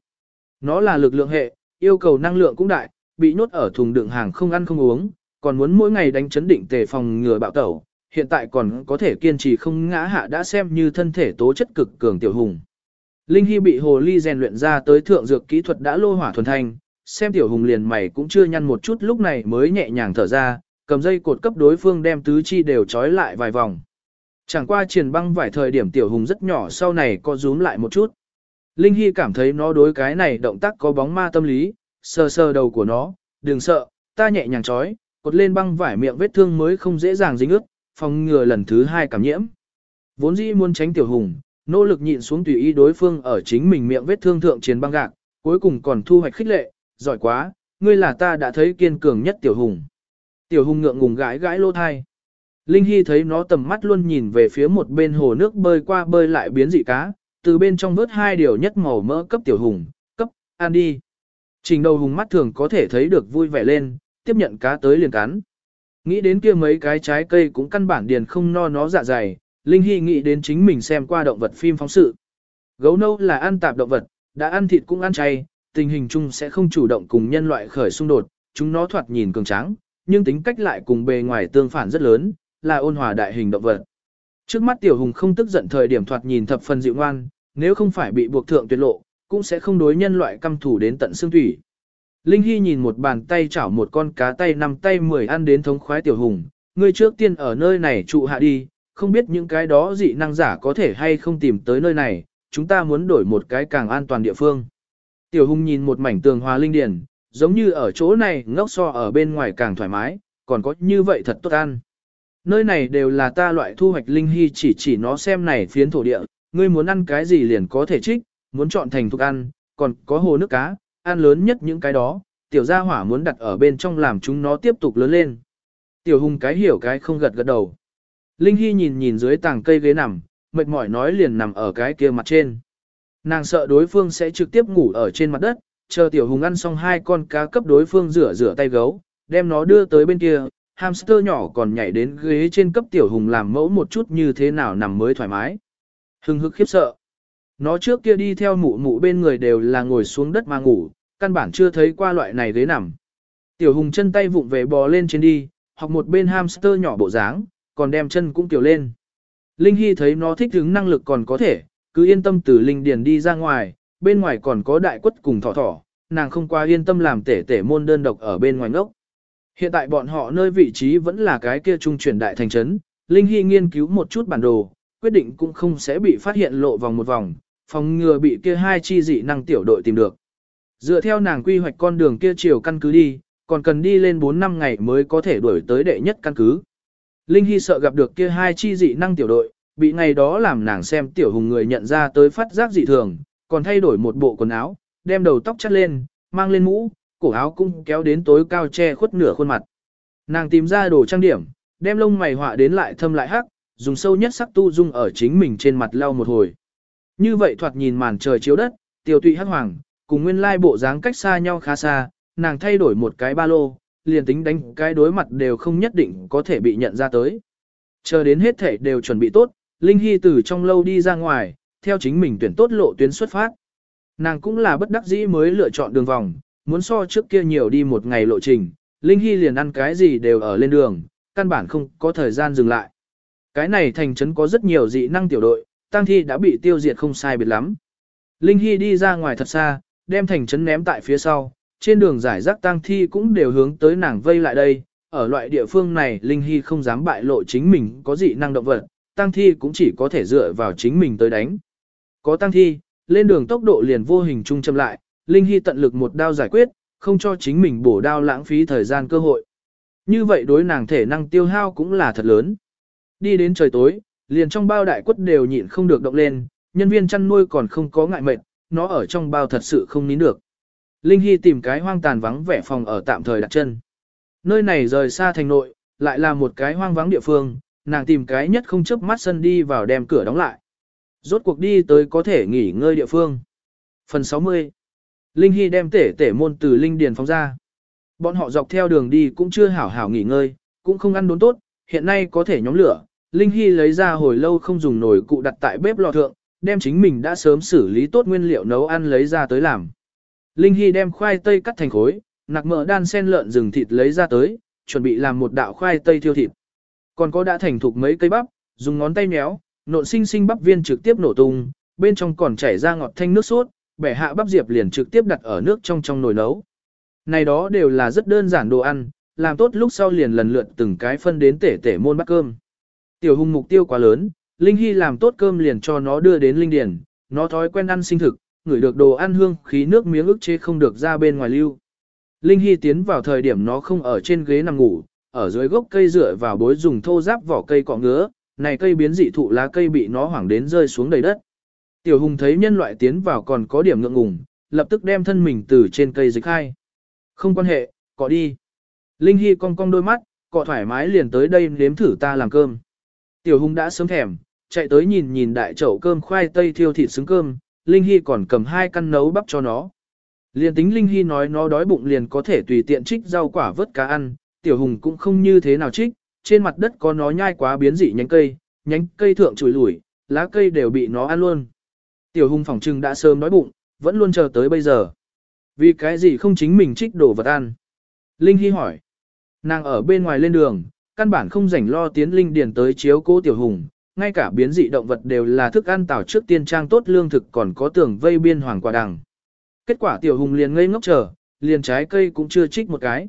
Nó là lực lượng hệ, yêu cầu năng lượng cũng đại, bị nhốt ở thùng đựng hàng không ăn không uống, còn muốn mỗi ngày đánh chấn định tề phòng ngừa bạo tẩu, hiện tại còn có thể kiên trì không ngã hạ đã xem như thân thể tố chất cực cường tiểu hùng. Linh Hy bị hồ ly rèn luyện ra tới thượng dược kỹ thuật đã lô hỏa thuần thanh, xem tiểu hùng liền mày cũng chưa nhăn một chút lúc này mới nhẹ nhàng thở ra, cầm dây cột cấp đối phương đem tứ chi đều trói lại vài vòng. Chẳng qua triển băng vài thời điểm tiểu hùng rất nhỏ sau này có rúm lại một chút. Linh Hy cảm thấy nó đối cái này động tác có bóng ma tâm lý, sờ sờ đầu của nó, đừng sợ, ta nhẹ nhàng trói, cột lên băng vải miệng vết thương mới không dễ dàng dính ướt, phòng ngừa lần thứ hai cảm nhiễm. Vốn dĩ muốn tránh tiểu hùng, nỗ lực nhịn xuống tùy ý đối phương ở chính mình miệng vết thương thượng chiến băng gạc, cuối cùng còn thu hoạch khích lệ, giỏi quá, ngươi là ta đã thấy kiên cường nhất tiểu hùng. Tiểu hùng ngượng ngùng gãi gãi lô thai. Linh Hy thấy nó tầm mắt luôn nhìn về phía một bên hồ nước bơi qua bơi lại biến dị cá, từ bên trong vớt hai điều nhất màu mỡ cấp tiểu hùng, cấp, ăn đi. Trình đầu hùng mắt thường có thể thấy được vui vẻ lên, tiếp nhận cá tới liền cắn. Nghĩ đến kia mấy cái trái cây cũng căn bản điền không no nó dạ dày, Linh Hy nghĩ đến chính mình xem qua động vật phim phóng sự. Gấu nâu là ăn tạp động vật, đã ăn thịt cũng ăn chay, tình hình chung sẽ không chủ động cùng nhân loại khởi xung đột, chúng nó thoạt nhìn cường tráng, nhưng tính cách lại cùng bề ngoài tương phản rất lớn, là ôn hòa đại hình động vật. Trước mắt tiểu hùng không tức giận thời điểm thoạt nhìn thập phần dịu ngoan, nếu không phải bị buộc thượng tuyệt lộ, cũng sẽ không đối nhân loại căm thủ đến tận xương thủy. Linh Hy nhìn một bàn tay chảo một con cá tay nằm tay mười ăn đến thống khoái tiểu hùng, ngươi trước tiên ở nơi này trụ hạ đi, không biết những cái đó dị năng giả có thể hay không tìm tới nơi này, chúng ta muốn đổi một cái càng an toàn địa phương. Tiểu hùng nhìn một mảnh tường hòa linh điển, giống như ở chỗ này ngốc so ở bên ngoài càng thoải mái, còn có như vậy thật tốt ăn. Nơi này đều là ta loại thu hoạch linh hy chỉ chỉ nó xem này phiến thổ địa, ngươi muốn ăn cái gì liền có thể trích, muốn chọn thành thuốc ăn, còn có hồ nước cá, ăn lớn nhất những cái đó, tiểu gia hỏa muốn đặt ở bên trong làm chúng nó tiếp tục lớn lên. Tiểu hùng cái hiểu cái không gật gật đầu. Linh Hy nhìn nhìn dưới tàng cây ghế nằm, mệt mỏi nói liền nằm ở cái kia mặt trên. Nàng sợ đối phương sẽ trực tiếp ngủ ở trên mặt đất, chờ tiểu hùng ăn xong hai con cá cấp đối phương rửa rửa tay gấu, đem nó đưa tới bên kia, hamster nhỏ còn nhảy đến ghế trên cấp tiểu hùng làm mẫu một chút như thế nào nằm mới thoải mái. Hưng hức khiếp sợ. Nó trước kia đi theo mụ mụ bên người đều là ngồi xuống đất mà ngủ, căn bản chưa thấy qua loại này ghế nằm. Tiểu hùng chân tay vụng về bò lên trên đi, hoặc một bên hamster nhỏ bộ dáng, còn đem chân cũng tiểu lên. Linh Hy thấy nó thích ứng năng lực còn có thể, cứ yên tâm từ Linh Điền đi ra ngoài, bên ngoài còn có đại quất cùng thỏ thỏ, nàng không qua yên tâm làm tể tể môn đơn độc ở bên ngoài ngốc. Hiện tại bọn họ nơi vị trí vẫn là cái kia trung chuyển đại thành trấn, Linh Hy nghiên cứu một chút bản đồ, quyết định cũng không sẽ bị phát hiện lộ vòng một vòng, phòng ngừa bị kia hai chi dị năng tiểu đội tìm được. Dựa theo nàng quy hoạch con đường kia chiều căn cứ đi, còn cần đi lên 4 năm ngày mới có thể đuổi tới đệ nhất căn cứ. Linh Hy sợ gặp được kia hai chi dị năng tiểu đội, bị ngày đó làm nàng xem tiểu hùng người nhận ra tới phát giác dị thường, còn thay đổi một bộ quần áo, đem đầu tóc chắt lên, mang lên mũ, cổ áo cũng kéo đến tối cao che khuất nửa khuôn mặt. Nàng tìm ra đồ trang điểm, đem lông mày họa đến lại thâm lại hắc, dùng sâu nhất sắc tu dung ở chính mình trên mặt lau một hồi. Như vậy thoạt nhìn màn trời chiếu đất, Tiểu tụy hắc hoàng, cùng nguyên lai bộ dáng cách xa nhau khá xa, nàng thay đổi một cái ba lô, liền tính đánh cái đối mặt đều không nhất định có thể bị nhận ra tới. Chờ đến hết thể đều chuẩn bị tốt, Linh Hy từ trong lâu đi ra ngoài, theo chính mình tuyển tốt lộ tuyến xuất phát. Nàng cũng là bất đắc dĩ mới lựa chọn đường vòng, muốn so trước kia nhiều đi một ngày lộ trình, Linh Hy liền ăn cái gì đều ở lên đường, căn bản không có thời gian dừng lại. Cái này thành trấn có rất nhiều dị năng tiểu đội, tăng thi đã bị tiêu diệt không sai biệt lắm. Linh Hy đi ra ngoài thật xa, đem thành trấn ném tại phía sau, trên đường giải rác tang thi cũng đều hướng tới nàng vây lại đây. Ở loại địa phương này Linh Hy không dám bại lộ chính mình có dị năng động vật, tang thi cũng chỉ có thể dựa vào chính mình tới đánh. Có tang thi, lên đường tốc độ liền vô hình trung chậm lại, Linh Hy tận lực một đao giải quyết, không cho chính mình bổ đao lãng phí thời gian cơ hội. Như vậy đối nàng thể năng tiêu hao cũng là thật lớn. Đi đến trời tối, liền trong bao đại quất đều nhịn không được động lên, nhân viên chăn nuôi còn không có ngại mệt, nó ở trong bao thật sự không nín được. Linh Hy tìm cái hoang tàn vắng vẻ phòng ở tạm thời đặt chân. Nơi này rời xa thành nội, lại là một cái hoang vắng địa phương, nàng tìm cái nhất không chớp mắt sân đi vào đem cửa đóng lại. Rốt cuộc đi tới có thể nghỉ ngơi địa phương. Phần 60 Linh Hy đem tể tể môn từ Linh Điền phóng ra. Bọn họ dọc theo đường đi cũng chưa hảo hảo nghỉ ngơi, cũng không ăn đốn tốt, hiện nay có thể nhóm lửa. Linh Hy lấy ra hồi lâu không dùng nồi cụ đặt tại bếp lò thượng, đem chính mình đã sớm xử lý tốt nguyên liệu nấu ăn lấy ra tới làm. Linh Hy đem khoai tây cắt thành khối, nạc mỡ đan sen lợn rừng thịt lấy ra tới, chuẩn bị làm một đạo khoai tây thiêu thịt. Còn có đã thành thục mấy cây bắp, dùng ngón tay méo, nộn sinh sinh bắp viên trực tiếp nổ tung, bên trong còn chảy ra ngọt thanh nước sốt, bẻ hạ bắp diệp liền trực tiếp đặt ở nước trong trong nồi nấu. Này đó đều là rất đơn giản đồ ăn, làm tốt lúc sau liền lần lượt từng cái phân đến tể tể môn bát cơm. Tiểu hùng mục tiêu quá lớn, Linh Hy làm tốt cơm liền cho nó đưa đến Linh Điền, nó thói quen ăn sinh thực, ngửi được đồ ăn hương khí nước miếng ức chế không được ra bên ngoài lưu. Linh Hy tiến vào thời điểm nó không ở trên ghế nằm ngủ, ở dưới gốc cây rửa vào bối dùng thô giáp vỏ cây cọ ngứa, này cây biến dị thụ lá cây bị nó hoảng đến rơi xuống đầy đất. Tiểu Hùng thấy nhân loại tiến vào còn có điểm ngượng ngùng, lập tức đem thân mình từ trên cây dịch khai. Không quan hệ, cọ đi. Linh Hy cong cong đôi mắt, cọ thoải mái liền tới đây nếm thử ta làm cơm. Tiểu Hùng đã sớm thèm, chạy tới nhìn nhìn đại chậu cơm khoai tây thiêu thịt xứng cơm, Linh Hy còn cầm hai căn nấu bắp cho nó. Liền tính Linh Hy nói nó đói bụng liền có thể tùy tiện trích rau quả vớt cá ăn, Tiểu Hùng cũng không như thế nào trích, trên mặt đất có nó nhai quá biến dị nhánh cây, nhánh cây thượng chùi lủi, lá cây đều bị nó ăn luôn. Tiểu Hùng phỏng trưng đã sớm đói bụng, vẫn luôn chờ tới bây giờ. Vì cái gì không chính mình trích đồ vật ăn? Linh Hy hỏi. Nàng ở bên ngoài lên đường, căn bản không rảnh lo tiến Linh Điền tới chiếu cố Tiểu Hùng, ngay cả biến dị động vật đều là thức ăn tảo trước tiên trang tốt lương thực còn có tường vây biên hoàng quả đằng. Kết quả Tiểu Hùng liền ngây ngốc chờ, liền trái cây cũng chưa trích một cái.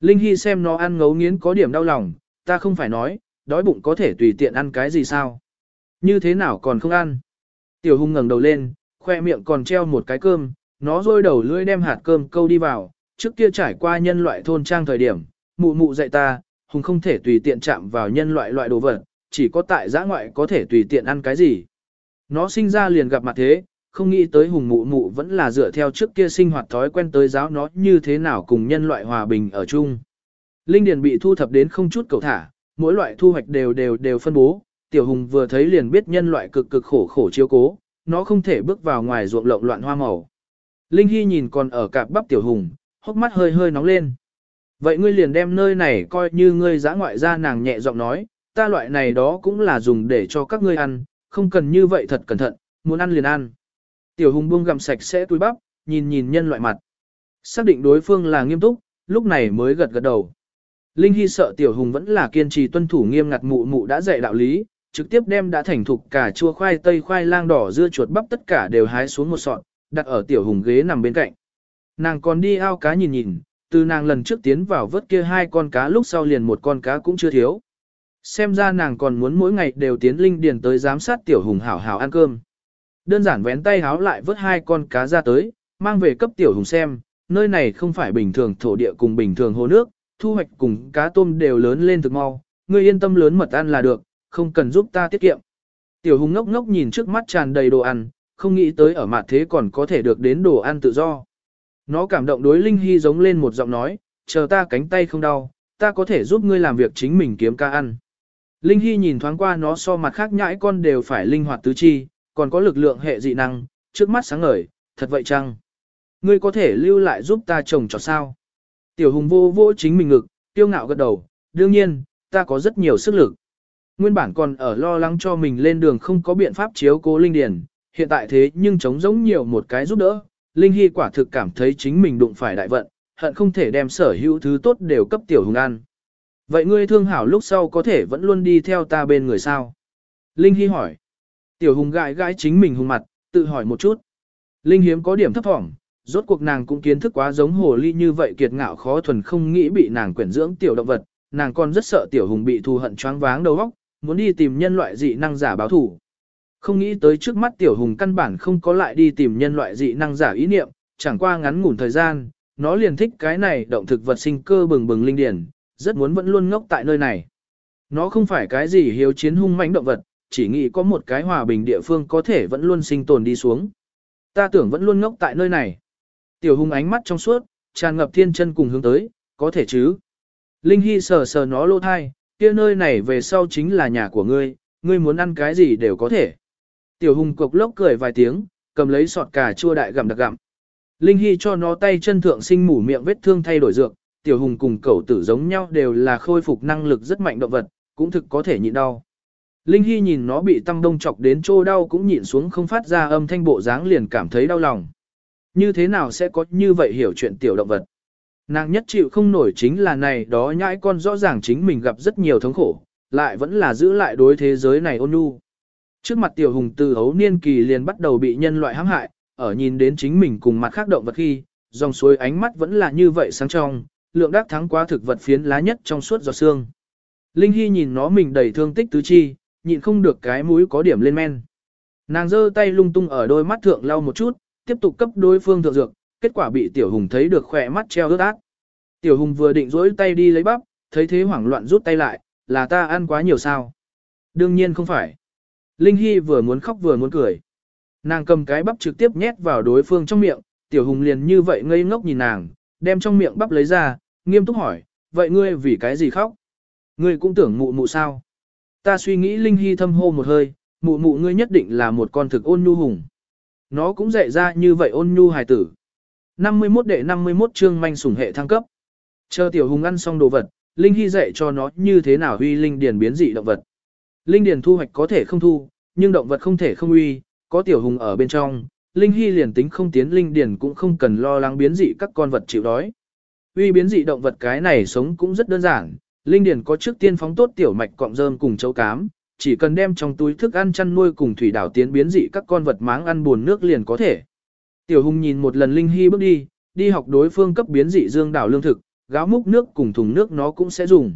Linh Hy xem nó ăn ngấu nghiến có điểm đau lòng, ta không phải nói, đói bụng có thể tùy tiện ăn cái gì sao? Như thế nào còn không ăn? Tiểu Hùng ngẩng đầu lên, khoe miệng còn treo một cái cơm, nó rôi đầu lưỡi đem hạt cơm câu đi vào, trước kia trải qua nhân loại thôn trang thời điểm, mụ mụ dạy ta, Hùng không thể tùy tiện chạm vào nhân loại loại đồ vật, chỉ có tại giã ngoại có thể tùy tiện ăn cái gì. Nó sinh ra liền gặp mặt thế, không nghĩ tới hùng mụ mụ vẫn là dựa theo trước kia sinh hoạt thói quen tới giáo nó như thế nào cùng nhân loại hòa bình ở chung. Linh điền bị thu thập đến không chút cầu thả, mỗi loại thu hoạch đều đều đều phân bố, tiểu hùng vừa thấy liền biết nhân loại cực cực khổ khổ chiếu cố, nó không thể bước vào ngoài ruộng lộn loạn hoa màu. Linh Hy nhìn còn ở cạp bắp tiểu hùng, hốc mắt hơi hơi nóng lên. Vậy ngươi liền đem nơi này coi như ngươi giã ngoại ra nàng nhẹ giọng nói, ta loại này đó cũng là dùng để cho các ngươi ăn, không cần như vậy thật cẩn thận, muốn ăn liền ăn. Tiểu hùng buông gặm sạch sẽ túi bắp, nhìn nhìn nhân loại mặt. Xác định đối phương là nghiêm túc, lúc này mới gật gật đầu. Linh Hy sợ tiểu hùng vẫn là kiên trì tuân thủ nghiêm ngặt mụ mụ đã dạy đạo lý, trực tiếp đem đã thành thục cả chua khoai tây khoai lang đỏ dưa chuột bắp tất cả đều hái xuống một sọt, đặt ở tiểu hùng ghế nằm bên cạnh. Nàng còn đi ao cá nhìn nhìn, từ nàng lần trước tiến vào vớt kia hai con cá lúc sau liền một con cá cũng chưa thiếu. Xem ra nàng còn muốn mỗi ngày đều tiến linh điền tới giám sát tiểu hùng hảo hảo ăn cơm. Đơn giản vén tay háo lại vớt hai con cá ra tới, mang về cấp tiểu hùng xem, nơi này không phải bình thường thổ địa cùng bình thường hồ nước, thu hoạch cùng cá tôm đều lớn lên thực mau, ngươi yên tâm lớn mật ăn là được, không cần giúp ta tiết kiệm. Tiểu hùng ngốc ngốc nhìn trước mắt tràn đầy đồ ăn, không nghĩ tới ở mặt thế còn có thể được đến đồ ăn tự do. Nó cảm động đối Linh Hy giống lên một giọng nói, chờ ta cánh tay không đau, ta có thể giúp ngươi làm việc chính mình kiếm ca ăn. Linh Hy nhìn thoáng qua nó so mặt khác nhãi con đều phải linh hoạt tứ chi, còn có lực lượng hệ dị năng, trước mắt sáng ngời, thật vậy chăng? Ngươi có thể lưu lại giúp ta trồng trọt sao? Tiểu hùng vô vô chính mình ngực, tiêu ngạo gật đầu, đương nhiên, ta có rất nhiều sức lực. Nguyên bản còn ở lo lắng cho mình lên đường không có biện pháp chiếu cố Linh Điền, hiện tại thế nhưng trống giống nhiều một cái giúp đỡ, Linh Hy quả thực cảm thấy chính mình đụng phải đại vận, hận không thể đem sở hữu thứ tốt đều cấp tiểu hùng ăn. Vậy ngươi thương hảo lúc sau có thể vẫn luôn đi theo ta bên người sao? Linh Hy hỏi. Tiểu hùng gãi gãi chính mình hùng mặt, tự hỏi một chút. Linh hiếm có điểm thấp thỏm, rốt cuộc nàng cũng kiến thức quá giống hồ ly như vậy kiệt ngạo khó thuần không nghĩ bị nàng quyển dưỡng tiểu động vật, nàng còn rất sợ tiểu hùng bị thù hận choáng váng đầu óc, muốn đi tìm nhân loại dị năng giả báo thù. Không nghĩ tới trước mắt tiểu hùng căn bản không có lại đi tìm nhân loại dị năng giả ý niệm, chẳng qua ngắn ngủn thời gian, nó liền thích cái này động thực vật sinh cơ bừng bừng linh điển, rất muốn vẫn luôn ngốc tại nơi này. Nó không phải cái gì hiếu chiến hung mãnh động vật, chỉ nghĩ có một cái hòa bình địa phương có thể vẫn luôn sinh tồn đi xuống. Ta tưởng vẫn luôn ngốc tại nơi này. Tiểu hung ánh mắt trong suốt, tràn ngập thiên chân cùng hướng tới, có thể chứ. Linh Hy sờ sờ nó lô thai, kia nơi này về sau chính là nhà của ngươi, ngươi muốn ăn cái gì đều có thể. Tiểu hùng cục lốc cười vài tiếng, cầm lấy sọt cà chua đại gặm đặc gặm. Linh Hy cho nó tay chân thượng sinh mủ miệng vết thương thay đổi dược, tiểu hùng cùng cẩu tử giống nhau đều là khôi phục năng lực rất mạnh động vật, cũng thực có thể nhịn đau. Linh Hy nhìn nó bị tăng đông chọc đến chỗ đau cũng nhịn xuống không phát ra âm thanh bộ dáng liền cảm thấy đau lòng. Như thế nào sẽ có như vậy hiểu chuyện tiểu động vật? Nàng nhất chịu không nổi chính là này đó nhãi con rõ ràng chính mình gặp rất nhiều thống khổ, lại vẫn là giữ lại đối thế giới này ôn nhu. Trước mặt tiểu hùng từ ấu niên kỳ liền bắt đầu bị nhân loại hãm hại, ở nhìn đến chính mình cùng mặt khác động vật khi, dòng suối ánh mắt vẫn là như vậy sáng trong, lượng đắc thắng quá thực vật phiến lá nhất trong suốt giọt xương. Linh Hy nhìn nó mình đầy thương tích tứ chi, nhịn không được cái mũi có điểm lên men. Nàng giơ tay lung tung ở đôi mắt thượng lau một chút, tiếp tục cấp đối phương thượng dược, kết quả bị tiểu hùng thấy được khỏe mắt treo ướt ác. Tiểu hùng vừa định rỗi tay đi lấy bắp, thấy thế hoảng loạn rút tay lại, là ta ăn quá nhiều sao? Đương nhiên không phải. Linh Hy vừa muốn khóc vừa muốn cười. Nàng cầm cái bắp trực tiếp nhét vào đối phương trong miệng, tiểu hùng liền như vậy ngây ngốc nhìn nàng, đem trong miệng bắp lấy ra, nghiêm túc hỏi, vậy ngươi vì cái gì khóc? Ngươi cũng tưởng mụ mụ sao? Ta suy nghĩ Linh Hy thâm hô một hơi, mụ mụ ngươi nhất định là một con thực ôn nhu hùng. Nó cũng dạy ra như vậy ôn nhu hài tử. 51 đệ 51 chương manh sủng hệ thăng cấp. Chờ tiểu hùng ăn xong đồ vật, Linh Hy dạy cho nó như thế nào huy linh điền biến dị động vật. Linh điền thu hoạch có thể không thu, nhưng động vật không thể không uy, có tiểu hùng ở bên trong, Linh Hy liền tính không tiến linh điền cũng không cần lo lắng biến dị các con vật chịu đói. Uy biến dị động vật cái này sống cũng rất đơn giản, linh điền có trước tiên phóng tốt tiểu mạch cọng rơm cùng châu cám, chỉ cần đem trong túi thức ăn chăn nuôi cùng thủy đảo tiến biến dị các con vật máng ăn buồn nước liền có thể. Tiểu hùng nhìn một lần Linh Hy bước đi, đi học đối phương cấp biến dị dương đảo lương thực, gáo múc nước cùng thùng nước nó cũng sẽ dùng.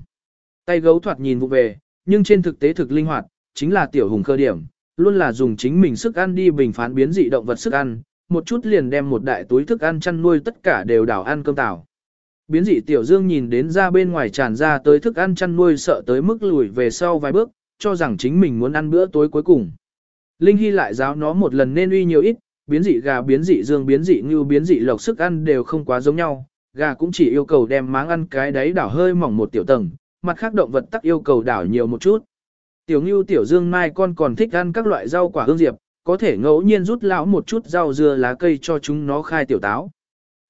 Tay gấu thoạt nhìn vụ về, nhưng trên thực tế thực linh hoạt, chính là tiểu hùng cơ điểm, luôn là dùng chính mình sức ăn đi bình phán biến dị động vật sức ăn, một chút liền đem một đại túi thức ăn chăn nuôi tất cả đều đảo ăn cơm tảo. Biến dị tiểu dương nhìn đến ra bên ngoài tràn ra tới thức ăn chăn nuôi sợ tới mức lùi về sau vài bước, cho rằng chính mình muốn ăn bữa tối cuối cùng. Linh Hy lại giáo nó một lần nên uy nhiều ít, biến dị gà biến dị dương biến dị như biến dị lộc sức ăn đều không quá giống nhau, gà cũng chỉ yêu cầu đem máng ăn cái đấy đảo hơi mỏng một tiểu tầng, mặt khác động vật tắc yêu cầu đảo nhiều một chút. Tiểu Ngưu tiểu Dương mai con còn thích ăn các loại rau quả hương diệp, có thể ngẫu nhiên rút lão một chút rau dưa lá cây cho chúng nó khai tiểu táo.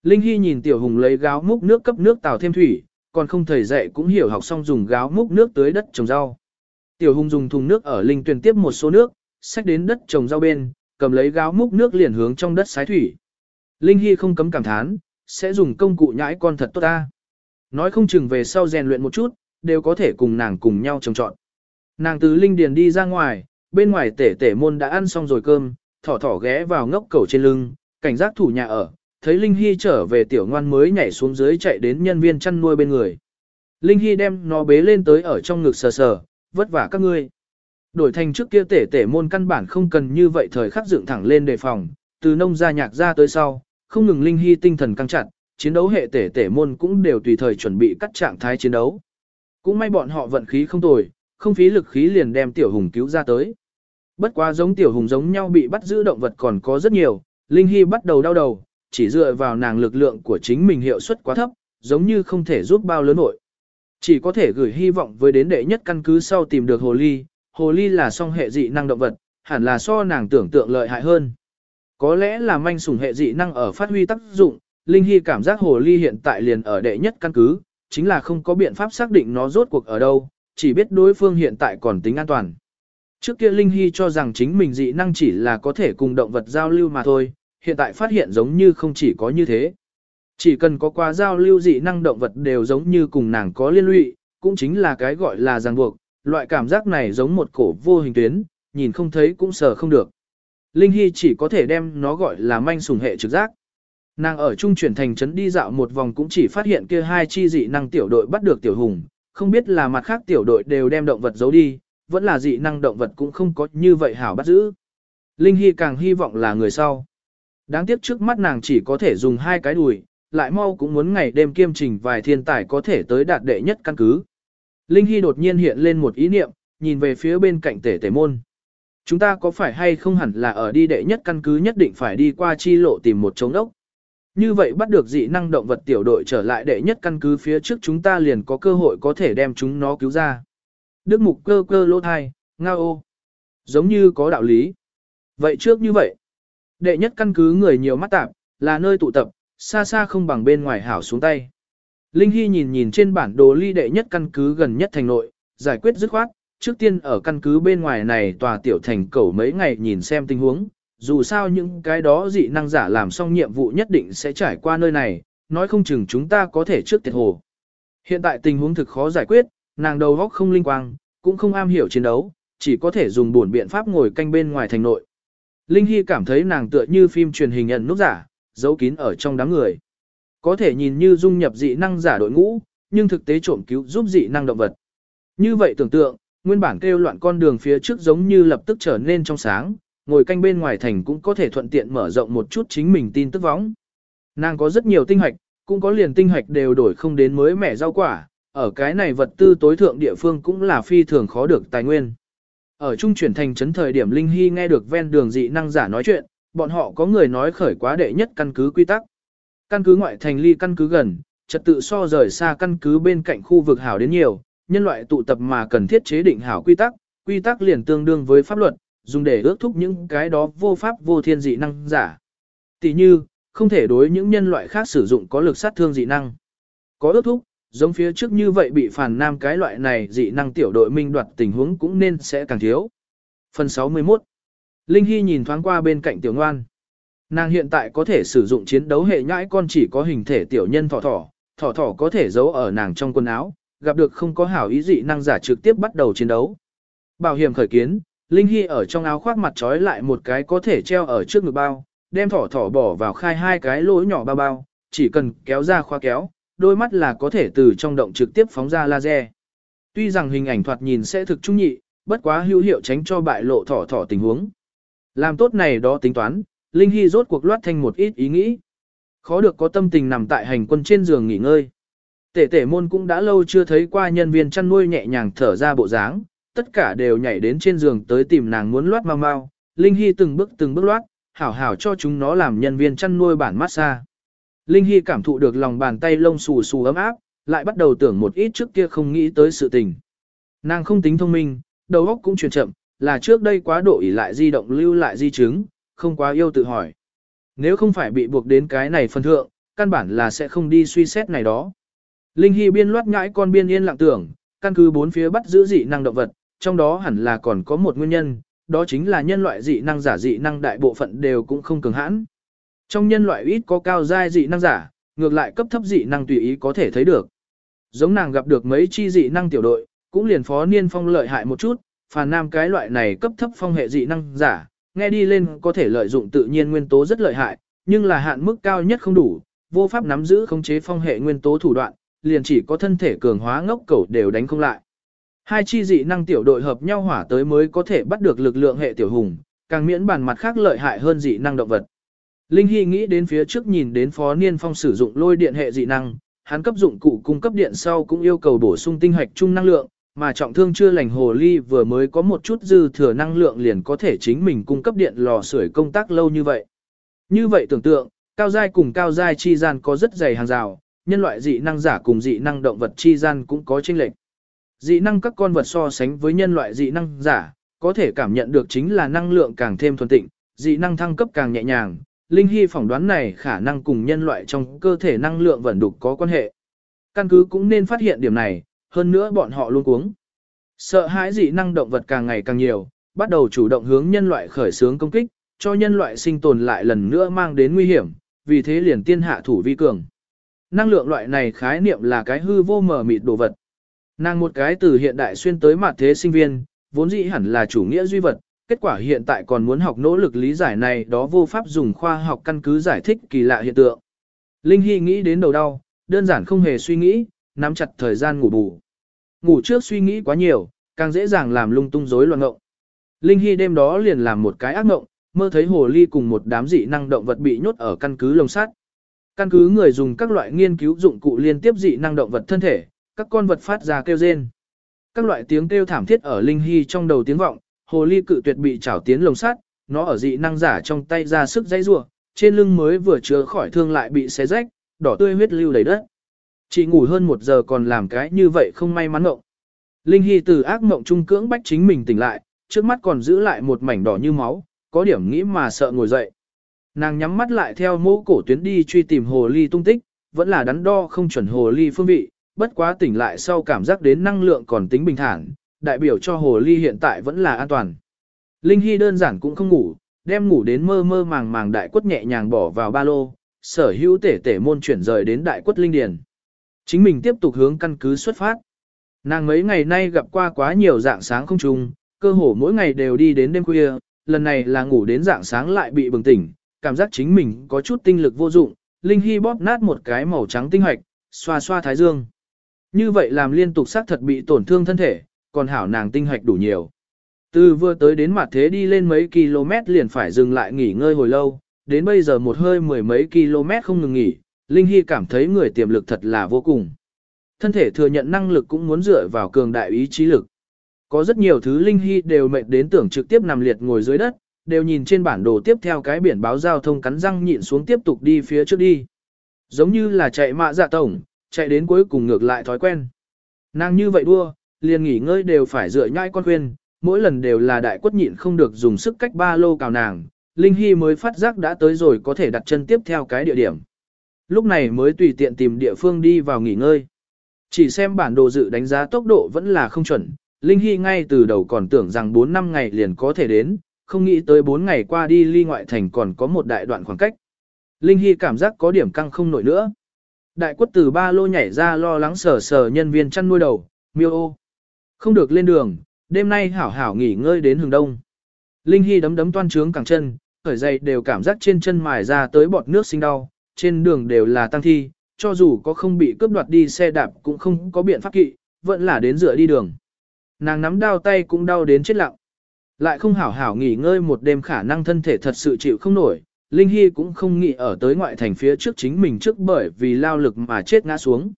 Linh Hy nhìn tiểu hùng lấy gáo múc nước cấp nước tào thêm thủy, còn không thầy dạy cũng hiểu học xong dùng gáo múc nước tới đất trồng rau. Tiểu hùng dùng thùng nước ở linh tuyển tiếp một số nước, xách đến đất trồng rau bên, cầm lấy gáo múc nước liền hướng trong đất sái thủy. Linh Hy không cấm cảm thán, sẽ dùng công cụ nhãi con thật tốt ta. Nói không chừng về sau rèn luyện một chút, đều có thể cùng nàng cùng nhau trồng trọn. Nàng từ linh điền đi ra ngoài, bên ngoài tể tể môn đã ăn xong rồi cơm, thỏ thỏ ghé vào ngốc cầu trên lưng, cảnh giác thủ nhà ở, thấy Linh Hy trở về tiểu ngoan mới nhảy xuống dưới chạy đến nhân viên chăn nuôi bên người. Linh Hy đem nó bế lên tới ở trong ngực sờ sờ, vất vả các ngươi. Đổi thành trước kia tể tể môn căn bản không cần như vậy thời khắc dựng thẳng lên đề phòng, từ nông ra nhạc ra tới sau, không ngừng Linh Hy tinh thần căng chặt, chiến đấu hệ tể tể môn cũng đều tùy thời chuẩn bị cắt trạng thái chiến đấu. Cũng may bọn họ vận khí không tồi, không phí lực khí liền đem tiểu hùng cứu ra tới. Bất quá giống tiểu hùng giống nhau bị bắt giữ động vật còn có rất nhiều, Linh Hy bắt đầu đau đầu, chỉ dựa vào nàng lực lượng của chính mình hiệu suất quá thấp, giống như không thể giúp bao lớn nội. Chỉ có thể gửi hy vọng với đến đệ nhất căn cứ sau tìm được hồ ly, hồ ly là song hệ dị năng động vật, hẳn là so nàng tưởng tượng lợi hại hơn. Có lẽ là manh sủng hệ dị năng ở phát huy tác dụng, Linh Hy cảm giác hồ ly hiện tại liền ở đệ nhất căn cứ, chính là không có biện pháp xác định nó rốt cuộc ở đâu, chỉ biết đối phương hiện tại còn tính an toàn. Trước kia Linh Hy cho rằng chính mình dị năng chỉ là có thể cùng động vật giao lưu mà thôi, hiện tại phát hiện giống như không chỉ có như thế. Chỉ cần có qua giao lưu dị năng động vật đều giống như cùng nàng có liên lụy, cũng chính là cái gọi là ràng buộc, loại cảm giác này giống một cổ vô hình tuyến, nhìn không thấy cũng sờ không được. Linh Hy chỉ có thể đem nó gọi là manh sùng hệ trực giác. Nàng ở trung chuyển thành trấn đi dạo một vòng cũng chỉ phát hiện kia hai chi dị năng tiểu đội bắt được tiểu hùng, không biết là mặt khác tiểu đội đều đem động vật giấu đi, vẫn là dị năng động vật cũng không có như vậy hảo bắt giữ. Linh Hy càng hy vọng là người sau. Đáng tiếc trước mắt nàng chỉ có thể dùng hai cái đùi, lại mau cũng muốn ngày đêm kiêm trình vài thiên tài có thể tới đạt đệ nhất căn cứ. Linh Hy đột nhiên hiện lên một ý niệm, nhìn về phía bên cạnh tể tể môn. Chúng ta có phải hay không hẳn là ở đi đệ nhất căn cứ nhất định phải đi qua chi lộ tìm một trống ốc. Như vậy bắt được dị năng động vật tiểu đội trở lại đệ nhất căn cứ phía trước chúng ta liền có cơ hội có thể đem chúng nó cứu ra. Đức mục cơ cơ lỗ thai, ngao ô. Giống như có đạo lý. Vậy trước như vậy, đệ nhất căn cứ người nhiều mắt tạp, là nơi tụ tập, xa xa không bằng bên ngoài hảo xuống tay. Linh Hy nhìn nhìn trên bản đồ ly đệ nhất căn cứ gần nhất thành nội, giải quyết dứt khoát, trước tiên ở căn cứ bên ngoài này tòa tiểu thành cầu mấy ngày nhìn xem tình huống, dù sao những cái đó dị năng giả làm xong nhiệm vụ nhất định sẽ trải qua nơi này, nói không chừng chúng ta có thể trước tiệt hồ. Hiện tại tình huống thực khó giải quyết, nàng đầu góc không linh quang, cũng không am hiểu chiến đấu, chỉ có thể dùng buồn biện pháp ngồi canh bên ngoài thành nội. Linh Hy cảm thấy nàng tựa như phim truyền hình nhận nút giả, giấu kín ở trong đám người. Có thể nhìn như dung nhập dị năng giả đội ngũ, nhưng thực tế trộm cứu giúp dị năng động vật. Như vậy tưởng tượng, nguyên bản kêu loạn con đường phía trước giống như lập tức trở nên trong sáng, ngồi canh bên ngoài thành cũng có thể thuận tiện mở rộng một chút chính mình tin tức võng. Nàng có rất nhiều tinh hạch, cũng có liền tinh hạch đều đổi không đến mới mẻ rau quả, ở cái này vật tư tối thượng địa phương cũng là phi thường khó được tài nguyên. Ở trung chuyển thành trấn thời điểm Linh Hy nghe được ven đường dị năng giả nói chuyện, bọn họ có người nói khởi quá đệ nhất căn cứ quy tắc. Căn cứ ngoại thành ly căn cứ gần, trật tự so rời xa căn cứ bên cạnh khu vực hảo đến nhiều, nhân loại tụ tập mà cần thiết chế định hảo quy tắc, quy tắc liền tương đương với pháp luật, dùng để ước thúc những cái đó vô pháp vô thiên dị năng giả. Tỷ như, không thể đối những nhân loại khác sử dụng có lực sát thương dị năng. Có ước thúc, giống phía trước như vậy bị phản nam cái loại này dị năng tiểu đội minh đoạt tình huống cũng nên sẽ càng thiếu. Phần 61 Linh Hy nhìn thoáng qua bên cạnh tiểu ngoan. Nàng hiện tại có thể sử dụng chiến đấu hệ nhãi con chỉ có hình thể tiểu nhân thỏ thỏ, thỏ thỏ có thể giấu ở nàng trong quần áo, gặp được không có hảo ý dị năng giả trực tiếp bắt đầu chiến đấu. Bảo hiểm khởi kiến, Linh Hy ở trong áo khoác mặt trói lại một cái có thể treo ở trước ngực bao, đem thỏ thỏ bỏ vào khai hai cái lỗ nhỏ bao bao, chỉ cần kéo ra khóa kéo, đôi mắt là có thể từ trong động trực tiếp phóng ra laser. Tuy rằng hình ảnh thoạt nhìn sẽ thực trung nhị, bất quá hữu hiệu tránh cho bại lộ thỏ thỏ tình huống. Làm tốt này đó tính toán, Linh Hy rốt cuộc loát thành một ít ý nghĩ. Khó được có tâm tình nằm tại hành quân trên giường nghỉ ngơi. Tể tể môn cũng đã lâu chưa thấy qua nhân viên chăn nuôi nhẹ nhàng thở ra bộ dáng, tất cả đều nhảy đến trên giường tới tìm nàng muốn loát mau mau. Linh Hy từng bước từng bước loát, hảo hảo cho chúng nó làm nhân viên chăn nuôi bản massage. Linh Hy cảm thụ được lòng bàn tay lông xù xù ấm áp, lại bắt đầu tưởng một ít trước kia không nghĩ tới sự tình. Nàng không tính thông minh, đầu óc cũng chuyển chậm, là trước đây quá độ ỉ lại di động lưu lại di chứng, không quá yêu tự hỏi. Nếu không phải bị buộc đến cái này phân thượng, căn bản là sẽ không đi suy xét này đó. Linh Hy biên loát ngãi con biên yên lặng tưởng, căn cứ bốn phía bắt giữ dị năng động vật, trong đó hẳn là còn có một nguyên nhân, đó chính là nhân loại dị năng giả dị năng đại bộ phận đều cũng không cường hãn. Trong nhân loại ít có cao giai dị năng giả, ngược lại cấp thấp dị năng tùy ý có thể thấy được. Giống nàng gặp được mấy chi dị năng tiểu đội, cũng liền phó niên phong lợi hại một chút, phàn nam cái loại này cấp thấp phong hệ dị năng giả, nghe đi lên có thể lợi dụng tự nhiên nguyên tố rất lợi hại, nhưng là hạn mức cao nhất không đủ, vô pháp nắm giữ khống chế phong hệ nguyên tố thủ đoạn, liền chỉ có thân thể cường hóa ngốc cầu đều đánh không lại. Hai chi dị năng tiểu đội hợp nhau hỏa tới mới có thể bắt được lực lượng hệ tiểu hùng, càng miễn bản mặt khác lợi hại hơn dị năng động vật. Linh Hy nghĩ đến phía trước nhìn đến Phó Niên Phong sử dụng lôi điện hệ dị năng, hắn cấp dụng cụ cung cấp điện sau cũng yêu cầu bổ sung tinh hạch chung năng lượng, mà trọng thương chưa lành hồ ly vừa mới có một chút dư thừa năng lượng liền có thể chính mình cung cấp điện lò sưởi công tác lâu như vậy. Như vậy tưởng tượng, cao giai cùng cao giai chi gian có rất dày hàng rào, nhân loại dị năng giả cùng dị năng động vật chi gian cũng có chênh lệch. Dị năng các con vật so sánh với nhân loại dị năng giả, có thể cảm nhận được chính là năng lượng càng thêm thuần tịnh, dị năng thăng cấp càng nhẹ nhàng. Linh Hy phỏng đoán này khả năng cùng nhân loại trong cơ thể năng lượng vận đục có quan hệ. Căn cứ cũng nên phát hiện điểm này, hơn nữa bọn họ luôn cuống. Sợ hãi dị năng động vật càng ngày càng nhiều, bắt đầu chủ động hướng nhân loại khởi xướng công kích, cho nhân loại sinh tồn lại lần nữa mang đến nguy hiểm, vì thế liền tiên hạ thủ vi cường. Năng lượng loại này khái niệm là cái hư vô mờ mịt đồ vật. Nàng một cái từ hiện đại xuyên tới mặt thế sinh viên, vốn dĩ hẳn là chủ nghĩa duy vật, kết quả hiện tại còn muốn học nỗ lực lý giải này đó vô pháp dùng khoa học căn cứ giải thích kỳ lạ hiện tượng. Linh Hy nghĩ đến đầu đau, đơn giản không hề suy nghĩ, nắm chặt thời gian ngủ bù. Ngủ trước suy nghĩ quá nhiều, càng dễ dàng làm lung tung rối loạn ngộng. Linh Hy đêm đó liền làm một cái ác ngộng, mơ thấy hồ ly cùng một đám dị năng động vật bị nhốt ở căn cứ lồng sắt. Căn cứ người dùng các loại nghiên cứu dụng cụ liên tiếp dị năng động vật thân thể, các con vật phát ra kêu rên. Các loại tiếng kêu thảm thiết ở Linh Hy trong đầu tiếng vọng, hồ ly cự tuyệt bị trảo tiến lồng sắt, nó ở dị năng giả trong tay ra sức dãy rủa, trên lưng mới vừa chứa khỏi thương lại bị xé rách, đỏ tươi huyết lưu đầy đất. Chỉ ngủ hơn một giờ còn làm cái như vậy không may mắn ngộng. Linh Hy từ ác mộng trung cưỡng bách chính mình tỉnh lại, trước mắt còn giữ lại một mảnh đỏ như máu, có điểm nghĩ mà sợ ngồi dậy. Nàng nhắm mắt lại theo mẫu cổ tuyến đi truy tìm hồ ly tung tích, vẫn là đắn đo không chuẩn hồ ly phương vị, bất quá tỉnh lại sau cảm giác đến năng lượng còn tính bình thản, đại biểu cho hồ ly hiện tại vẫn là an toàn. Linh Hy đơn giản cũng không ngủ, đem ngủ đến mơ mơ màng màng đại quất nhẹ nhàng bỏ vào ba lô, sở hữu tể tể môn chuyển rời đến đại quất linh điền. Chính mình tiếp tục hướng căn cứ xuất phát. Nàng mấy ngày nay gặp qua quá nhiều dạng sáng không trùng, cơ hồ mỗi ngày đều đi đến đêm khuya, lần này là ngủ đến dạng sáng lại bị bừng tỉnh, cảm giác chính mình có chút tinh lực vô dụng, Linh Hy bóp nát một cái màu trắng tinh hoạch, xoa xoa thái dương. Như vậy làm liên tục xác thật bị tổn thương thân thể, còn hảo nàng tinh hoạch đủ nhiều. Từ vừa tới đến mặt thế đi lên mấy km liền phải dừng lại nghỉ ngơi hồi lâu, đến bây giờ một hơi mười mấy km không ngừng nghỉ, Linh Hy cảm thấy người tiềm lực thật là vô cùng. Thân thể thừa nhận năng lực cũng muốn dựa vào cường đại ý chí lực. Có rất nhiều thứ Linh Hy đều mệt đến tưởng trực tiếp nằm liệt ngồi dưới đất, đều nhìn trên bản đồ tiếp theo cái biển báo giao thông cắn răng nhịn xuống tiếp tục đi phía trước đi. Giống như là chạy mạ dạ tổng, chạy đến cuối cùng ngược lại thói quen. Nàng như vậy đua, liền nghỉ ngơi đều phải dựa nhai con khuyên, mỗi lần đều là đại quất nhịn không được dùng sức cách ba lô cào nàng, Linh Hy mới phát giác đã tới rồi có thể đặt chân tiếp theo cái địa điểm. Lúc này mới tùy tiện tìm địa phương đi vào nghỉ ngơi. Chỉ xem bản đồ dự đánh giá tốc độ vẫn là không chuẩn, Linh Hy ngay từ đầu còn tưởng rằng 4 năm ngày liền có thể đến, không nghĩ tới 4 ngày qua đi ly ngoại thành còn có một đại đoạn khoảng cách. Linh Hy cảm giác có điểm căng không nổi nữa. Đại quất từ ba lô nhảy ra lo lắng sờ sờ nhân viên chăn nuôi đầu, miêu ô. Không được lên đường, đêm nay hảo hảo nghỉ ngơi đến hừng đông. Linh Hy đấm đấm toan trướng cẳng chân, khởi dậy đều cảm giác trên chân mài ra tới bọt nước sinh đau, trên đường đều là tăng thi, cho dù có không bị cướp đoạt đi xe đạp cũng không có biện pháp kỵ, vẫn là đến dựa đi đường. Nàng nắm đau tay cũng đau đến chết lặng. Lại không hảo hảo nghỉ ngơi một đêm khả năng thân thể thật sự chịu không nổi, Linh Hy cũng không nghĩ ở tới ngoại thành phía trước chính mình trước bởi vì lao lực mà chết ngã xuống.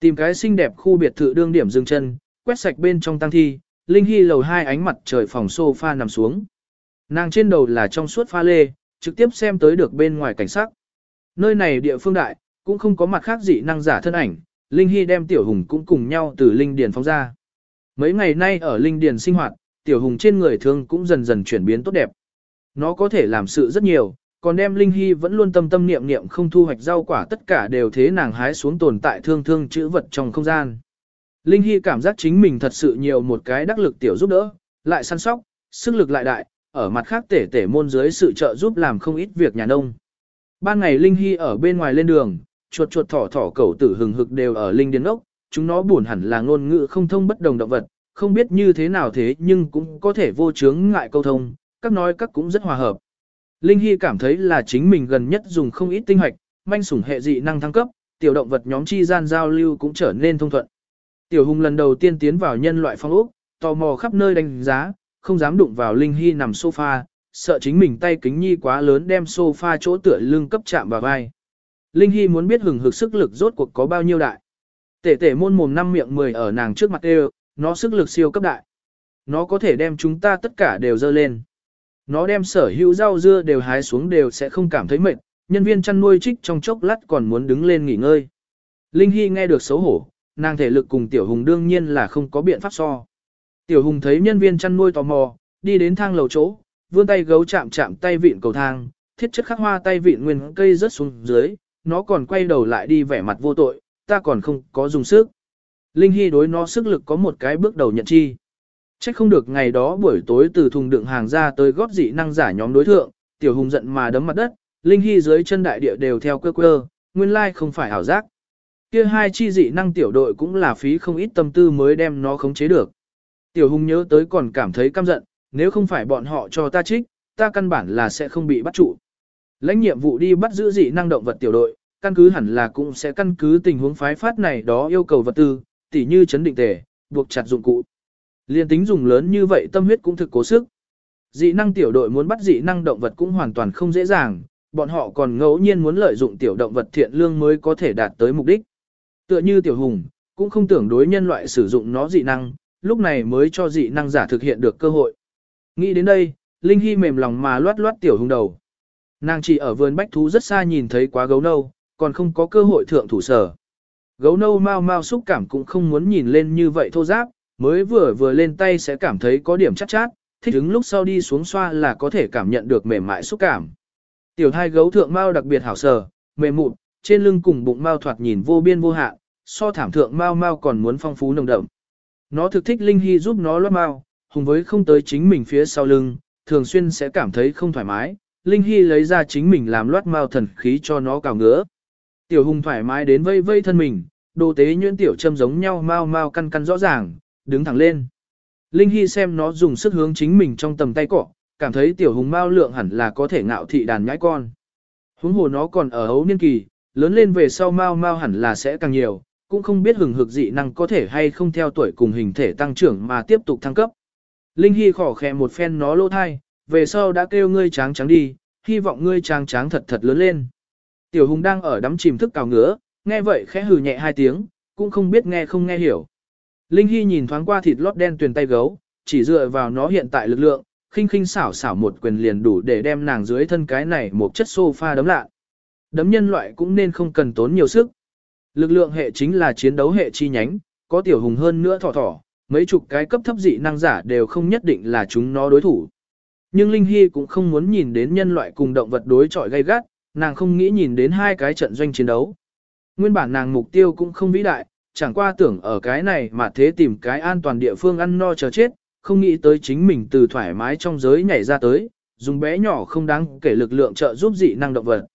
Tìm cái xinh đẹp khu biệt thự đương điểm dừng chân, quét sạch bên trong tăng thi, Linh Hy lầu hai ánh mặt trời phòng sofa nằm xuống. Nàng trên đầu là trong suốt pha lê, trực tiếp xem tới được bên ngoài cảnh sắc. Nơi này địa phương đại, cũng không có mặt khác gì năng giả thân ảnh, Linh Hy đem Tiểu Hùng cũng cùng nhau từ Linh Điền phóng ra. Mấy ngày nay ở Linh Điền sinh hoạt, Tiểu Hùng trên người thương cũng dần dần chuyển biến tốt đẹp. Nó có thể làm sự rất nhiều, còn đem Linh Hy vẫn luôn tâm tâm niệm niệm không thu hoạch rau quả tất cả đều thế nàng hái xuống tồn tại thương thương chữ vật trong không gian. Linh Hy cảm giác chính mình thật sự nhiều một cái đắc lực tiểu giúp đỡ, lại săn sóc, sức lực lại đại, ở mặt khác tể tể môn dưới sự trợ giúp làm không ít việc nhà nông. Ban ngày Linh Hy ở bên ngoài lên đường, chuột chuột thỏ thỏ cẩu tử hừng hực đều ở Linh Điền ốc, chúng nó buồn hẳn là ngôn ngữ không thông bất đồng động vật, không biết như thế nào thế nhưng cũng có thể vô chướng ngại câu thông, các nói các cũng rất hòa hợp. Linh Hy cảm thấy là chính mình gần nhất dùng không ít tinh hoạch, manh sủng hệ dị năng thăng cấp, tiểu động vật nhóm chi gian giao lưu cũng trở nên thông thuận. Tiểu Hùng lần đầu tiên tiến vào nhân loại phong ốc, tò mò khắp nơi đánh giá, không dám đụng vào Linh Hy nằm sofa, sợ chính mình tay kính nhi quá lớn đem sofa chỗ tựa lưng cấp chạm vào vai. Linh Hy muốn biết hừng hực sức lực rốt cuộc có bao nhiêu đại. Tể tể môn mồm năm miệng mười ở nàng trước mặt đều, nó sức lực siêu cấp đại. Nó có thể đem chúng ta tất cả đều dơ lên. Nó đem sở hữu rau dưa đều hái xuống đều sẽ không cảm thấy mệt, nhân viên chăn nuôi trích trong chốc lát còn muốn đứng lên nghỉ ngơi. Linh Hy nghe được xấu hổ, nàng thể lực cùng Tiểu Hùng đương nhiên là không có biện pháp so. Tiểu Hùng thấy nhân viên chăn nuôi tò mò, đi đến thang lầu chỗ, vươn tay gấu chạm chạm tay vịn cầu thang, thiết chất khắc hoa tay vịn nguyên cây rớt xuống dưới, nó còn quay đầu lại đi vẻ mặt vô tội, ta còn không có dùng sức. Linh Hy đối nó sức lực có một cái bước đầu nhận chi. Chắc không được ngày đó buổi tối từ thùng đựng hàng ra tới góp dị năng giả nhóm đối thượng, tiểu hùng giận mà đấm mặt đất, Linh Hy dưới chân đại địa đều theo quơ quơ, nguyên lai không phải ảo giác. Kia hai chi dị năng tiểu đội cũng là phí không ít tâm tư mới đem nó khống chế được. Tiểu hùng nhớ tới còn cảm thấy căm giận, nếu không phải bọn họ cho ta trích, ta căn bản là sẽ không bị bắt trụ. Lãnh nhiệm vụ đi bắt giữ dị năng động vật tiểu đội, căn cứ hẳn là cũng sẽ căn cứ tình huống phái phát này đó yêu cầu vật tư, tỉ như chấn định tề, buộc chặt dụng cụ. Liên tính dùng lớn như vậy tâm huyết cũng thực cố sức. Dị năng tiểu đội muốn bắt dị năng động vật cũng hoàn toàn không dễ dàng, bọn họ còn ngẫu nhiên muốn lợi dụng tiểu động vật thiện lương mới có thể đạt tới mục đích. Tựa như tiểu hùng, cũng không tưởng đối nhân loại sử dụng nó dị năng, lúc này mới cho dị năng giả thực hiện được cơ hội. Nghĩ đến đây, Linh Hy mềm lòng mà loát loát tiểu hùng đầu. Nàng chỉ ở vườn bách thú rất xa nhìn thấy quá gấu nâu, còn không có cơ hội thượng thủ sở. Gấu nâu mau mau xúc cảm cũng không muốn nhìn lên như vậy thô giáp, mới vừa vừa lên tay sẽ cảm thấy có điểm chắc chát, thích ứng lúc sau đi xuống xoa là có thể cảm nhận được mềm mại xúc cảm. Tiểu thai gấu thượng mao đặc biệt hảo sờ, mềm mụn, trên lưng cùng bụng mao thoạt nhìn vô biên vô hạn, so thảm thượng mao mao còn muốn phong phú nồng đậm. Nó thực thích Linh Hy giúp nó loát mao, hùng với không tới chính mình phía sau lưng, thường xuyên sẽ cảm thấy không thoải mái. Linh Hy lấy ra chính mình làm loát mao thần khí cho nó cào ngứa. Tiểu hùng thoải mái đến vây vây thân mình, đồ tế nhuyễn tiểu châm giống nhau mau mau căn căn rõ ràng, đứng thẳng lên. Linh Hy xem nó dùng sức hướng chính mình trong tầm tay cọ, cảm thấy tiểu hùng mao lượng hẳn là có thể ngạo thị đàn nhãi con. Huống hồ nó còn ở hấu niên kỳ, lớn lên về sau mao mao hẳn là sẽ càng nhiều, cũng không biết hừng hực dị năng có thể hay không theo tuổi cùng hình thể tăng trưởng mà tiếp tục thăng cấp. Linh Hy khỏ khẽ một phen nó lỗ thai, về sau đã kêu ngươi tráng trắng đi, hy vọng ngươi tráng tráng thật thật lớn lên. Tiểu hùng đang ở đắm chìm thức cào ngứa, nghe vậy khẽ hừ nhẹ hai tiếng, cũng không biết nghe không nghe hiểu. Linh Hy nhìn thoáng qua thịt lót đen tuyền tay gấu, chỉ dựa vào nó hiện tại lực lượng, khinh khinh xảo xảo một quyền liền đủ để đem nàng dưới thân cái này một chất sofa đấm lạ. Đấm nhân loại cũng nên không cần tốn nhiều sức. Lực lượng hệ chính là chiến đấu hệ chi nhánh, có tiểu hùng hơn nữa thỏ thỏ, mấy chục cái cấp thấp dị năng giả đều không nhất định là chúng nó đối thủ. Nhưng Linh Hy cũng không muốn nhìn đến nhân loại cùng động vật đối chọi gay gắt, nàng không nghĩ nhìn đến hai cái trận doanh chiến đấu. Nguyên bản nàng mục tiêu cũng không vĩ đại, chẳng qua tưởng ở cái này mà thế tìm cái an toàn địa phương ăn no chờ chết, không nghĩ tới chính mình từ thoải mái trong giới nhảy ra tới, dùng bé nhỏ không đáng kể lực lượng trợ giúp dị năng động vật.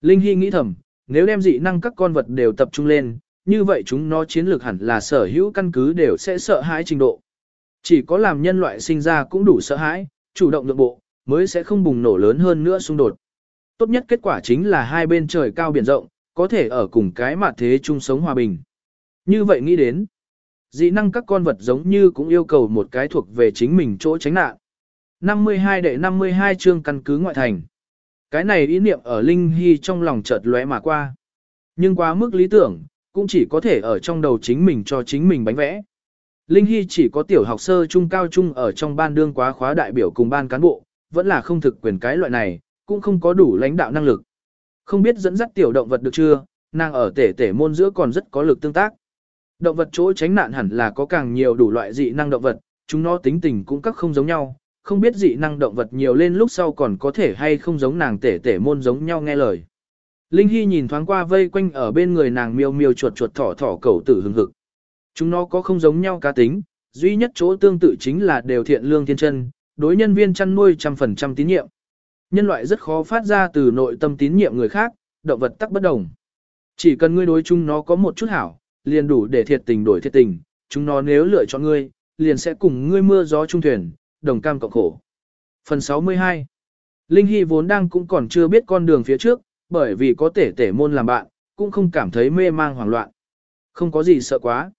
Linh Hy nghĩ thầm, nếu đem dị năng các con vật đều tập trung lên, như vậy chúng nó chiến lược hẳn là sở hữu căn cứ đều sẽ sợ hãi trình độ. Chỉ có làm nhân loại sinh ra cũng đủ sợ hãi, chủ động lượng bộ, mới sẽ không bùng nổ lớn hơn nữa xung đột. Tốt nhất kết quả chính là hai bên trời cao biển rộng, có thể ở cùng cái mặt thế chung sống hòa bình. Như vậy nghĩ đến, dị năng các con vật giống như cũng yêu cầu một cái thuộc về chính mình chỗ tránh nạn. 52 đệ 52 chương căn cứ ngoại thành. Cái này ý niệm ở Linh Hy trong lòng chợt lóe mà qua. Nhưng quá mức lý tưởng, cũng chỉ có thể ở trong đầu chính mình cho chính mình bánh vẽ. Linh Hy chỉ có tiểu học sơ trung cao trung ở trong ban đương quá khóa đại biểu cùng ban cán bộ, vẫn là không thực quyền cái loại này, cũng không có đủ lãnh đạo năng lực. Không biết dẫn dắt tiểu động vật được chưa, nàng ở tể tể môn giữa còn rất có lực tương tác. Động vật chỗ tránh nạn hẳn là có càng nhiều đủ loại dị năng động vật, chúng nó tính tình cũng các không giống nhau, không biết dị năng động vật nhiều lên lúc sau còn có thể hay không giống nàng tể tể môn giống nhau nghe lời. Linh Hy nhìn thoáng qua vây quanh ở bên người nàng miêu miêu chuột chuột thỏ thỏ cầu tử hừng hực. Chúng nó có không giống nhau cá tính, duy nhất chỗ tương tự chính là đều thiện lương thiên chân, đối nhân viên chăn nuôi trăm phần trăm tín nhiệm. Nhân loại rất khó phát ra từ nội tâm tín nhiệm người khác, động vật tắc bất đồng. Chỉ cần ngươi đối chúng nó có một chút hảo, liền đủ để thiệt tình đổi thiệt tình, chúng nó nếu lựa chọn ngươi, liền sẽ cùng ngươi mưa gió trung thuyền, đồng cam cộng khổ. Phần 62 Linh Hy vốn đang cũng còn chưa biết con đường phía trước, bởi vì có tể tể môn làm bạn, cũng không cảm thấy mê mang hoảng loạn. Không có gì sợ quá.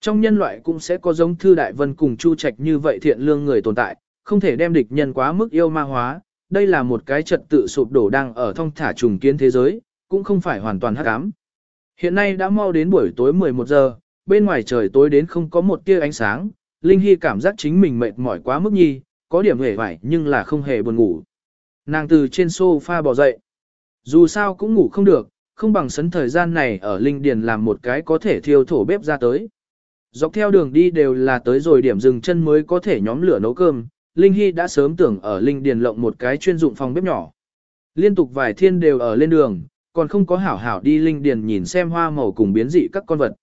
Trong nhân loại cũng sẽ có giống Thư Đại Vân cùng Chu Trạch như vậy thiện lương người tồn tại, không thể đem địch nhân quá mức yêu ma hóa. Đây là một cái trật tự sụp đổ đang ở thong thả trùng kiến thế giới, cũng không phải hoàn toàn hắc ám. Hiện nay đã mau đến buổi tối 11 giờ, bên ngoài trời tối đến không có một tia ánh sáng, Linh Hy cảm giác chính mình mệt mỏi quá mức nhi, có điểm hề vải nhưng là không hề buồn ngủ. Nàng từ trên sofa bò dậy. Dù sao cũng ngủ không được, không bằng sấn thời gian này ở Linh Điền làm một cái có thể thiêu thổ bếp ra tới. Dọc theo đường đi đều là tới rồi điểm dừng chân mới có thể nhóm lửa nấu cơm, Linh Hy đã sớm tưởng ở Linh Điền lộng một cái chuyên dụng phòng bếp nhỏ. Liên tục vài thiên đều ở lên đường, còn không có hảo hảo đi Linh Điền nhìn xem hoa màu cùng biến dị các con vật.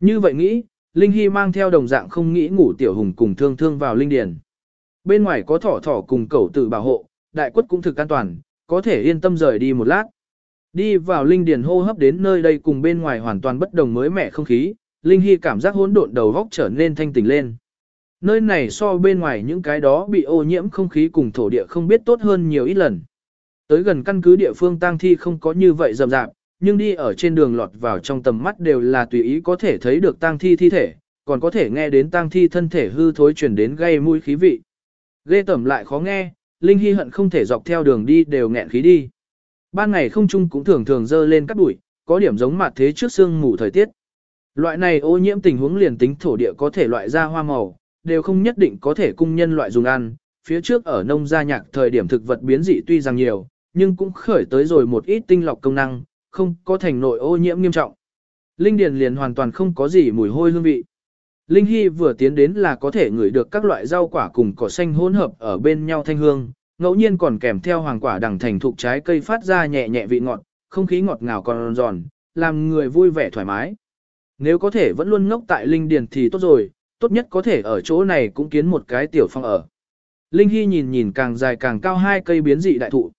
Như vậy nghĩ, Linh Hy mang theo đồng dạng không nghĩ ngủ tiểu hùng cùng thương thương vào Linh Điền. Bên ngoài có thỏ thỏ cùng cẩu tự bảo hộ, đại quất cũng thực an toàn, có thể yên tâm rời đi một lát. Đi vào Linh Điền hô hấp đến nơi đây cùng bên ngoài hoàn toàn bất đồng mới mẻ không khí, Linh Hy cảm giác hỗn độn đầu góc trở nên thanh tỉnh lên. Nơi này so bên ngoài những cái đó bị ô nhiễm không khí cùng thổ địa không biết tốt hơn nhiều ít lần. Tới gần căn cứ địa phương tang thi không có như vậy rầm rạp, nhưng đi ở trên đường lọt vào trong tầm mắt đều là tùy ý có thể thấy được tang thi thi thể, còn có thể nghe đến tang thi thân thể hư thối chuyển đến gây mũi khí vị. Ghê tẩm lại khó nghe, Linh Hy hận không thể dọc theo đường đi đều nghẹn khí đi. Ban ngày không trung cũng thường thường dơ lên cắt bụi, có điểm giống mặt thế trước sương mù thời tiết. Loại này ô nhiễm tình huống liền tính thổ địa có thể loại ra hoa màu, đều không nhất định có thể cung nhân loại dùng ăn. Phía trước ở nông gia nhạc thời điểm thực vật biến dị tuy rằng nhiều, nhưng cũng khởi tới rồi một ít tinh lọc công năng, không có thành nội ô nhiễm nghiêm trọng. Linh điền liền hoàn toàn không có gì mùi hôi hương vị. Linh Hy vừa tiến đến là có thể ngửi được các loại rau quả cùng cỏ xanh hỗn hợp ở bên nhau thanh hương, ngẫu nhiên còn kèm theo hoàng quả đằng thành thục trái cây phát ra nhẹ nhẹ vị ngọt, không khí ngọt ngào còn giòn, làm người vui vẻ thoải mái. Nếu có thể vẫn luôn ngốc tại Linh Điền thì tốt rồi, tốt nhất có thể ở chỗ này cũng kiến một cái tiểu phong ở. Linh Hy nhìn nhìn càng dài càng cao hai cây biến dị đại thụ.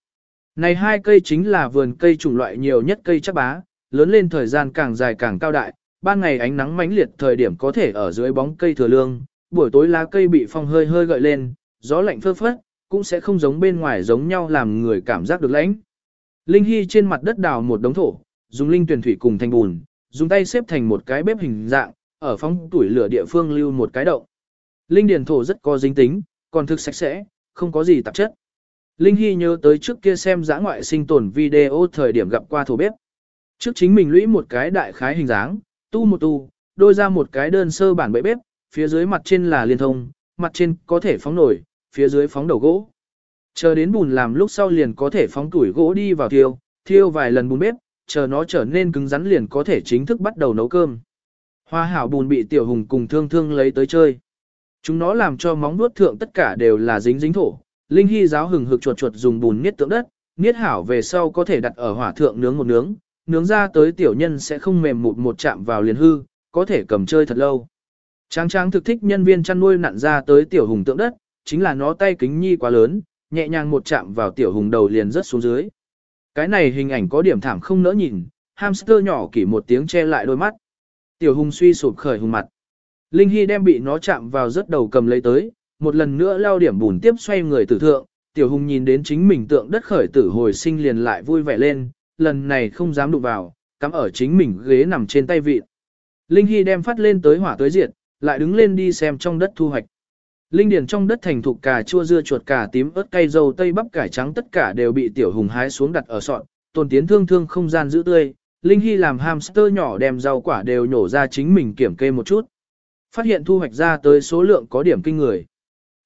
Này hai cây chính là vườn cây chủng loại nhiều nhất cây chắc bá, lớn lên thời gian càng dài càng cao đại, ban ngày ánh nắng mãnh liệt thời điểm có thể ở dưới bóng cây thừa lương, buổi tối lá cây bị phong hơi hơi gợi lên, gió lạnh phơ phất, cũng sẽ không giống bên ngoài giống nhau làm người cảm giác được lãnh. Linh Hy trên mặt đất đào một đống thổ, dùng linh tuyển thủy cùng thành bùn, dùng tay xếp thành một cái bếp hình dạng, ở phóng tuổi lửa địa phương lưu một cái động. Linh điền thổ rất có dính tính, còn thực sạch sẽ, không có gì tạp chất. Linh Hy nhớ tới trước kia xem giã ngoại sinh tồn video thời điểm gặp qua thổ bếp. Trước chính mình lũy một cái đại khái hình dáng, tu một tu, đôi ra một cái đơn sơ bản bẫy bếp, phía dưới mặt trên là liên thông, mặt trên có thể phóng nổi, phía dưới phóng đầu gỗ. Chờ đến bùn làm lúc sau liền có thể phóng tuổi gỗ đi vào thiêu, thiêu vài lần bùn bếp, chờ nó trở nên cứng rắn liền có thể chính thức bắt đầu nấu cơm. Hoa hảo bùn bị tiểu hùng cùng thương thương lấy tới chơi. Chúng nó làm cho móng vuốt thượng tất cả đều là dính dính thổ. Linh Hy giáo hừng hực chuột chuột dùng bùn niết tượng đất, niết hảo về sau có thể đặt ở hỏa thượng nướng một nướng, nướng ra tới tiểu nhân sẽ không mềm mụt một chạm vào liền hư, có thể cầm chơi thật lâu. Tráng tráng thực thích nhân viên chăn nuôi nặn ra tới tiểu hùng tượng đất, chính là nó tay kính nhi quá lớn, nhẹ nhàng một chạm vào tiểu hùng đầu liền rớt xuống dưới. Cái này hình ảnh có điểm thảm không nỡ nhìn, hamster nhỏ kỉ một tiếng che lại đôi mắt. Tiểu hùng suy sụp khởi hùng mặt. Linh Hy đem bị nó chạm vào rất đầu cầm lấy tới, một lần nữa lao điểm bùn tiếp xoay người tử thượng, tiểu hùng nhìn đến chính mình tượng đất khởi tử hồi sinh liền lại vui vẻ lên, lần này không dám đụng vào, cắm ở chính mình ghế nằm trên tay vịt. Linh Hy đem phát lên tới hỏa tới diệt, lại đứng lên đi xem trong đất thu hoạch. Linh điền trong đất thành thục cà chua dưa chuột cà tím ớt cay dâu tây bắp cải trắng tất cả đều bị tiểu hùng hái xuống đặt ở sọt, tồn tiến thương thương không gian giữ tươi. Linh Hy làm hamster nhỏ đem rau quả đều nhổ ra chính mình kiểm kê một chút. Phát hiện thu hoạch ra tới số lượng có điểm kinh người.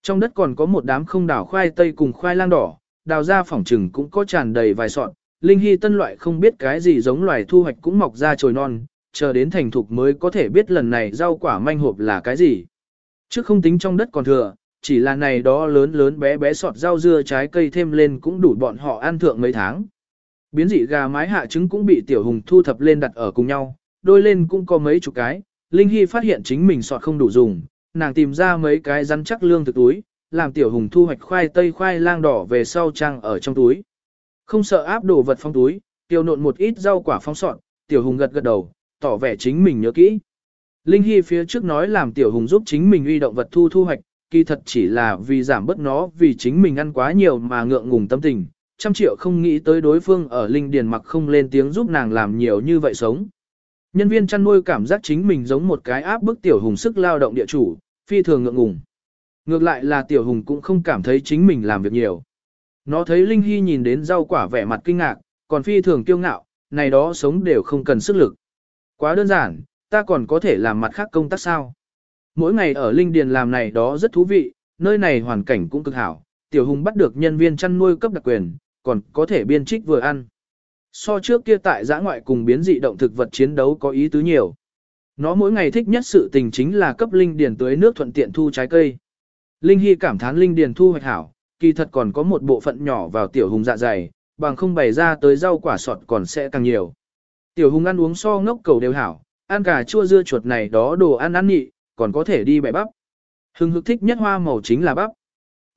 Trong đất còn có một đám không đảo khoai tây cùng khoai lang đỏ, đào ra phỏng trừng cũng có tràn đầy vài sọt. Linh Hy tân loại không biết cái gì giống loài thu hoạch cũng mọc ra trồi non, chờ đến thành thục mới có thể biết lần này rau quả manh hộp là cái gì. Trước không tính trong đất còn thừa, chỉ là này đó lớn lớn bé bé sọt rau dưa trái cây thêm lên cũng đủ bọn họ ăn thượng mấy tháng. Biến dị gà mái hạ trứng cũng bị tiểu hùng thu thập lên đặt ở cùng nhau, đôi lên cũng có mấy chục cái. Linh Hy phát hiện chính mình sọt không đủ dùng, nàng tìm ra mấy cái rắn chắc lương thực túi, làm tiểu hùng thu hoạch khoai tây khoai lang đỏ về sau trang ở trong túi. Không sợ áp đồ vật phong túi, tiểu nộn một ít rau quả phong sọt, tiểu hùng gật gật đầu, tỏ vẻ chính mình nhớ kỹ. Linh Hy phía trước nói làm tiểu hùng giúp chính mình uy động vật thu thu hoạch, kỳ thật chỉ là vì giảm bớt nó vì chính mình ăn quá nhiều mà ngượng ngùng tâm tình, trăm triệu không nghĩ tới đối phương ở Linh Điền mặc không lên tiếng giúp nàng làm nhiều như vậy sống. Nhân viên chăn nuôi cảm giác chính mình giống một cái áp bức tiểu hùng sức lao động địa chủ, phi thường ngượng ngùng. Ngược lại là tiểu hùng cũng không cảm thấy chính mình làm việc nhiều. Nó thấy Linh Hy nhìn đến rau quả vẻ mặt kinh ngạc, còn phi thường kiêu ngạo, này đó sống đều không cần sức lực. Quá đơn giản, ta còn có thể làm mặt khác công tác sao. Mỗi ngày ở Linh Điền làm này đó rất thú vị, nơi này hoàn cảnh cũng cực hảo, tiểu hùng bắt được nhân viên chăn nuôi cấp đặc quyền, còn có thể biên trích vừa ăn. So trước kia tại giã ngoại cùng biến dị động thực vật chiến đấu có ý tứ nhiều. Nó mỗi ngày thích nhất sự tình chính là cấp Linh Điền tưới nước thuận tiện thu trái cây. Linh Hy cảm thán Linh Điền thu hoạch hảo, kỳ thật còn có một bộ phận nhỏ vào tiểu hùng dạ dày, bằng không bày ra tới rau quả sọt còn sẽ càng nhiều. Tiểu hùng ăn uống so ngốc cầu đều hảo, ăn cả chua dưa chuột này đó đồ ăn ăn nhị, còn có thể đi bẻ bắp. Hưng hực thích nhất hoa màu chính là bắp.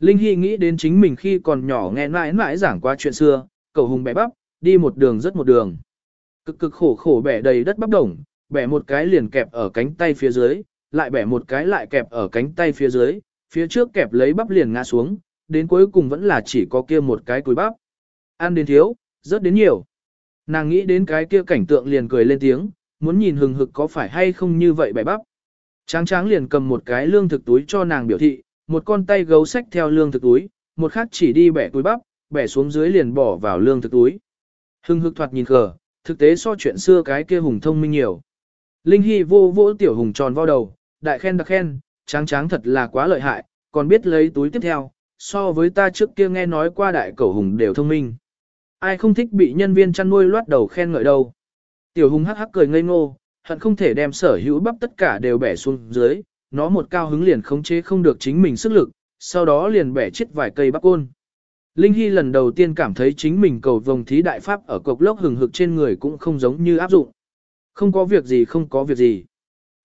Linh Hy nghĩ đến chính mình khi còn nhỏ nghe mãi mãi giảng qua chuyện xưa, cầu hùng bẻ bắp, đi một đường rất một đường. Cực cực khổ khổ bẻ đầy đất bắp đồng, bẻ một cái liền kẹp ở cánh tay phía dưới, lại bẻ một cái lại kẹp ở cánh tay phía dưới, phía trước kẹp lấy bắp liền ngã xuống, đến cuối cùng vẫn là chỉ có kia một cái cùi bắp. Ăn đến thiếu, rất đến nhiều. Nàng nghĩ đến cái kia cảnh tượng liền cười lên tiếng, muốn nhìn hừng hực có phải hay không như vậy bẻ bắp. Tráng tráng liền cầm một cái lương thực túi cho nàng biểu thị, một con tay gấu xách theo lương thực túi, một khác chỉ đi bẻ túi bắp, bẻ xuống dưới liền bỏ vào lương thực túi. Hưng hực thoạt nhìn khờ, thực tế so chuyện xưa cái kia hùng thông minh nhiều. Linh Hy vô vỗ tiểu hùng tròn vào đầu, đại khen đặc khen, tráng tráng thật là quá lợi hại, còn biết lấy túi tiếp theo, so với ta trước kia nghe nói qua đại cẩu hùng đều thông minh. Ai không thích bị nhân viên chăn nuôi loát đầu khen ngợi đâu. Tiểu hùng hắc hắc cười ngây ngô, hận không thể đem sở hữu bắp tất cả đều bẻ xuống dưới, nó một cao hứng liền khống chế không được chính mình sức lực, sau đó liền bẻ chết vài cây bắp côn. Linh Hy lần đầu tiên cảm thấy chính mình cầu vồng thí đại pháp ở cục lốc hừng hực trên người cũng không giống như áp dụng. Không có việc gì không có việc gì.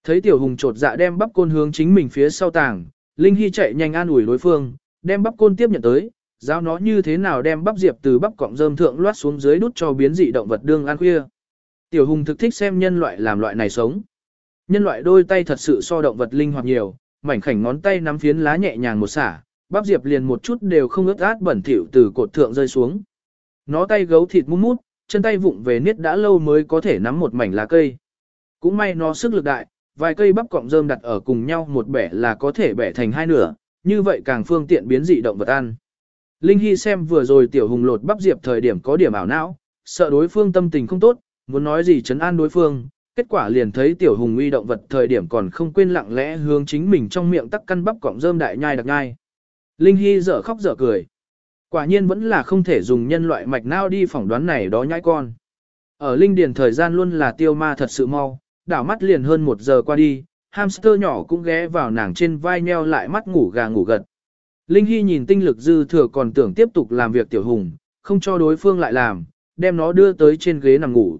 Thấy tiểu hùng trột dạ đem bắp côn hướng chính mình phía sau tàng, Linh Hy chạy nhanh an ủi đối phương, đem bắp côn tiếp nhận tới, giáo nó như thế nào đem bắp diệp từ bắp cọng rơm thượng loát xuống dưới đút cho biến dị động vật đương ăn khuya. Tiểu hùng thực thích xem nhân loại làm loại này sống. Nhân loại đôi tay thật sự so động vật linh hoạt nhiều, mảnh khảnh ngón tay nắm phiến lá nhẹ nhàng một xả, bắp diệp liền một chút đều không ướt át bẩn thỉu từ cột thượng rơi xuống. Nó tay gấu thịt mút mút, chân tay vụng về niết đã lâu mới có thể nắm một mảnh lá cây. Cũng may nó sức lực đại, vài cây bắp cọng rơm đặt ở cùng nhau một bẻ là có thể bẻ thành hai nửa, như vậy càng phương tiện biến dị động vật ăn. Linh Hy xem vừa rồi tiểu hùng lột bắp diệp thời điểm có điểm ảo não, sợ đối phương tâm tình không tốt, muốn nói gì chấn an đối phương, kết quả liền thấy tiểu hùng uy động vật thời điểm còn không quên lặng lẽ hướng chính mình trong miệng tắc căn bắp cọng rơm đại nhai đặc nhai. Linh Hy dở khóc dở cười. Quả nhiên vẫn là không thể dùng nhân loại mạch não đi phỏng đoán này đó nhãi con. Ở Linh Điền thời gian luôn là tiêu ma thật sự mau, đảo mắt liền hơn một giờ qua đi, hamster nhỏ cũng ghé vào nàng trên vai nheo lại mắt ngủ gà ngủ gật. Linh Hy nhìn tinh lực dư thừa còn tưởng tiếp tục làm việc tiểu hùng, không cho đối phương lại làm, đem nó đưa tới trên ghế nằm ngủ.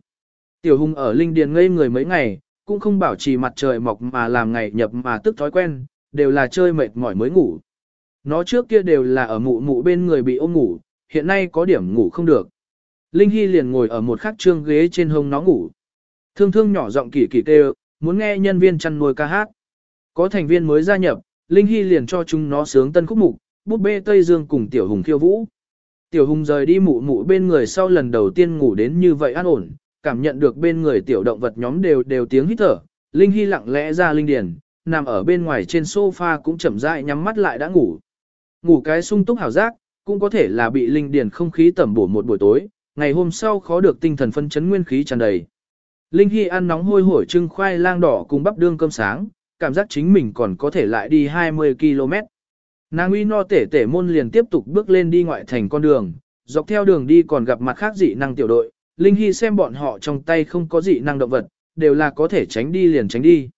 Tiểu hùng ở Linh Điền ngây người mấy ngày, cũng không bảo trì mặt trời mọc mà làm ngày nhập mà tức thói quen, đều là chơi mệt mỏi mới ngủ. Nó trước kia đều là ở mụ mụ bên người bị ôm ngủ, hiện nay có điểm ngủ không được. Linh Hy liền ngồi ở một khắc trương ghế trên hông nó ngủ. Thương thương nhỏ giọng kỳ kỳ kêu, muốn nghe nhân viên chăn nuôi ca hát. Có thành viên mới gia nhập, Linh Hy liền cho chúng nó sướng tân khúc mục, bút bê Tây Dương cùng Tiểu Hùng khiêu vũ. Tiểu Hùng rời đi mụ mụ bên người sau lần đầu tiên ngủ đến như vậy an ổn, cảm nhận được bên người tiểu động vật nhóm đều đều tiếng hít thở. Linh Hy lặng lẽ ra linh điền, nằm ở bên ngoài trên sofa cũng chậm rãi nhắm mắt lại đã ngủ. Ngủ cái sung túc hảo giác, cũng có thể là bị linh điền không khí tẩm bổ một buổi tối, ngày hôm sau khó được tinh thần phân chấn nguyên khí tràn đầy. Linh Hy ăn nóng hôi hổi trưng khoai lang đỏ cùng bắp đương cơm sáng, cảm giác chính mình còn có thể lại đi 20 km. Nàng uy no tể tể môn liền tiếp tục bước lên đi ngoại thành con đường, dọc theo đường đi còn gặp mặt khác dị năng tiểu đội, Linh Hy xem bọn họ trong tay không có dị năng động vật, đều là có thể tránh đi liền tránh đi.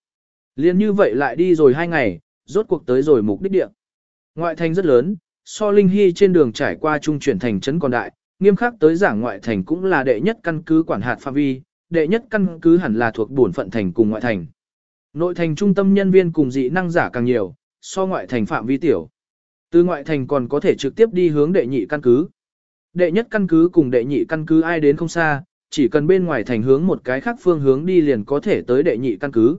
Liên như vậy lại đi rồi hai ngày, rốt cuộc tới rồi mục đích địa. Ngoại thành rất lớn, so Linh Hy trên đường trải qua trung chuyển thành trấn còn đại, nghiêm khắc tới giảng ngoại thành cũng là đệ nhất căn cứ quản hạt phạm vi, đệ nhất căn cứ hẳn là thuộc bổn phận thành cùng ngoại thành. Nội thành trung tâm nhân viên cùng dị năng giả càng nhiều, so ngoại thành phạm vi tiểu. Từ ngoại thành còn có thể trực tiếp đi hướng đệ nhị căn cứ. Đệ nhất căn cứ cùng đệ nhị căn cứ ai đến không xa, chỉ cần bên ngoài thành hướng một cái khác phương hướng đi liền có thể tới đệ nhị căn cứ.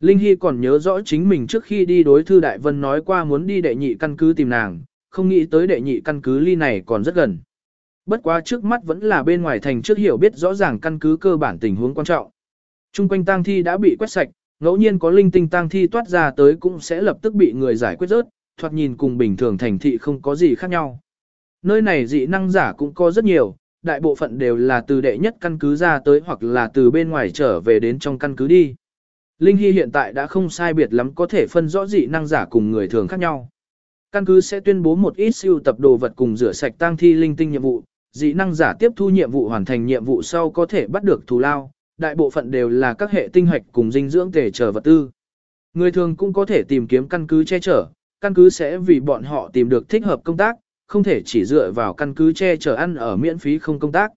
Linh Hy còn nhớ rõ chính mình trước khi đi đối thư Đại Vân nói qua muốn đi đệ nhị căn cứ tìm nàng, không nghĩ tới đệ nhị căn cứ ly này còn rất gần. Bất quá trước mắt vẫn là bên ngoài thành trước hiểu biết rõ ràng căn cứ cơ bản tình huống quan trọng. Trung quanh tang thi đã bị quét sạch, ngẫu nhiên có linh tinh tang thi toát ra tới cũng sẽ lập tức bị người giải quyết rớt, thoạt nhìn cùng bình thường thành thị không có gì khác nhau. Nơi này dị năng giả cũng có rất nhiều, đại bộ phận đều là từ đệ nhất căn cứ ra tới hoặc là từ bên ngoài trở về đến trong căn cứ đi. Linh Hy hiện tại đã không sai biệt lắm có thể phân rõ dị năng giả cùng người thường khác nhau. Căn cứ sẽ tuyên bố một ít siêu tập đồ vật cùng rửa sạch tang thi linh tinh nhiệm vụ, dị năng giả tiếp thu nhiệm vụ hoàn thành nhiệm vụ sau có thể bắt được thù lao, đại bộ phận đều là các hệ tinh hoạch cùng dinh dưỡng tể trở vật tư. Người thường cũng có thể tìm kiếm căn cứ che chở, căn cứ sẽ vì bọn họ tìm được thích hợp công tác, không thể chỉ dựa vào căn cứ che chở ăn ở miễn phí không công tác.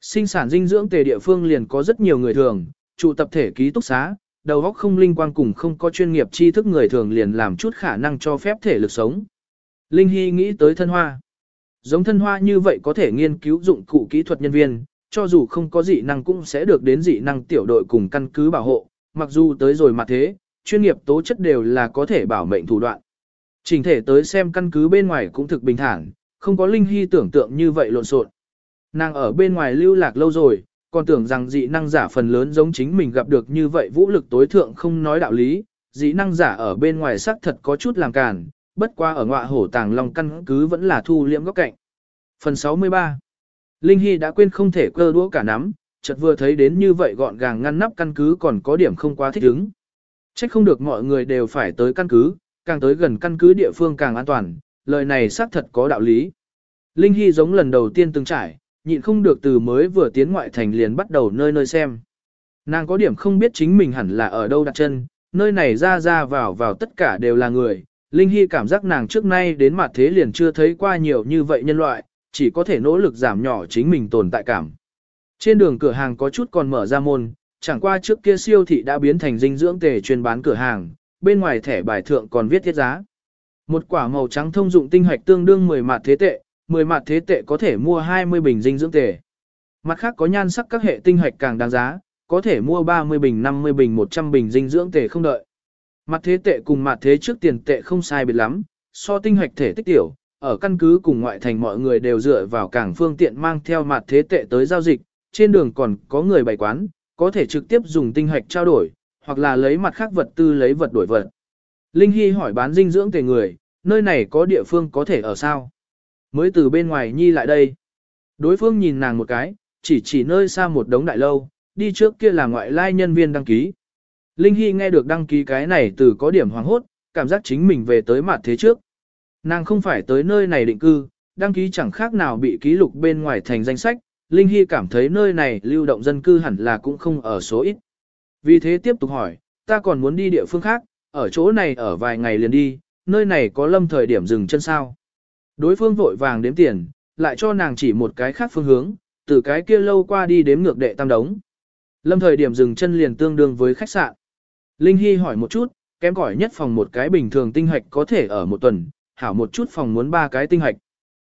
Sinh sản dinh dưỡng tề địa phương liền có rất nhiều người thường, trụ tập thể ký túc xá, đầu óc không linh quan cùng không có chuyên nghiệp tri thức người thường liền làm chút khả năng cho phép thể lực sống. Linh Hy nghĩ tới thân hoa. Giống thân hoa như vậy có thể nghiên cứu dụng cụ kỹ thuật nhân viên, cho dù không có dị năng cũng sẽ được đến dị năng tiểu đội cùng căn cứ bảo hộ, mặc dù tới rồi mà thế, chuyên nghiệp tố chất đều là có thể bảo mệnh thủ đoạn. Trình thể tới xem căn cứ bên ngoài cũng thực bình thản, không có Linh Hy tưởng tượng như vậy lộn xộn. Nàng ở bên ngoài lưu lạc lâu rồi, còn tưởng rằng dị năng giả phần lớn giống chính mình gặp được như vậy vũ lực tối thượng không nói đạo lý, dị năng giả ở bên ngoài xác thật có chút làm cản, bất qua ở ngọa hổ tàng long căn cứ vẫn là thu liễm góc cạnh. Phần 63 Linh Hy đã quên không thể cơ đũa cả nắm, chợt vừa thấy đến như vậy gọn gàng ngăn nắp căn cứ còn có điểm không quá thích ứng. Trách không được mọi người đều phải tới căn cứ, càng tới gần căn cứ địa phương càng an toàn, lời này xác thật có đạo lý. Linh Hy giống lần đầu tiên từng trải, nhịn không được từ mới vừa tiến ngoại thành liền bắt đầu nơi nơi xem. Nàng có điểm không biết chính mình hẳn là ở đâu đặt chân, nơi này ra ra vào vào tất cả đều là người. Linh Hy cảm giác nàng trước nay đến mặt thế liền chưa thấy qua nhiều như vậy nhân loại, chỉ có thể nỗ lực giảm nhỏ chính mình tồn tại cảm. Trên đường cửa hàng có chút còn mở ra môn, chẳng qua trước kia siêu thị đã biến thành dinh dưỡng tề chuyên bán cửa hàng, bên ngoài thẻ bài thượng còn viết thiết giá. Một quả màu trắng thông dụng tinh hoạch tương đương 10 mạt thế tệ, 10 mặt thế tệ có thể mua 20 bình dinh dưỡng tề. Mặt khác có nhan sắc các hệ tinh hạch càng đáng giá, có thể mua 30 bình 50 bình 100 bình dinh dưỡng tề không đợi. Mặt thế tệ cùng mặt thế trước tiền tệ không sai biệt lắm, so tinh hạch thể tích tiểu, ở căn cứ cùng ngoại thành mọi người đều dựa vào cảng phương tiện mang theo mặt thế tệ tới giao dịch, trên đường còn có người bày quán, có thể trực tiếp dùng tinh hạch trao đổi, hoặc là lấy mặt khác vật tư lấy vật đổi vật. Linh Hy hỏi bán dinh dưỡng tề người, nơi này có địa phương có thể ở sao? Mới từ bên ngoài nhi lại đây. Đối phương nhìn nàng một cái, chỉ chỉ nơi xa một đống đại lâu, đi trước kia là ngoại lai nhân viên đăng ký. Linh Hy nghe được đăng ký cái này từ có điểm hoàng hốt, cảm giác chính mình về tới mặt thế trước. Nàng không phải tới nơi này định cư, đăng ký chẳng khác nào bị ký lục bên ngoài thành danh sách, Linh Hy cảm thấy nơi này lưu động dân cư hẳn là cũng không ở số ít. Vì thế tiếp tục hỏi, ta còn muốn đi địa phương khác, ở chỗ này ở vài ngày liền đi, nơi này có lâm thời điểm dừng chân sao. Đối phương vội vàng đếm tiền, lại cho nàng chỉ một cái khác phương hướng, từ cái kia lâu qua đi đếm ngược đệ tam đống. Lâm thời điểm dừng chân liền tương đương với khách sạn. Linh Hy hỏi một chút, kém cỏi nhất phòng một cái bình thường tinh hạch có thể ở một tuần, hảo một chút phòng muốn ba cái tinh hạch.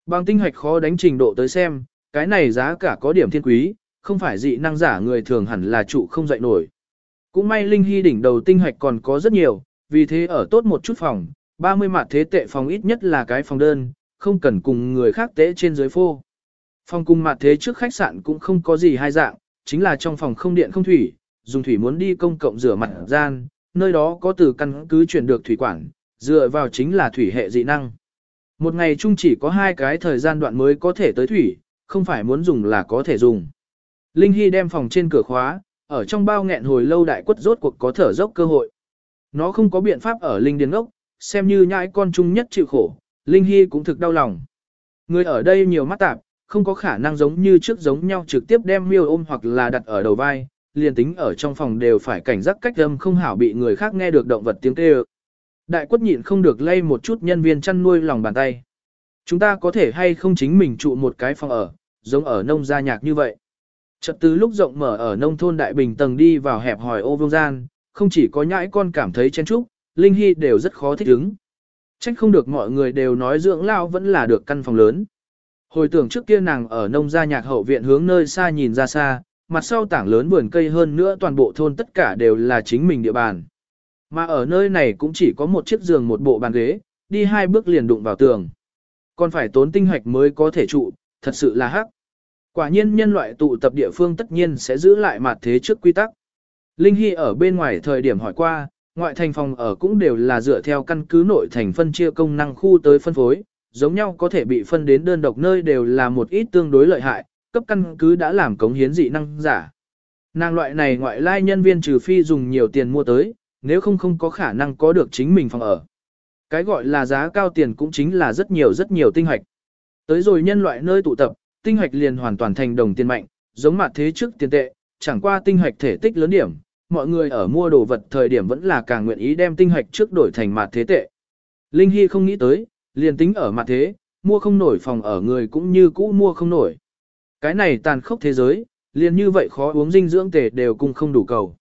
Bằng tinh hạch khó đánh trình độ tới xem, cái này giá cả có điểm thiên quý, không phải dị năng giả người thường hẳn là trụ không dậy nổi. Cũng may Linh Hy đỉnh đầu tinh hạch còn có rất nhiều, vì thế ở tốt một chút phòng, 30 mặt thế tệ phòng ít nhất là cái phòng đơn, không cần cùng người khác tế trên dưới phô. Phòng cùng mặt thế trước khách sạn cũng không có gì hai dạng, chính là trong phòng không điện không thủy, dùng thủy muốn đi công cộng rửa mặt gian, nơi đó có từ căn cứ chuyển được thủy quản, dựa vào chính là thủy hệ dị năng. Một ngày chung chỉ có hai cái thời gian đoạn mới có thể tới thủy, không phải muốn dùng là có thể dùng. Linh Hy đem phòng trên cửa khóa, ở trong bao nghẹn hồi lâu đại quất rốt cuộc có thở dốc cơ hội. Nó không có biện pháp ở Linh Điền ngốc, xem như nhãi con chung nhất chịu khổ, Linh Hy cũng thực đau lòng. Người ở đây nhiều mắt tạp, không có khả năng giống như trước giống nhau trực tiếp đem miêu ôm hoặc là đặt ở đầu vai, liền tính ở trong phòng đều phải cảnh giác cách âm không hảo bị người khác nghe được động vật tiếng kêu. Đại quất nhịn không được lay một chút nhân viên chăn nuôi lòng bàn tay. Chúng ta có thể hay không chính mình trụ một cái phòng ở, giống ở nông gia nhạc như vậy. Trật từ lúc rộng mở ở nông thôn Đại Bình tầng đi vào hẹp hỏi ô vương gian, không chỉ có nhãi con cảm thấy chen trúc, Linh Hy đều rất khó thích ứng. Trách không được mọi người đều nói dưỡng lao vẫn là được căn phòng lớn. Hồi tưởng trước kia nàng ở nông gia nhạc hậu viện hướng nơi xa nhìn ra xa, mặt sau tảng lớn vườn cây hơn nữa toàn bộ thôn tất cả đều là chính mình địa bàn. Mà ở nơi này cũng chỉ có một chiếc giường một bộ bàn ghế, đi hai bước liền đụng vào tường. Còn phải tốn tinh hoạch mới có thể trụ, thật sự là hắc. Quả nhiên nhân loại tụ tập địa phương tất nhiên sẽ giữ lại mặt thế trước quy tắc. Linh Hy ở bên ngoài thời điểm hỏi qua, ngoại thành phòng ở cũng đều là dựa theo căn cứ nội thành phân chia công năng khu tới phân phối, giống nhau có thể bị phân đến đơn độc nơi đều là một ít tương đối lợi hại, cấp căn cứ đã làm cống hiến dị năng giả. Nàng loại này ngoại lai nhân viên trừ phi dùng nhiều tiền mua tới, nếu không không có khả năng có được chính mình phòng ở. Cái gọi là giá cao tiền cũng chính là rất nhiều rất nhiều tinh hoạch. Tới rồi nhân loại nơi tụ tập, tinh hoạch liền hoàn toàn thành đồng tiền mạnh, giống mặt thế trước tiền tệ, chẳng qua tinh hoạch thể tích lớn điểm, mọi người ở mua đồ vật thời điểm vẫn là càng nguyện ý đem tinh hoạch trước đổi thành mặt thế tệ. Linh Hy không nghĩ tới, liền tính ở mặt thế, mua không nổi phòng ở người cũng như cũ mua không nổi. Cái này tàn khốc thế giới, liền như vậy khó uống dinh dưỡng tề đều cùng không đủ cầu.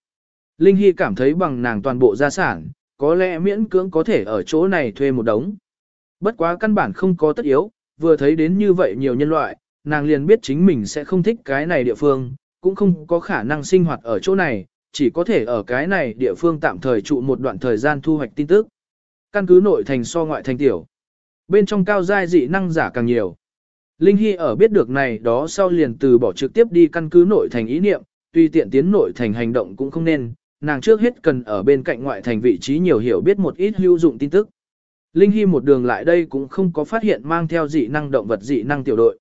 Linh Hy cảm thấy bằng nàng toàn bộ gia sản, có lẽ miễn cưỡng có thể ở chỗ này thuê một đống. Bất quá căn bản không có tất yếu, vừa thấy đến như vậy nhiều nhân loại, nàng liền biết chính mình sẽ không thích cái này địa phương, cũng không có khả năng sinh hoạt ở chỗ này, chỉ có thể ở cái này địa phương tạm thời trụ một đoạn thời gian thu hoạch tin tức. Căn cứ nội thành so ngoại thành tiểu. Bên trong cao giai dị năng giả càng nhiều. Linh Hy ở biết được này đó sau liền từ bỏ trực tiếp đi căn cứ nội thành ý niệm, tuy tiện tiến nội thành hành động cũng không nên, nàng trước hết cần ở bên cạnh ngoại thành vị trí nhiều hiểu biết một ít hữu dụng tin tức. Linh Hy một đường lại đây cũng không có phát hiện mang theo dị năng động vật dị năng tiểu đội.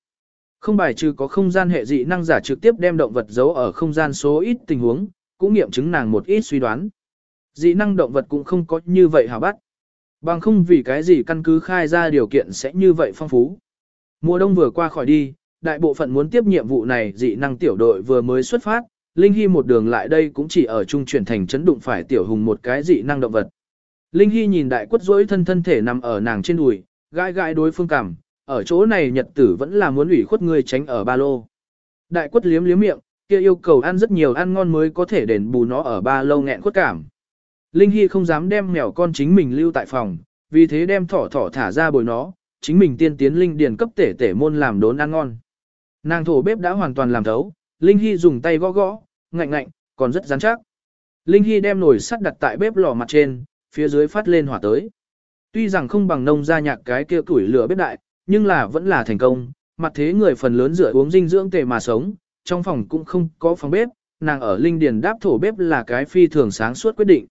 Không bài trừ có không gian hệ dị năng giả trực tiếp đem động vật giấu ở không gian số ít tình huống, cũng nghiệm chứng nàng một ít suy đoán. Dị năng động vật cũng không có như vậy hả bắt. Bằng không vì cái gì căn cứ khai ra điều kiện sẽ như vậy phong phú. Mùa đông vừa qua khỏi đi, đại bộ phận muốn tiếp nhiệm vụ này dị năng tiểu đội vừa mới xuất phát, Linh Hy một đường lại đây cũng chỉ ở trung chuyển thành chấn đụng phải tiểu hùng một cái dị năng động vật. Linh Hy nhìn đại quất rỗi thân thân thể nằm ở nàng trên đùi, gãi gãi đối phương cảm, ở chỗ này nhật tử vẫn là muốn ủy khuất người tránh ở ba lô. Đại quất liếm liếm miệng, kia yêu cầu ăn rất nhiều ăn ngon mới có thể đền bù nó ở ba lâu nghẹn khuất cảm. Linh Hy không dám đem mèo con chính mình lưu tại phòng, vì thế đem thỏ thỏ thả ra bồi nó, chính mình tiên tiến linh điền cấp tể tể môn làm đốn ăn ngon. Nàng thổ bếp đã hoàn toàn làm thấu, Linh Hy dùng tay gõ gõ, ngạnh ngạnh, còn rất rắn chắc. Linh Hy đem nồi sắt đặt tại bếp lò mặt trên, phía dưới phát lên hỏa tới. Tuy rằng không bằng nông gia nhạc cái kia tuổi lửa bếp đại, nhưng là vẫn là thành công, mặt thế người phần lớn rửa uống dinh dưỡng tề mà sống, trong phòng cũng không có phòng bếp, nàng ở linh điền đáp thổ bếp là cái phi thường sáng suốt quyết định.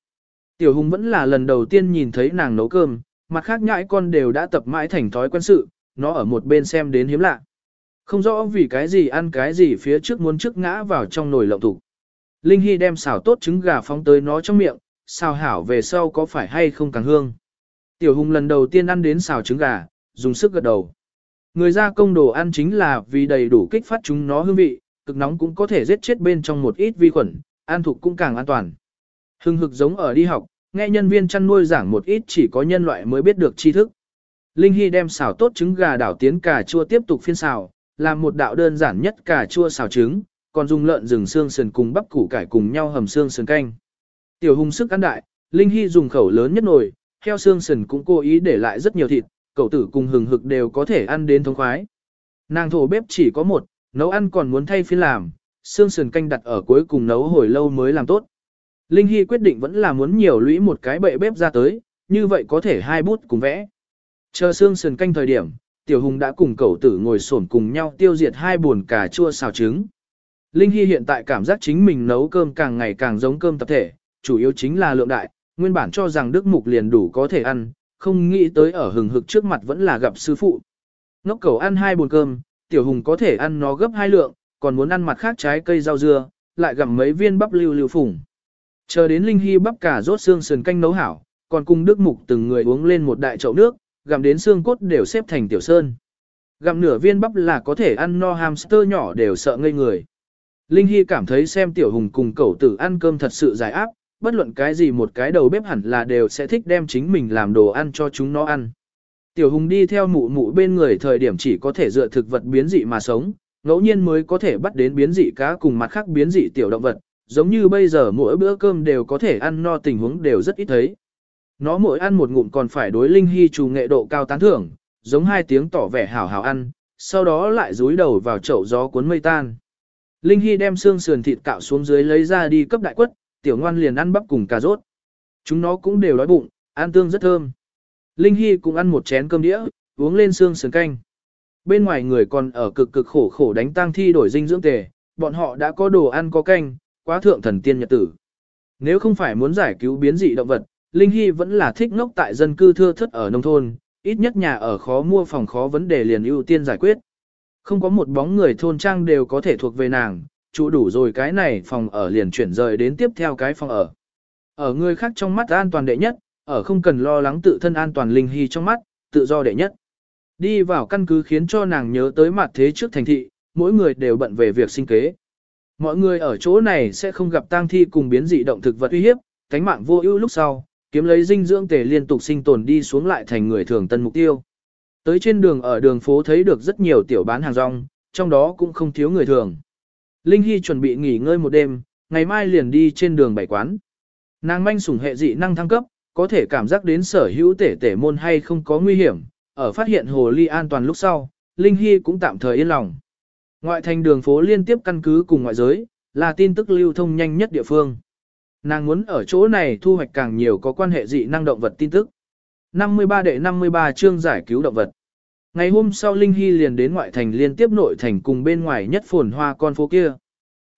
Tiểu Hùng vẫn là lần đầu tiên nhìn thấy nàng nấu cơm, mặt khác nhãi con đều đã tập mãi thành thói quen sự, nó ở một bên xem đến hiếm lạ. Không rõ vì cái gì ăn cái gì phía trước muốn trước ngã vào trong nồi lộng thủ. Linh Hy đem xào tốt trứng gà phóng tới nó trong miệng, xào hảo về sau có phải hay không càng hương. Tiểu Hùng lần đầu tiên ăn đến xào trứng gà, dùng sức gật đầu. Người gia công đồ ăn chính là vì đầy đủ kích phát chúng nó hương vị, cực nóng cũng có thể giết chết bên trong một ít vi khuẩn, an thục cũng càng an toàn. Hưng hực giống ở đi học, nghe nhân viên chăn nuôi giảng một ít chỉ có nhân loại mới biết được tri thức. Linh Hy đem xào tốt trứng gà đảo tiến cà chua tiếp tục phiên xào, làm một đạo đơn giản nhất cà chua xào trứng, còn dùng lợn rừng xương sườn cùng bắp củ cải cùng nhau hầm xương sườn canh. Tiểu Hùng sức ăn đại, Linh Hy dùng khẩu lớn nhất nồi, heo xương sườn cũng cố ý để lại rất nhiều thịt, cậu tử cùng hừng hực đều có thể ăn đến thống khoái. Nàng thổ bếp chỉ có một, nấu ăn còn muốn thay phiên làm, xương sườn canh đặt ở cuối cùng nấu hồi lâu mới làm tốt. Linh Hy quyết định vẫn là muốn nhiều lũy một cái bệ bếp ra tới, như vậy có thể hai bút cùng vẽ. Chờ xương sườn canh thời điểm, Tiểu Hùng đã cùng cậu tử ngồi xổm cùng nhau tiêu diệt hai buồn cà chua xào trứng. Linh Hy hiện tại cảm giác chính mình nấu cơm càng ngày càng giống cơm tập thể, chủ yếu chính là lượng đại, nguyên bản cho rằng Đức Mục liền đủ có thể ăn, không nghĩ tới ở hừng hực trước mặt vẫn là gặp sư phụ. Ngốc cầu ăn hai buồn cơm, Tiểu Hùng có thể ăn nó gấp hai lượng, còn muốn ăn mặt khác trái cây rau dưa, lại gặm mấy viên bắp lưu lưu phủng. Chờ đến Linh Hy bắp cả rốt xương sườn canh nấu hảo, còn cùng Đức Mục từng người uống lên một đại chậu nước, gặm đến xương cốt đều xếp thành tiểu sơn. Gặm nửa viên bắp là có thể ăn no hamster nhỏ đều sợ ngây người. Linh Hy cảm thấy xem tiểu hùng cùng cậu tử ăn cơm thật sự giải áp, bất luận cái gì một cái đầu bếp hẳn là đều sẽ thích đem chính mình làm đồ ăn cho chúng nó ăn. Tiểu hùng đi theo mụ mụ bên người thời điểm chỉ có thể dựa thực vật biến dị mà sống, ngẫu nhiên mới có thể bắt đến biến dị cá cùng mặt khác biến dị tiểu động vật, giống như bây giờ mỗi bữa cơm đều có thể ăn no tình huống đều rất ít thấy. Nó mỗi ăn một ngụm còn phải đối Linh Hy trù nghệ độ cao tán thưởng, giống hai tiếng tỏ vẻ hảo hảo ăn, sau đó lại rúi đầu vào chậu gió cuốn mây tan. Linh Hy đem xương sườn thịt cạo xuống dưới lấy ra đi cấp đại quất, tiểu ngoan liền ăn bắp cùng cà rốt. Chúng nó cũng đều đói bụng, ăn tương rất thơm. Linh Hy cũng ăn một chén cơm đĩa, uống lên xương sườn canh. Bên ngoài người còn ở cực cực khổ khổ đánh tang thi đổi dinh dưỡng tề, bọn họ đã có đồ ăn có canh, quá thượng thần tiên nhật tử. Nếu không phải muốn giải cứu biến dị động vật, Linh Hy vẫn là thích ngốc tại dân cư thưa thất ở nông thôn, ít nhất nhà ở khó mua phòng khó vấn đề liền ưu tiên giải quyết. Không có một bóng người thôn trang đều có thể thuộc về nàng, chủ đủ rồi cái này phòng ở liền chuyển rời đến tiếp theo cái phòng ở. Ở người khác trong mắt an toàn đệ nhất, ở không cần lo lắng tự thân an toàn linh hy trong mắt, tự do đệ nhất. Đi vào căn cứ khiến cho nàng nhớ tới mặt thế trước thành thị, mỗi người đều bận về việc sinh kế. Mọi người ở chỗ này sẽ không gặp tang thi cùng biến dị động thực vật uy hiếp, cánh mạng vô ưu lúc sau, kiếm lấy dinh dưỡng tề liên tục sinh tồn đi xuống lại thành người thường tân mục tiêu. Tới trên đường ở đường phố thấy được rất nhiều tiểu bán hàng rong, trong đó cũng không thiếu người thường. Linh Hy chuẩn bị nghỉ ngơi một đêm, ngày mai liền đi trên đường bảy quán. Nàng manh sủng hệ dị năng thăng cấp, có thể cảm giác đến sở hữu tể tể môn hay không có nguy hiểm, ở phát hiện hồ ly an toàn lúc sau, Linh Hy cũng tạm thời yên lòng. Ngoại thành đường phố liên tiếp căn cứ cùng ngoại giới, là tin tức lưu thông nhanh nhất địa phương. Nàng muốn ở chỗ này thu hoạch càng nhiều có quan hệ dị năng động vật tin tức. 53 đệ 53 chương giải cứu động vật. Ngày hôm sau Linh Hy liền đến ngoại thành liên tiếp nội thành cùng bên ngoài nhất phồn hoa con phố kia.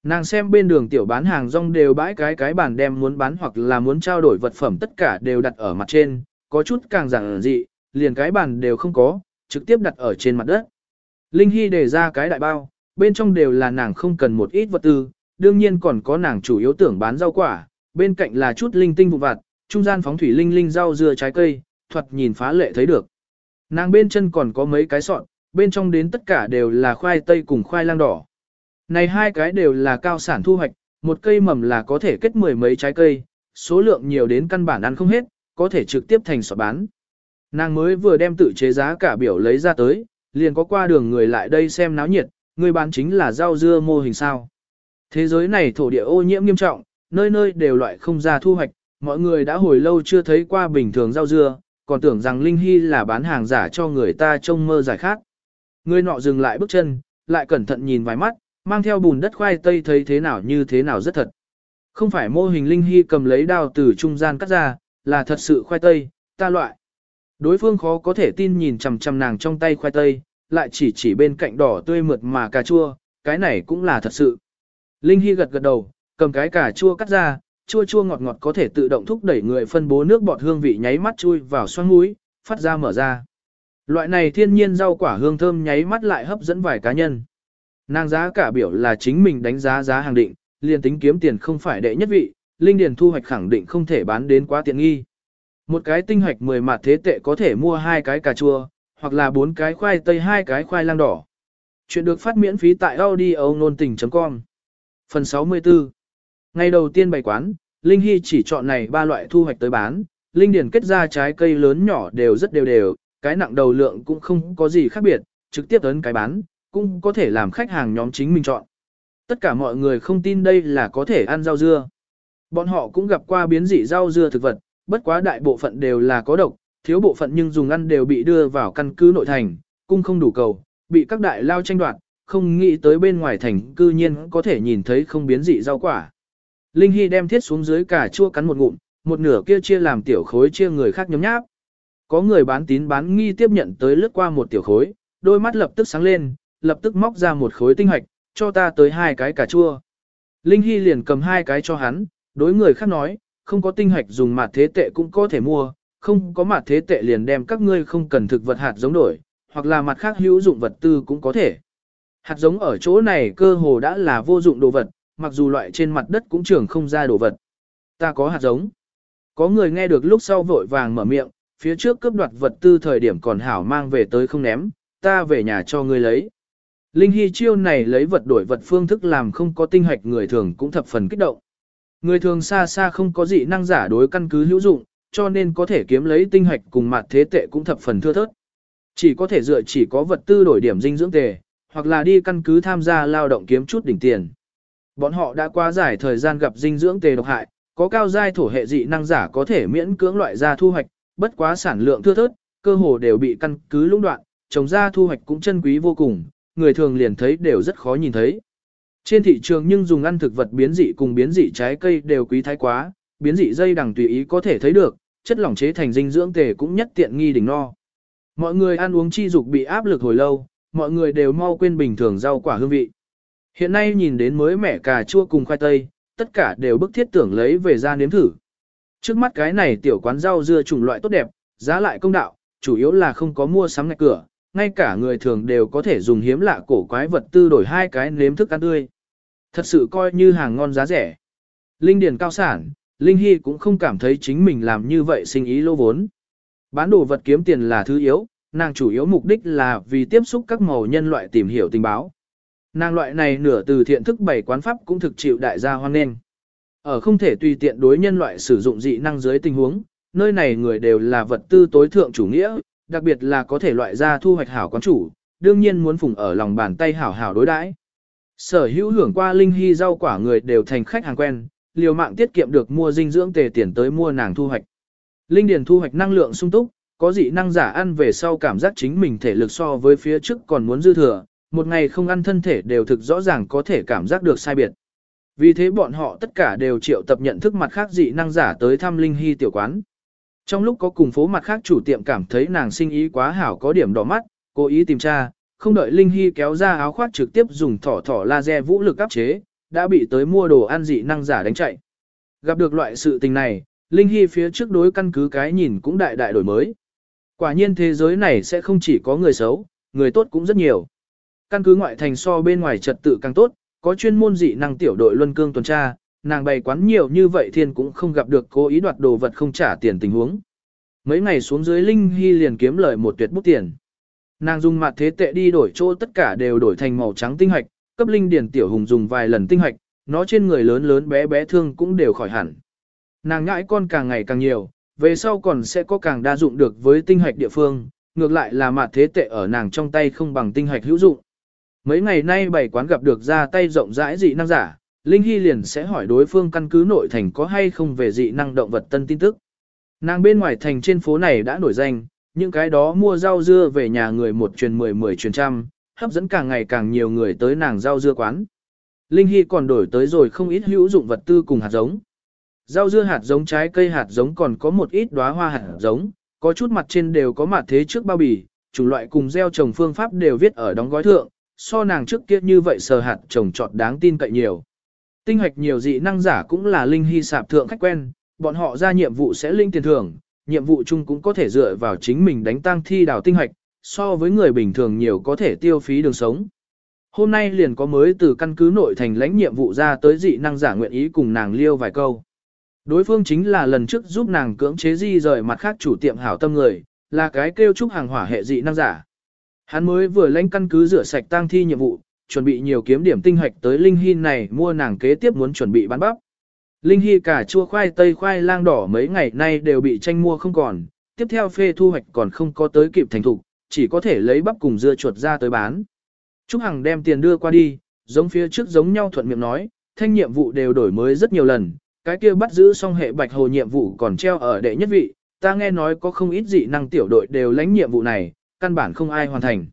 Nàng xem bên đường tiểu bán hàng rong đều bãi cái cái bàn đem muốn bán hoặc là muốn trao đổi vật phẩm tất cả đều đặt ở mặt trên, có chút càng giản dị, liền cái bàn đều không có, trực tiếp đặt ở trên mặt đất. Linh Hy để ra cái đại bao, bên trong đều là nàng không cần một ít vật tư, đương nhiên còn có nàng chủ yếu tưởng bán rau quả, bên cạnh là chút linh tinh vụ vặt, trung gian phóng thủy linh linh rau dưa trái cây, thuật nhìn phá lệ thấy được. Nàng bên chân còn có mấy cái sọn, bên trong đến tất cả đều là khoai tây cùng khoai lang đỏ. Này hai cái đều là cao sản thu hoạch, một cây mầm là có thể kết mười mấy trái cây, số lượng nhiều đến căn bản ăn không hết, có thể trực tiếp thành sọt bán. Nàng mới vừa đem tự chế giá cả biểu lấy ra tới, liền có qua đường người lại đây xem náo nhiệt, người bán chính là rau dưa mô hình sao. Thế giới này thổ địa ô nhiễm nghiêm trọng, nơi nơi đều loại không ra thu hoạch, mọi người đã hồi lâu chưa thấy qua bình thường rau dưa, còn tưởng rằng Linh Hy là bán hàng giả cho người ta trông mơ giải khác. Người nọ dừng lại bước chân, lại cẩn thận nhìn vài mắt, mang theo bùn đất khoai tây thấy thế nào như thế nào rất thật. Không phải mô hình Linh Hy cầm lấy đao từ trung gian cắt ra, là thật sự khoai tây, ta loại. Đối phương khó có thể tin nhìn chằm chằm nàng trong tay khoai tây, lại chỉ chỉ bên cạnh đỏ tươi mượt mà cà chua, cái này cũng là thật sự. Linh Hy gật gật đầu, cầm cái cà chua cắt ra, chua chua ngọt ngọt có thể tự động thúc đẩy người phân bố nước bọt hương vị nháy mắt chui vào xoang mũi, phát ra mở ra. Loại này thiên nhiên rau quả hương thơm nháy mắt lại hấp dẫn vài cá nhân. Nàng giá cả biểu là chính mình đánh giá giá hàng định, liền tính kiếm tiền không phải đệ nhất vị, linh điền thu hoạch khẳng định không thể bán đến quá tiện nghi. Một cái tinh hoạch 10 mặt thế tệ có thể mua hai cái cà chua, hoặc là bốn cái khoai tây hai cái khoai lang đỏ. Chuyện được phát miễn phí tại audioonlinh.com. Phần 64 Ngày đầu tiên bày quán, Linh Hy chỉ chọn này ba loại thu hoạch tới bán, Linh Điền kết ra trái cây lớn nhỏ đều rất đều đều, cái nặng đầu lượng cũng không có gì khác biệt, trực tiếp ấn cái bán, cũng có thể làm khách hàng nhóm chính mình chọn. Tất cả mọi người không tin đây là có thể ăn rau dưa. Bọn họ cũng gặp qua biến dị rau dưa thực vật, bất quá đại bộ phận đều là có độc, thiếu bộ phận nhưng dùng ăn đều bị đưa vào căn cứ nội thành, cung không đủ cầu, bị các đại lao tranh đoạt, không nghĩ tới bên ngoài thành cư nhiên có thể nhìn thấy không biến dị rau quả. Linh Hy đem thiết xuống dưới cả chua cắn một ngụm, một nửa kia chia làm tiểu khối chia người khác nhóm nháp. Có người bán tín bán nghi tiếp nhận tới lướt qua một tiểu khối, đôi mắt lập tức sáng lên, lập tức móc ra một khối tinh hạch cho ta tới hai cái cà chua. Linh Hy liền cầm hai cái cho hắn, đối người khác nói, không có tinh hạch dùng mặt thế tệ cũng có thể mua, không có mặt thế tệ liền đem các ngươi không cần thực vật hạt giống đổi, hoặc là mặt khác hữu dụng vật tư cũng có thể. Hạt giống ở chỗ này cơ hồ đã là vô dụng đồ vật, mặc dù loại trên mặt đất cũng trưởng không ra đồ vật. Ta có hạt giống. Có người nghe được lúc sau vội vàng mở miệng, phía trước cướp đoạt vật tư thời điểm còn hảo mang về tới không ném, ta về nhà cho ngươi lấy. Linh Hy chiêu này lấy vật đổi vật phương thức làm không có tinh hoạch người thường cũng thập phần kích động. Người thường xa xa không có dị năng giả đối căn cứ hữu dụng, cho nên có thể kiếm lấy tinh hoạch cùng mặt thế tệ cũng thập phần thưa thớt. Chỉ có thể dựa chỉ có vật tư đổi điểm dinh dưỡng tề, hoặc là đi căn cứ tham gia lao động kiếm chút đỉnh tiền. Bọn họ đã quá giải thời gian gặp dinh dưỡng tề độc hại, có cao giai thổ hệ dị năng giả có thể miễn cưỡng loại ra thu hoạch, bất quá sản lượng thưa thớt, cơ hồ đều bị căn cứ lũng đoạn, trồng ra thu hoạch cũng chân quý vô cùng, người thường liền thấy đều rất khó nhìn thấy. Trên thị trường nhưng dùng ăn thực vật biến dị cùng biến dị trái cây đều quý thái quá, biến dị dây đằng tùy ý có thể thấy được, chất lỏng chế thành dinh dưỡng tề cũng nhất tiện nghi đỉnh no. Mọi người ăn uống chi dục bị áp lực hồi lâu, mọi người đều mau quên bình thường rau quả hương vị. Hiện nay nhìn đến mới mẻ cà chua cùng khoai tây, tất cả đều bức thiết tưởng lấy về ra nếm thử. Trước mắt cái này tiểu quán rau dưa chủng loại tốt đẹp, giá lại công đạo, chủ yếu là không có mua sắm ngạch cửa, ngay cả người thường đều có thể dùng hiếm lạ cổ quái vật tư đổi hai cái nếm thức ăn tươi. Thật sự coi như hàng ngon giá rẻ. Linh điền cao sản, Linh Hy cũng không cảm thấy chính mình làm như vậy sinh ý lô vốn. Bán đồ vật kiếm tiền là thứ yếu, nàng chủ yếu mục đích là vì tiếp xúc các màu nhân loại tìm hiểu tình báo. Nàng loại này nửa từ thiện thức bảy quán pháp cũng thực chịu đại gia hoan nghênh. Ở không thể tùy tiện đối nhân loại sử dụng dị năng dưới tình huống, nơi này người đều là vật tư tối thượng chủ nghĩa, đặc biệt là có thể loại ra thu hoạch hảo quán chủ, đương nhiên muốn phùng ở lòng bàn tay hảo hảo đối đãi. Sở hữu hưởng qua linh hy rau quả người đều thành khách hàng quen, liều mạng tiết kiệm được mua dinh dưỡng tề tiền tới mua nàng thu hoạch. Linh điền thu hoạch năng lượng sung túc, có dị năng giả ăn về sau cảm giác chính mình thể lực so với phía trước còn muốn dư thừa, một ngày không ăn thân thể đều thực rõ ràng có thể cảm giác được sai biệt. Vì thế bọn họ tất cả đều triệu tập nhận thức mặt khác dị năng giả tới thăm Linh Hy tiểu quán. Trong lúc có cùng phố mặt khác chủ tiệm cảm thấy nàng sinh ý quá hảo có điểm đỏ mắt, cố ý tìm tra, không đợi Linh Hy kéo ra áo khoác trực tiếp dùng thỏ thỏ laser vũ lực áp chế, đã bị tới mua đồ ăn dị năng giả đánh chạy. Gặp được loại sự tình này, Linh Hy phía trước đối căn cứ cái nhìn cũng đại đại đổi mới. Quả nhiên thế giới này sẽ không chỉ có người xấu, người tốt cũng rất nhiều. Căn cứ ngoại thành so bên ngoài trật tự càng tốt, có chuyên môn dị năng tiểu đội luân cương tuần tra, nàng bày quán nhiều như vậy thiên cũng không gặp được cố ý đoạt đồ vật không trả tiền tình huống. Mấy ngày xuống dưới Linh Hy liền kiếm lời một tuyệt bút tiền. Nàng dùng mặt thế tệ đi đổi chỗ tất cả đều đổi thành màu trắng tinh hoạch, cấp Linh Điền Tiểu Hùng dùng vài lần tinh hoạch, nó trên người lớn lớn bé bé thương cũng đều khỏi hẳn. Nàng ngãi con càng ngày càng nhiều, về sau còn sẽ có càng đa dụng được với tinh hoạch địa phương, ngược lại là mặt thế tệ ở nàng trong tay không bằng tinh hoạch hữu dụng. Mấy ngày nay bảy quán gặp được ra tay rộng rãi dị năng giả, Linh Hy liền sẽ hỏi đối phương căn cứ nội thành có hay không về dị năng động vật tân tin tức. Nàng bên ngoài thành trên phố này đã nổi danh, những cái đó mua rau dưa về nhà người một truyền mười mười truyền trăm, hấp dẫn càng ngày càng nhiều người tới nàng rau dưa quán. Linh Hy còn đổi tới rồi không ít hữu dụng vật tư cùng hạt giống. Rau dưa hạt giống trái cây hạt giống còn có một ít đóa hoa hạt giống, có chút mặt trên đều có mặt thế trước bao bì, chủng loại cùng gieo trồng phương pháp đều viết ở đóng gói thượng, so nàng trước kia như vậy sờ hạt trồng trọt đáng tin cậy nhiều. Tinh hoạch nhiều dị năng giả cũng là linh hy sạp thượng khách quen, bọn họ ra nhiệm vụ sẽ linh tiền thưởng, nhiệm vụ chung cũng có thể dựa vào chính mình đánh tăng thi đào tinh hoạch, so với người bình thường nhiều có thể tiêu phí đường sống. Hôm nay liền có mới từ căn cứ nội thành lãnh nhiệm vụ ra tới dị năng giả nguyện ý cùng nàng liêu vài câu. Đối phương chính là lần trước giúp nàng cưỡng chế di rời mặt khác chủ tiệm hảo tâm người, là cái kêu trúc hàng hỏa hệ dị năng giả. Hắn mới vừa lãnh căn cứ rửa sạch tang thi nhiệm vụ, chuẩn bị nhiều kiếm điểm tinh hoạch tới Linh Hy này mua nàng kế tiếp muốn chuẩn bị bán bắp. Linh Hy cả chua khoai tây khoai lang đỏ mấy ngày nay đều bị tranh mua không còn, tiếp theo phê thu hoạch còn không có tới kịp thành thục, chỉ có thể lấy bắp cùng dưa chuột ra tới bán. Trúc Hằng đem tiền đưa qua đi, giống phía trước giống nhau thuận miệng nói, thanh nhiệm vụ đều đổi mới rất nhiều lần, cái kia bắt giữ xong hệ bạch hồ nhiệm vụ còn treo ở đệ nhất vị, ta nghe nói có không ít dị năng tiểu đội đều lãnh nhiệm vụ này, căn bản không ai hoàn thành.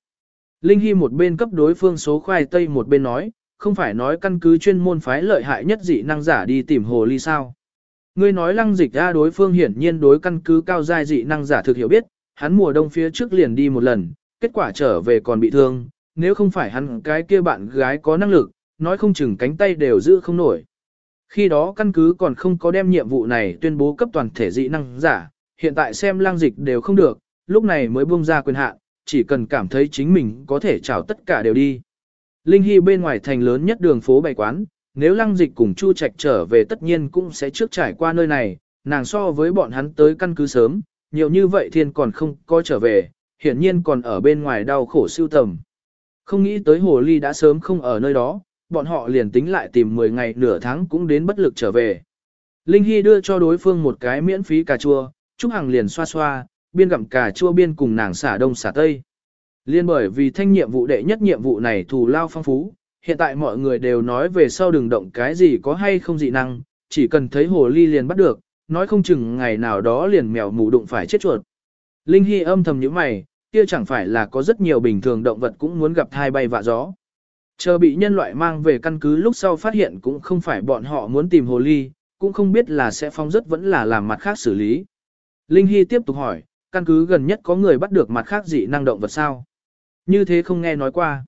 Linh Hy một bên cấp đối phương số khoai tây một bên nói, không phải nói căn cứ chuyên môn phái lợi hại nhất dị năng giả đi tìm hồ ly sao. Ngươi nói lăng dịch ra đối phương hiển nhiên đối căn cứ cao giai dị năng giả thực hiểu biết, hắn mùa đông phía trước liền đi một lần, kết quả trở về còn bị thương, nếu không phải hắn cái kia bạn gái có năng lực, nói không chừng cánh tay đều giữ không nổi. Khi đó căn cứ còn không có đem nhiệm vụ này tuyên bố cấp toàn thể dị năng giả, hiện tại xem lăng dịch đều không được, lúc này mới buông ra quyền hạn, chỉ cần cảm thấy chính mình có thể chào tất cả đều đi. Linh Hy bên ngoài thành lớn nhất đường phố bày quán, nếu lăng dịch cùng Chu Trạch trở về tất nhiên cũng sẽ trước trải qua nơi này, nàng so với bọn hắn tới căn cứ sớm, nhiều như vậy thiên còn không có trở về, hiển nhiên còn ở bên ngoài đau khổ siêu tầm. Không nghĩ tới hồ ly đã sớm không ở nơi đó, bọn họ liền tính lại tìm 10 ngày nửa tháng cũng đến bất lực trở về. Linh Hy đưa cho đối phương một cái miễn phí cà chua, Trúc Hằng liền xoa xoa, biên gặm cà chua biên cùng nàng xả đông xả tây. Liên bởi vì thanh nhiệm vụ đệ nhất nhiệm vụ này thù lao phong phú, hiện tại mọi người đều nói về sau đừng động cái gì có hay không dị năng, chỉ cần thấy hồ ly liền bắt được, nói không chừng ngày nào đó liền mèo mù đụng phải chết chuột. Linh Hy âm thầm như mày, kia chẳng phải là có rất nhiều bình thường động vật cũng muốn gặp thai bay vạ gió. Chờ bị nhân loại mang về căn cứ lúc sau phát hiện cũng không phải bọn họ muốn tìm hồ ly, cũng không biết là sẽ phong rất vẫn là làm mặt khác xử lý. Linh Hy tiếp tục hỏi, căn cứ gần nhất có người bắt được mặt khác dị năng động vật sao? Như thế không nghe nói qua.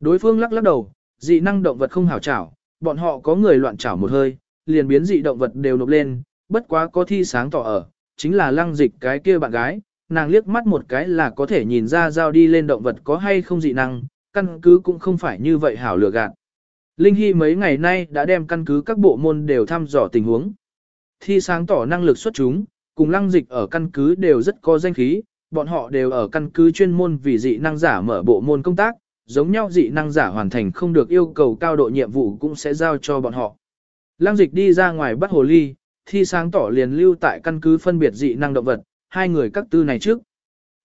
Đối phương lắc lắc đầu, dị năng động vật không hảo chảo, bọn họ có người loạn chảo một hơi, liền biến dị động vật đều nộp lên, bất quá có thi sáng tỏ ở, chính là lăng dịch cái kia bạn gái, nàng liếc mắt một cái là có thể nhìn ra giao đi lên động vật có hay không dị năng, căn cứ cũng không phải như vậy hảo lừa gạt. Linh Hy mấy ngày nay đã đem căn cứ các bộ môn đều thăm dò tình huống. Thi sáng tỏ năng lực xuất chúng, cùng lăng dịch ở căn cứ đều rất có danh khí, bọn họ đều ở căn cứ chuyên môn vì dị năng giả mở bộ môn công tác, giống nhau dị năng giả hoàn thành không được yêu cầu cao độ nhiệm vụ cũng sẽ giao cho bọn họ. Lăng dịch đi ra ngoài bắt hồ ly, thi sáng tỏ liền lưu tại căn cứ phân biệt dị năng động vật, hai người các tư này trước.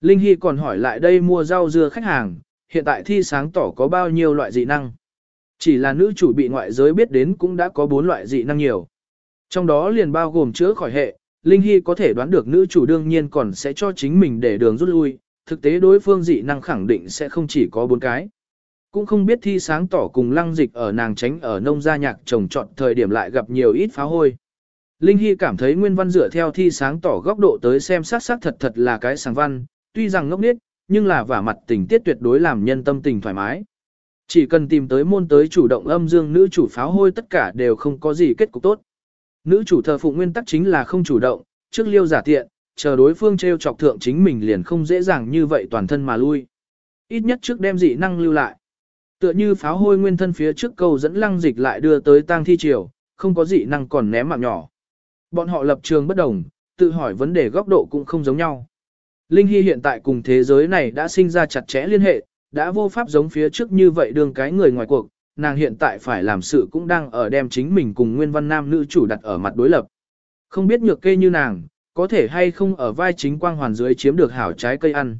Linh Hy còn hỏi lại đây mua rau dưa khách hàng, hiện tại thi sáng tỏ có bao nhiêu loại dị năng. Chỉ là nữ chủ bị ngoại giới biết đến cũng đã có bốn loại dị năng nhiều. Trong đó liền bao gồm chữa khỏi hệ, Linh Hy có thể đoán được nữ chủ đương nhiên còn sẽ cho chính mình để đường rút lui, thực tế đối phương dị năng khẳng định sẽ không chỉ có bốn cái. Cũng không biết thi sáng tỏ cùng lăng dịch ở nàng tránh ở nông gia nhạc trồng trọt thời điểm lại gặp nhiều ít phá hôi. Linh Hy cảm thấy nguyên văn dựa theo thi sáng tỏ góc độ tới xem sát sát thật thật là cái sáng văn, tuy rằng ngốc nết, nhưng là vả mặt tình tiết tuyệt đối làm nhân tâm tình thoải mái. Chỉ cần tìm tới môn tới chủ động âm dương nữ chủ pháo hôi tất cả đều không có gì kết cục tốt. Nữ chủ thờ phụng nguyên tắc chính là không chủ động, trước liêu giả tiện, chờ đối phương treo chọc thượng chính mình liền không dễ dàng như vậy toàn thân mà lui. Ít nhất trước đem dị năng lưu lại. Tựa như pháo hôi nguyên thân phía trước câu dẫn lăng dịch lại đưa tới tang thi triều, không có dị năng còn ném mạng nhỏ. Bọn họ lập trường bất đồng, tự hỏi vấn đề góc độ cũng không giống nhau. Linh Hy hiện tại cùng thế giới này đã sinh ra chặt chẽ liên hệ, đã vô pháp giống phía trước như vậy đường cái người ngoài cuộc, nàng hiện tại phải làm sự cũng đang ở đem chính mình cùng nguyên văn nam nữ chủ đặt ở mặt đối lập. Không biết nhược kê như nàng, có thể hay không ở vai chính quang hoàn dưới chiếm được hảo trái cây ăn.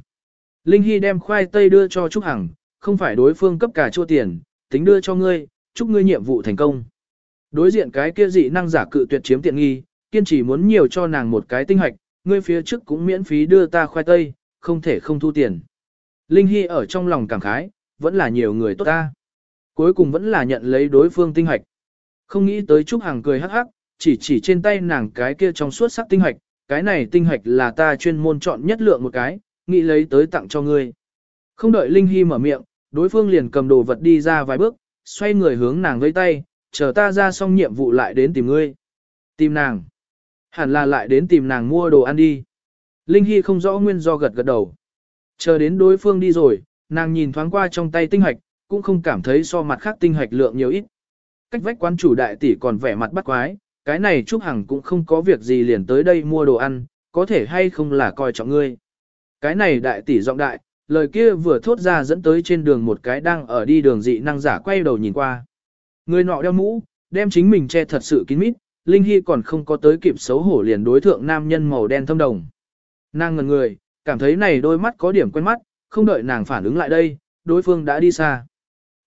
Linh Hy đem khoai tây đưa cho Trúc Hằng, không phải đối phương cấp cả chua tiền, tính đưa cho ngươi, chúc ngươi nhiệm vụ thành công. Đối diện cái kia dị năng giả cự tuyệt chiếm tiện nghi, kiên trì muốn nhiều cho nàng một cái tinh hoạch, ngươi phía trước cũng miễn phí đưa ta khoai tây, không thể không thu tiền. Linh Hy ở trong lòng cảm khái, vẫn là nhiều người tốt ta. Cuối cùng vẫn là nhận lấy đối phương tinh hạch, Không nghĩ tới Trúc Hằng cười hắc hắc, chỉ chỉ trên tay nàng cái kia trong suốt sắc tinh hạch, cái này tinh hạch là ta chuyên môn chọn nhất lượng một cái, nghĩ lấy tới tặng cho ngươi. Không đợi Linh Hy mở miệng, đối phương liền cầm đồ vật đi ra vài bước, xoay người hướng nàng với tay, chờ ta ra xong nhiệm vụ lại đến tìm ngươi. Tìm nàng. Hẳn là lại đến tìm nàng mua đồ ăn đi. Linh Hy không rõ nguyên do gật gật đầu. Chờ đến đối phương đi rồi, nàng nhìn thoáng qua trong tay tinh hạch cũng không cảm thấy so mặt khác tinh hoạch lượng nhiều ít. Cách vách quán chủ đại tỷ còn vẻ mặt bắt quái, cái này Trúc Hằng cũng không có việc gì liền tới đây mua đồ ăn, có thể hay không là coi trọng ngươi. Cái này đại tỷ giọng đại, lời kia vừa thốt ra dẫn tới trên đường một cái đang ở đi đường dị năng giả quay đầu nhìn qua. Người nọ đeo mũ, đem chính mình che thật sự kín mít, Linh Hy còn không có tới kịp xấu hổ liền đối thượng nam nhân màu đen thâm đồng. Nàng ngần người, cảm thấy này đôi mắt có điểm quen mắt, không đợi nàng phản ứng lại đây, đối phương đã đi xa.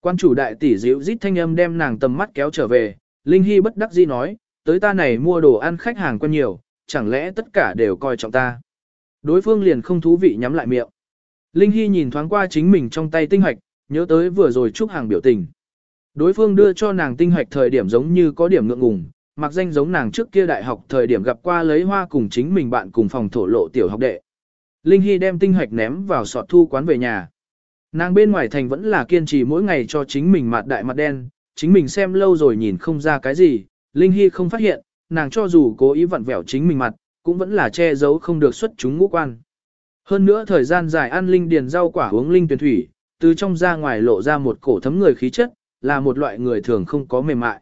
Quan chủ đại tỷ dịu rít thanh âm đem nàng tầm mắt kéo trở về, Linh Hy bất đắc dĩ nói, tới ta này mua đồ ăn khách hàng quen nhiều, chẳng lẽ tất cả đều coi trọng ta. Đối phương liền không thú vị nhắm lại miệng. Linh Hy nhìn thoáng qua chính mình trong tay tinh hoạch, nhớ tới vừa rồi chúc hàng biểu tình. Đối phương đưa cho nàng tinh hoạch thời điểm giống như có điểm ngượng ngùng, mặc danh giống nàng trước kia đại học thời điểm gặp qua lấy hoa cùng chính mình bạn cùng phòng thổ lộ tiểu học đệ. Linh Hy đem tinh hoạch ném vào sọt thu quán về nhà. Nàng bên ngoài thành vẫn là kiên trì mỗi ngày cho chính mình mặt đại mặt đen, chính mình xem lâu rồi nhìn không ra cái gì, Linh Hy không phát hiện, nàng cho dù cố ý vặn vẹo chính mình mặt, cũng vẫn là che giấu không được xuất chúng ngũ quan. Hơn nữa thời gian dài ăn linh điền rau quả uống linh tuyển thủy, từ trong ra ngoài lộ ra một cổ thấm người khí chất, là một loại người thường không có mềm mại.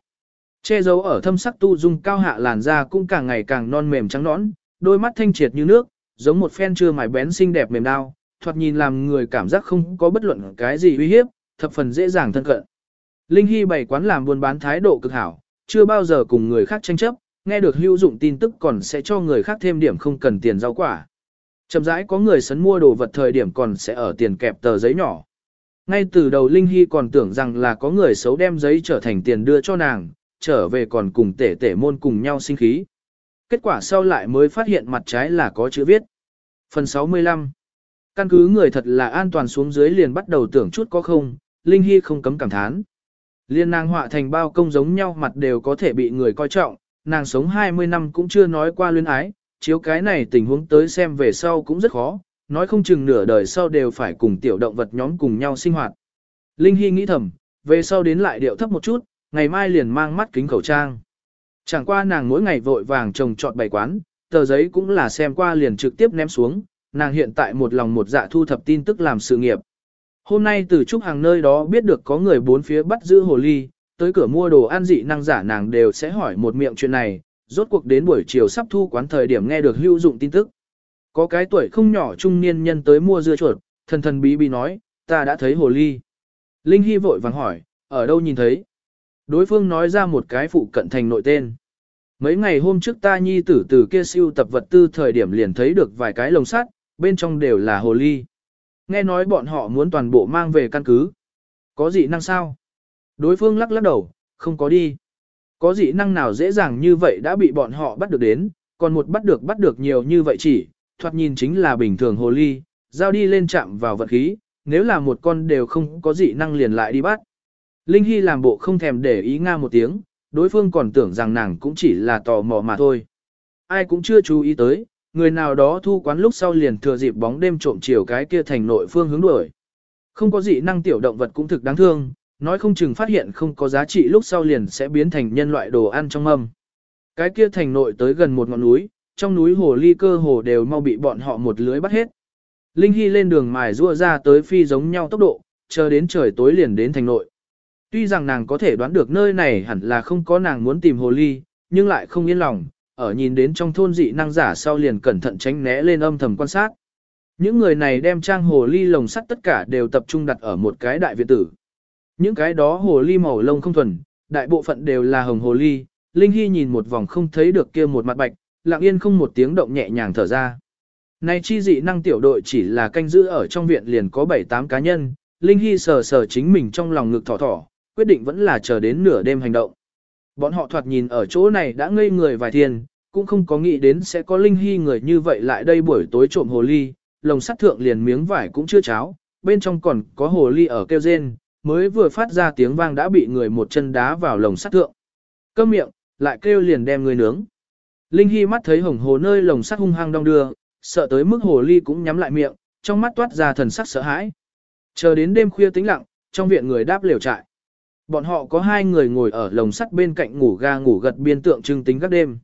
Che giấu ở thâm sắc tu dung cao hạ làn da cũng càng ngày càng non mềm trắng nõn, đôi mắt thanh triệt như nước, giống một phen chưa mài bén xinh đẹp mềm đao, thoạt nhìn làm người cảm giác không có bất luận cái gì uy hiếp, thập phần dễ dàng thân cận. Linh Hy bày quán làm buôn bán thái độ cực hảo, chưa bao giờ cùng người khác tranh chấp, nghe được hữu dụng tin tức còn sẽ cho người khác thêm điểm không cần tiền rau quả. Chậm rãi có người sấn mua đồ vật thời điểm còn sẽ ở tiền kẹp tờ giấy nhỏ. Ngay từ đầu Linh Hy còn tưởng rằng là có người xấu đem giấy trở thành tiền đưa cho nàng, trở về còn cùng tể tể môn cùng nhau sinh khí. Kết quả sau lại mới phát hiện mặt trái là có chữ viết. Phần 65 Căn cứ người thật là an toàn xuống dưới liền bắt đầu tưởng chút có không, Linh Hy không cấm cảm thán. Liên nàng họa thành bao công giống nhau mặt đều có thể bị người coi trọng, nàng sống 20 năm cũng chưa nói qua luyến ái, chiếu cái này tình huống tới xem về sau cũng rất khó, nói không chừng nửa đời sau đều phải cùng tiểu động vật nhóm cùng nhau sinh hoạt. Linh Hy nghĩ thầm, về sau đến lại điệu thấp một chút, ngày mai liền mang mắt kính khẩu trang. Chẳng qua nàng mỗi ngày vội vàng trồng trọt bày quán, tờ giấy cũng là xem qua liền trực tiếp ném xuống, nàng hiện tại một lòng một dạ thu thập tin tức làm sự nghiệp. Hôm nay từ Trúc Hàng nơi đó biết được có người bốn phía bắt giữ hồ ly, tới cửa mua đồ ăn dị năng giả nàng đều sẽ hỏi một miệng chuyện này, rốt cuộc đến buổi chiều sắp thu quán thời điểm nghe được hữu dụng tin tức. Có cái tuổi không nhỏ trung niên nhân tới mua dưa chuột, thần thần bí bí nói, ta đã thấy hồ ly. Linh Hy vội vàng hỏi, ở đâu nhìn thấy? Đối phương nói ra một cái phụ cận thành nội tên. Mấy ngày hôm trước ta nhi tử từ kia siêu tập vật tư thời điểm liền thấy được vài cái lồng sắt, bên trong đều là hồ ly. Nghe nói bọn họ muốn toàn bộ mang về căn cứ. Có dị năng sao? Đối phương lắc lắc đầu, không có đi. Có dị năng nào dễ dàng như vậy đã bị bọn họ bắt được đến, còn một bắt được bắt được nhiều như vậy chỉ, thoạt nhìn chính là bình thường hồ ly, giao đi lên chạm vào vật khí, nếu là một con đều không có dị năng liền lại đi bắt. Linh Hy làm bộ không thèm để ý nga một tiếng, đối phương còn tưởng rằng nàng cũng chỉ là tò mò mà thôi. Ai cũng chưa chú ý tới, người nào đó thu quán lúc sau liền thừa dịp bóng đêm trộm chiều cái kia thành nội phương hướng đuổi. Không có dị năng tiểu động vật cũng thực đáng thương, nói không chừng phát hiện không có giá trị lúc sau liền sẽ biến thành nhân loại đồ ăn trong mâm. Cái kia thành nội tới gần một ngọn núi, trong núi hồ ly cơ hồ đều mau bị bọn họ một lưới bắt hết. Linh Hy lên đường mài rua ra tới phi giống nhau tốc độ, chờ đến trời tối liền đến thành nội. Tuy rằng nàng có thể đoán được nơi này hẳn là không có nàng muốn tìm hồ ly, nhưng lại không yên lòng, ở nhìn đến trong thôn dị năng giả sau liền cẩn thận tránh né lên âm thầm quan sát. Những người này đem trang hồ ly lồng sắt tất cả đều tập trung đặt ở một cái đại viện tử. Những cái đó hồ ly màu lông không thuần, đại bộ phận đều là hồng hồ ly, Linh Hy nhìn một vòng không thấy được kia một mặt bạch, lặng yên không một tiếng động nhẹ nhàng thở ra. Này chi dị năng tiểu đội chỉ là canh giữ ở trong viện liền có 7-8 cá nhân, Linh Hy sờ sờ chính mình trong lòng ngực thỏ thỏ, quyết định vẫn là chờ đến nửa đêm hành động. Bọn họ thoạt nhìn ở chỗ này đã ngây người vài thiên, cũng không có nghĩ đến sẽ có Linh Hy người như vậy lại đây buổi tối trộm hồ ly, lồng sắt thượng liền miếng vải cũng chưa cháo, bên trong còn có hồ ly ở kêu rên, mới vừa phát ra tiếng vang đã bị người một chân đá vào lồng sắt thượng. Câm miệng, lại kêu liền đem người nướng. Linh Hy mắt thấy hồng hồ nơi lồng sắt hung hăng đong đưa, sợ tới mức hồ ly cũng nhắm lại miệng, trong mắt toát ra thần sắc sợ hãi. Chờ đến đêm khuya tĩnh lặng, trong viện người đáp liều trại. Bọn họ có hai người ngồi ở lồng sắt bên cạnh ngủ ga ngủ gật biên tượng trưng tính các đêm.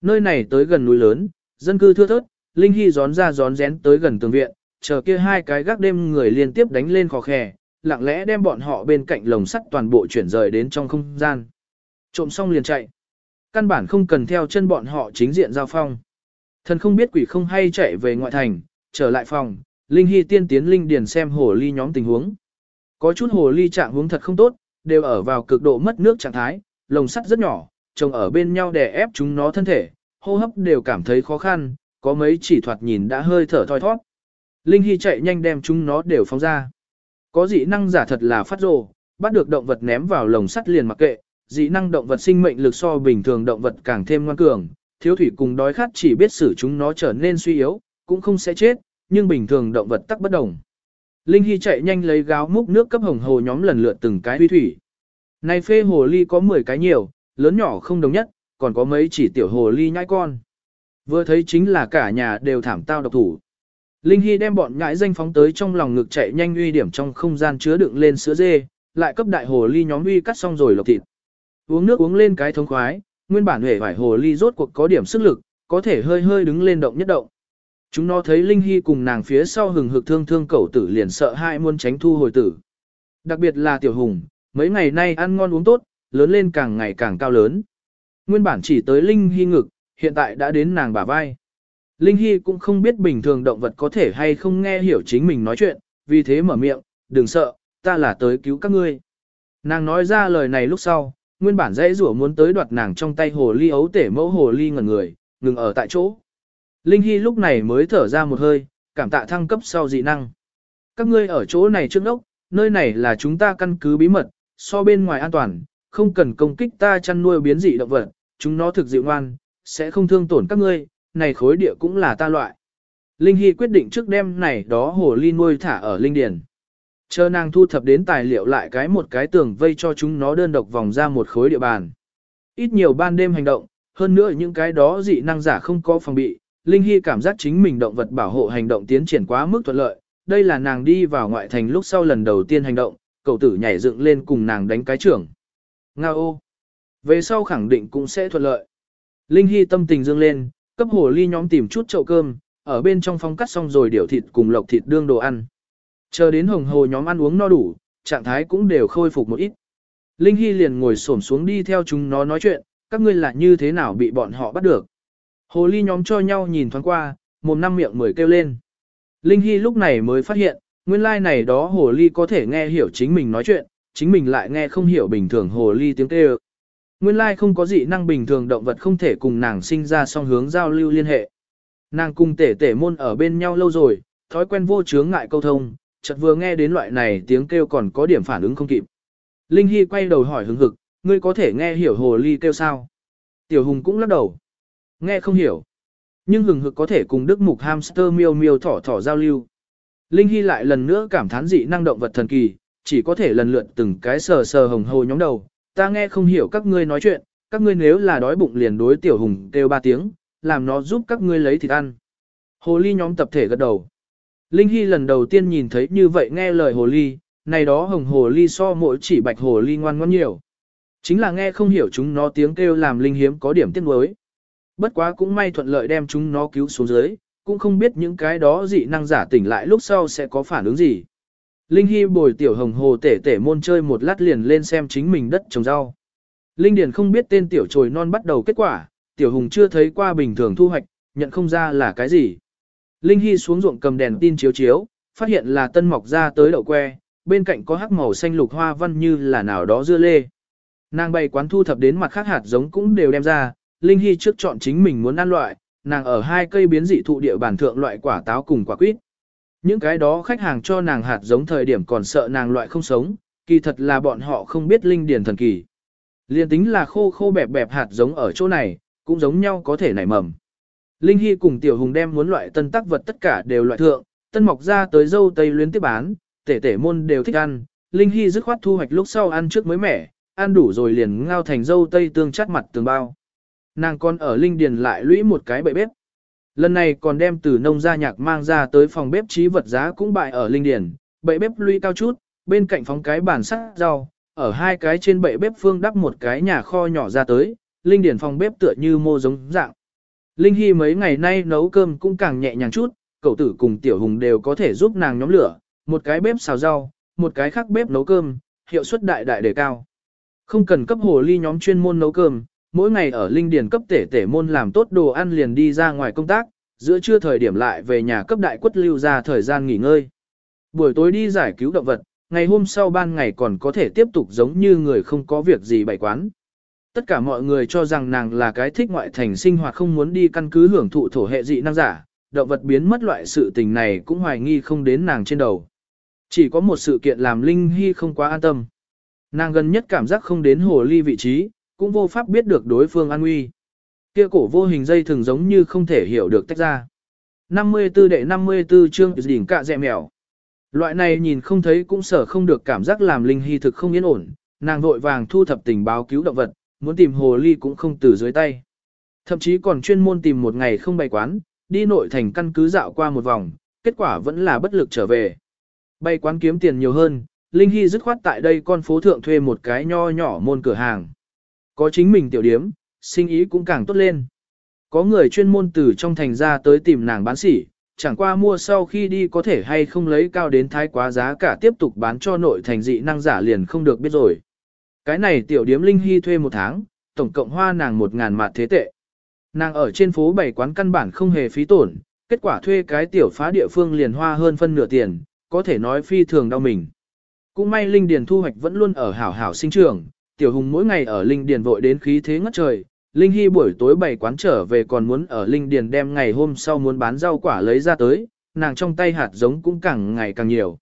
Nơi này tới gần núi lớn, dân cư thưa thớt, Linh Hy gión ra gión rén tới gần tường viện, chờ kia hai cái gác đêm người liên tiếp đánh lên khó khè, lặng lẽ đem bọn họ bên cạnh lồng sắt toàn bộ chuyển rời đến trong không gian. Trộm xong liền chạy. Căn bản không cần theo chân bọn họ chính diện giao phong. Thần không biết quỷ không hay chạy về ngoại thành, trở lại phòng, Linh Hy tiên tiến Linh Điền xem hồ ly nhóm tình huống. Có chút hồ ly trạng huống thật không tốt, đều ở vào cực độ mất nước trạng thái, lồng sắt rất nhỏ, trồng ở bên nhau đè ép chúng nó thân thể, hô hấp đều cảm thấy khó khăn, có mấy chỉ thoạt nhìn đã hơi thở thoi thoát. Linh Hy chạy nhanh đem chúng nó đều phóng ra. Có dị năng giả thật là phát rồ, bắt được động vật ném vào lồng sắt liền mặc kệ, dị năng động vật sinh mệnh lực so bình thường động vật càng thêm ngoan cường, thiếu thủy cùng đói khát chỉ biết xử chúng nó trở nên suy yếu, cũng không sẽ chết, nhưng bình thường động vật tắc bất đồng. Linh Hy chạy nhanh lấy gáo múc nước cấp hồng hồ nhóm lần lượt từng cái huy thủy. Này phê hồ ly có 10 cái nhiều, lớn nhỏ không đồng nhất, còn có mấy chỉ tiểu hồ ly nhãi con. Vừa thấy chính là cả nhà đều thảm tao độc thủ. Linh Hy đem bọn nhãi danh phóng tới trong lòng ngực chạy nhanh uy điểm trong không gian chứa đựng lên sữa dê, lại cấp đại hồ ly nhóm uy cắt xong rồi lọc thịt. Uống nước uống lên cái thống khoái, nguyên bản hề vải hồ ly rốt cuộc có điểm sức lực, có thể hơi hơi đứng lên động nhất động. Chúng nó thấy Linh Hy cùng nàng phía sau hừng hực thương thương cẩu tử liền sợ hai muốn tránh thu hồi tử. Đặc biệt là tiểu hùng, mấy ngày nay ăn ngon uống tốt, lớn lên càng ngày càng cao lớn. Nguyên bản chỉ tới Linh Hy ngực, hiện tại đã đến nàng bả vai. Linh Hy cũng không biết bình thường động vật có thể hay không nghe hiểu chính mình nói chuyện, vì thế mở miệng, đừng sợ, ta là tới cứu các ngươi. Nàng nói ra lời này lúc sau, nguyên bản dãy rủa muốn tới đoạt nàng trong tay hồ ly ấu tể mẫu hồ ly ngẩn người, ngừng ở tại chỗ. Linh Hy lúc này mới thở ra một hơi, cảm tạ thăng cấp sau dị năng. Các ngươi ở chỗ này trước đốc, nơi này là chúng ta căn cứ bí mật, so bên ngoài an toàn, không cần công kích ta chăn nuôi biến dị động vật, chúng nó thực dịu ngoan, sẽ không thương tổn các ngươi, này khối địa cũng là ta loại. Linh Hy quyết định trước đêm này đó hồ ly nuôi thả ở Linh Điền. Chờ nàng thu thập đến tài liệu lại cái một cái tường vây cho chúng nó đơn độc vòng ra một khối địa bàn. Ít nhiều ban đêm hành động, hơn nữa những cái đó dị năng giả không có phòng bị, Linh Hy cảm giác chính mình động vật bảo hộ hành động tiến triển quá mức thuận lợi. Đây là nàng đi vào ngoại thành lúc sau lần đầu tiên hành động, cậu tử nhảy dựng lên cùng nàng đánh cái trưởng. Nga ô! Về sau khẳng định cũng sẽ thuận lợi. Linh Hy tâm tình dương lên, cấp hồ ly nhóm tìm chút chậu cơm, ở bên trong phong cắt xong rồi điểu thịt cùng lộc thịt đương đồ ăn. Chờ đến hồng hồ nhóm ăn uống no đủ, trạng thái cũng đều khôi phục một ít. Linh Hy liền ngồi xổm xuống đi theo chúng nó nói chuyện, các ngươi là như thế nào bị bọn họ bắt được. Hồ ly nhóm cho nhau nhìn thoáng qua, mồm năm miệng mười kêu lên. Linh Hy lúc này mới phát hiện, nguyên lai like này đó hồ ly có thể nghe hiểu chính mình nói chuyện, chính mình lại nghe không hiểu bình thường hồ ly tiếng kêu. Nguyên lai like không có dị năng bình thường động vật không thể cùng nàng sinh ra song hướng giao lưu liên hệ. Nàng cùng tể tể môn ở bên nhau lâu rồi, thói quen vô chướng ngại câu thông, chợt vừa nghe đến loại này tiếng kêu còn có điểm phản ứng không kịp. Linh Hy quay đầu hỏi hứng hực, ngươi có thể nghe hiểu hồ ly kêu sao? Tiểu Hùng cũng lắc đầu. Nghe không hiểu. Nhưng hừng hực có thể cùng đức mục hamster miêu miêu thỏ thỏ giao lưu. Linh Hy lại lần nữa cảm thán dị năng động vật thần kỳ, chỉ có thể lần lượt từng cái sờ sờ hồng hồ nhóm đầu. Ta nghe không hiểu các ngươi nói chuyện, các ngươi nếu là đói bụng liền đối tiểu hùng kêu ba tiếng, làm nó giúp các ngươi lấy thịt ăn. Hồ ly nhóm tập thể gật đầu. Linh Hy lần đầu tiên nhìn thấy như vậy nghe lời hồ ly, này đó hồng hồ ly so mỗi chỉ bạch hồ ly ngoan ngoãn nhiều. Chính là nghe không hiểu chúng nó tiếng kêu làm Linh hiếm có điểm tiếc nuối. Bất quá cũng may thuận lợi đem chúng nó cứu xuống dưới, cũng không biết những cái đó dị năng giả tỉnh lại lúc sau sẽ có phản ứng gì. Linh Hy bồi tiểu hồng hồ tể tể môn chơi một lát liền lên xem chính mình đất trồng rau. Linh Điền không biết tên tiểu trồi non bắt đầu kết quả, tiểu hùng chưa thấy qua bình thường thu hoạch, nhận không ra là cái gì. Linh Hy xuống ruộng cầm đèn tin chiếu chiếu, phát hiện là tân mọc ra tới đậu que, bên cạnh có hắc màu xanh lục hoa văn như là nào đó dưa lê. Nàng bày quán thu thập đến mặt khác hạt giống cũng đều đem ra, Linh Hy trước chọn chính mình muốn ăn loại, nàng ở hai cây biến dị thụ địa bản thượng loại quả táo cùng quả quýt. Những cái đó khách hàng cho nàng hạt giống thời điểm còn sợ nàng loại không sống, kỳ thật là bọn họ không biết linh điển thần kỳ. Liên tính là khô khô bẹp bẹp hạt giống ở chỗ này, cũng giống nhau có thể nảy mầm. Linh Hy cùng Tiểu Hùng đem muốn loại tân tác vật tất cả đều loại thượng, tân mọc ra tới dâu tây luyến tiếp bán, tể tể môn đều thích ăn. Linh Hy dứt khoát thu hoạch lúc sau ăn trước mới mẻ, ăn đủ rồi liền ngao thành dâu tây tương chắt mặt tường bao. Nàng còn ở Linh Điền lại lũy một cái bậy bếp. Lần này còn đem từ nông gia nhạc mang ra tới phòng bếp trí vật giá cũng bại ở Linh Điền, bậy bếp lũy cao chút, bên cạnh phóng cái bàn sắt rau, ở hai cái trên bậy bếp phương đắp một cái nhà kho nhỏ ra tới, Linh Điền phòng bếp tựa như mô giống dạng. Linh Hy mấy ngày nay nấu cơm cũng càng nhẹ nhàng chút, cậu tử cùng tiểu hùng đều có thể giúp nàng nhóm lửa, một cái bếp xào rau, một cái khác bếp nấu cơm, hiệu suất đại đại đề cao. Không cần cấp hồ ly nhóm chuyên môn nấu cơm, mỗi ngày ở linh điền cấp tể tể môn làm tốt đồ ăn liền đi ra ngoài công tác, giữa trưa thời điểm lại về nhà cấp đại quất lưu ra thời gian nghỉ ngơi. Buổi tối đi giải cứu động vật, ngày hôm sau ban ngày còn có thể tiếp tục giống như người không có việc gì bày quán. Tất cả mọi người cho rằng nàng là cái thích ngoại thành sinh hoạt không muốn đi căn cứ hưởng thụ thổ hệ dị năng giả, động vật biến mất loại sự tình này cũng hoài nghi không đến nàng trên đầu. Chỉ có một sự kiện làm Linh Hy không quá an tâm. Nàng gần nhất cảm giác không đến hồ ly vị trí, cũng vô pháp biết được đối phương an nguy. Kia cổ vô hình dây thường giống như không thể hiểu được tách ra. 54 đệ 54 chương đỉnh cạ dẹ mèo. Loại này nhìn không thấy cũng sở không được cảm giác làm Linh Hy thực không yên ổn, nàng vội vàng thu thập tình báo cứu động vật, muốn tìm hồ ly cũng không từ dưới tay. Thậm chí còn chuyên môn tìm một ngày không bày quán, đi nội thành căn cứ dạo qua một vòng, kết quả vẫn là bất lực trở về. Bày quán kiếm tiền nhiều hơn, Linh Hy dứt khoát tại đây con phố thượng thuê một cái nho nhỏ môn cửa hàng. Có chính mình tiểu điếm, sinh ý cũng càng tốt lên. Có người chuyên môn từ trong thành ra tới tìm nàng bán sỉ, chẳng qua mua sau khi đi có thể hay không lấy cao đến thái quá giá cả tiếp tục bán cho nội thành dị năng giả liền không được biết rồi. Cái này tiểu điếm Linh Hy thuê một tháng, tổng cộng hoa nàng một ngàn mạt thế tệ. Nàng ở trên phố bảy quán căn bản không hề phí tổn, kết quả thuê cái tiểu phá địa phương liền hoa hơn phân nửa tiền, có thể nói phi thường đau mình. Cũng may Linh Điền thu hoạch vẫn luôn ở hảo hảo sinh trường, tiểu hùng mỗi ngày ở Linh Điền vội đến khí thế ngất trời. Linh Hy buổi tối bảy quán trở về còn muốn ở Linh Điền đem ngày hôm sau muốn bán rau quả lấy ra tới, nàng trong tay hạt giống cũng càng ngày càng nhiều.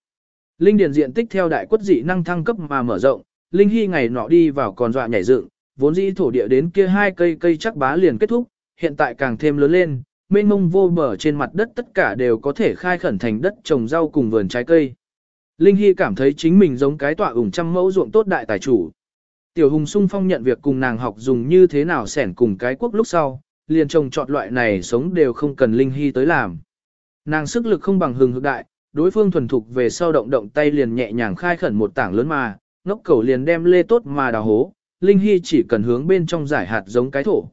Linh Điền diện tích theo đại quất dị năng thăng cấp mà mở rộng, Linh Hy ngày nọ đi vào còn dọa nhảy dựng, vốn dĩ thổ địa đến kia hai cây cây chắc bá liền kết thúc, hiện tại càng thêm lớn lên, mênh mông vô bờ trên mặt đất tất cả đều có thể khai khẩn thành đất trồng rau cùng vườn trái cây. Linh Hy cảm thấy chính mình giống cái tọa ủng trăm mẫu ruộng tốt đại tài chủ. Tiểu Hùng sung phong nhận việc cùng nàng học dùng như thế nào sẻn cùng cái quốc lúc sau, liền trồng chọn loại này sống đều không cần Linh Hy tới làm. Nàng sức lực không bằng hừng hực đại, đối phương thuần thục về sau động động tay liền nhẹ nhàng khai khẩn một tảng lớn mà, ngốc cầu liền đem lê tốt mà đào hố, Linh Hy chỉ cần hướng bên trong giải hạt giống cái thổ.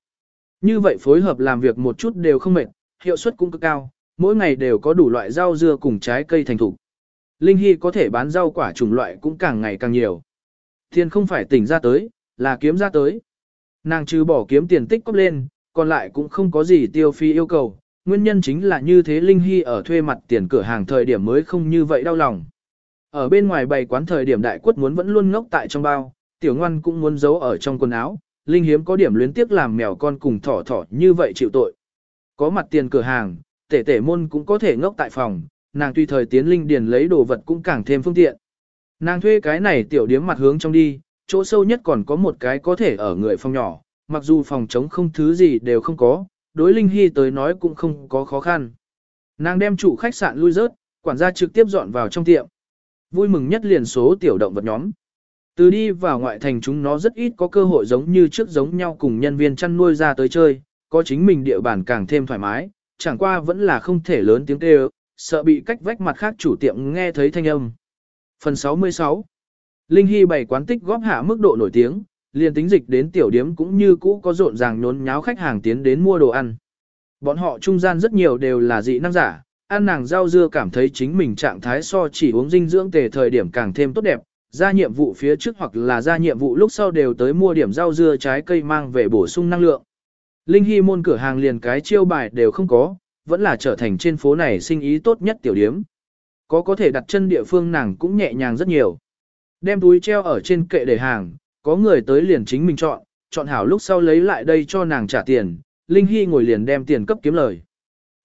Như vậy phối hợp làm việc một chút đều không mệt, hiệu suất cũng cực cao, mỗi ngày đều có đủ loại rau dưa cùng trái cây thành thục. Linh Hy có thể bán rau quả chủng loại cũng càng ngày càng nhiều. Tiền không phải tỉnh ra tới, là kiếm ra tới. Nàng trừ bỏ kiếm tiền tích cóp lên, còn lại cũng không có gì tiêu phi yêu cầu. Nguyên nhân chính là như thế Linh Hy ở thuê mặt tiền cửa hàng thời điểm mới không như vậy đau lòng. Ở bên ngoài bày quán thời điểm đại quất muốn vẫn luôn ngốc tại trong bao, tiểu ngoan cũng muốn giấu ở trong quần áo, Linh hiếm có điểm luyến tiếc làm mèo con cùng thỏ thỏ như vậy chịu tội. Có mặt tiền cửa hàng, tể tể môn cũng có thể ngốc tại phòng, nàng tùy thời tiến linh điền lấy đồ vật cũng càng thêm phương tiện. Nàng thuê cái này tiểu điếm mặt hướng trong đi, chỗ sâu nhất còn có một cái có thể ở người phòng nhỏ, mặc dù phòng trống không thứ gì đều không có, đối Linh Hy tới nói cũng không có khó khăn. Nàng đem chủ khách sạn lui rớt, quản gia trực tiếp dọn vào trong tiệm. Vui mừng nhất liền số tiểu động vật nhóm. Từ đi vào ngoại thành chúng nó rất ít có cơ hội giống như trước giống nhau cùng nhân viên chăn nuôi ra tới chơi, có chính mình địa bàn càng thêm thoải mái, chẳng qua vẫn là không thể lớn tiếng kêu, sợ bị cách vách mặt khác chủ tiệm nghe thấy thanh âm. Phần 66 Linh Hy bày quán tích góp hạ mức độ nổi tiếng, liền tính dịch đến tiểu điếm cũng như cũ có rộn ràng nhốn nháo khách hàng tiến đến mua đồ ăn. Bọn họ trung gian rất nhiều đều là dị năng giả, ăn nàng rau dưa cảm thấy chính mình trạng thái so chỉ uống dinh dưỡng tề thời điểm càng thêm tốt đẹp, ra nhiệm vụ phía trước hoặc là ra nhiệm vụ lúc sau đều tới mua điểm rau dưa trái cây mang về bổ sung năng lượng. Linh Hy môn cửa hàng liền cái chiêu bài đều không có, vẫn là trở thành trên phố này sinh ý tốt nhất tiểu điếm. Có có thể đặt chân địa phương nàng cũng nhẹ nhàng rất nhiều. Đem túi treo ở trên kệ để hàng, có người tới liền chính mình chọn, chọn hảo lúc sau lấy lại đây cho nàng trả tiền, Linh Hy ngồi liền đem tiền cấp kiếm lời.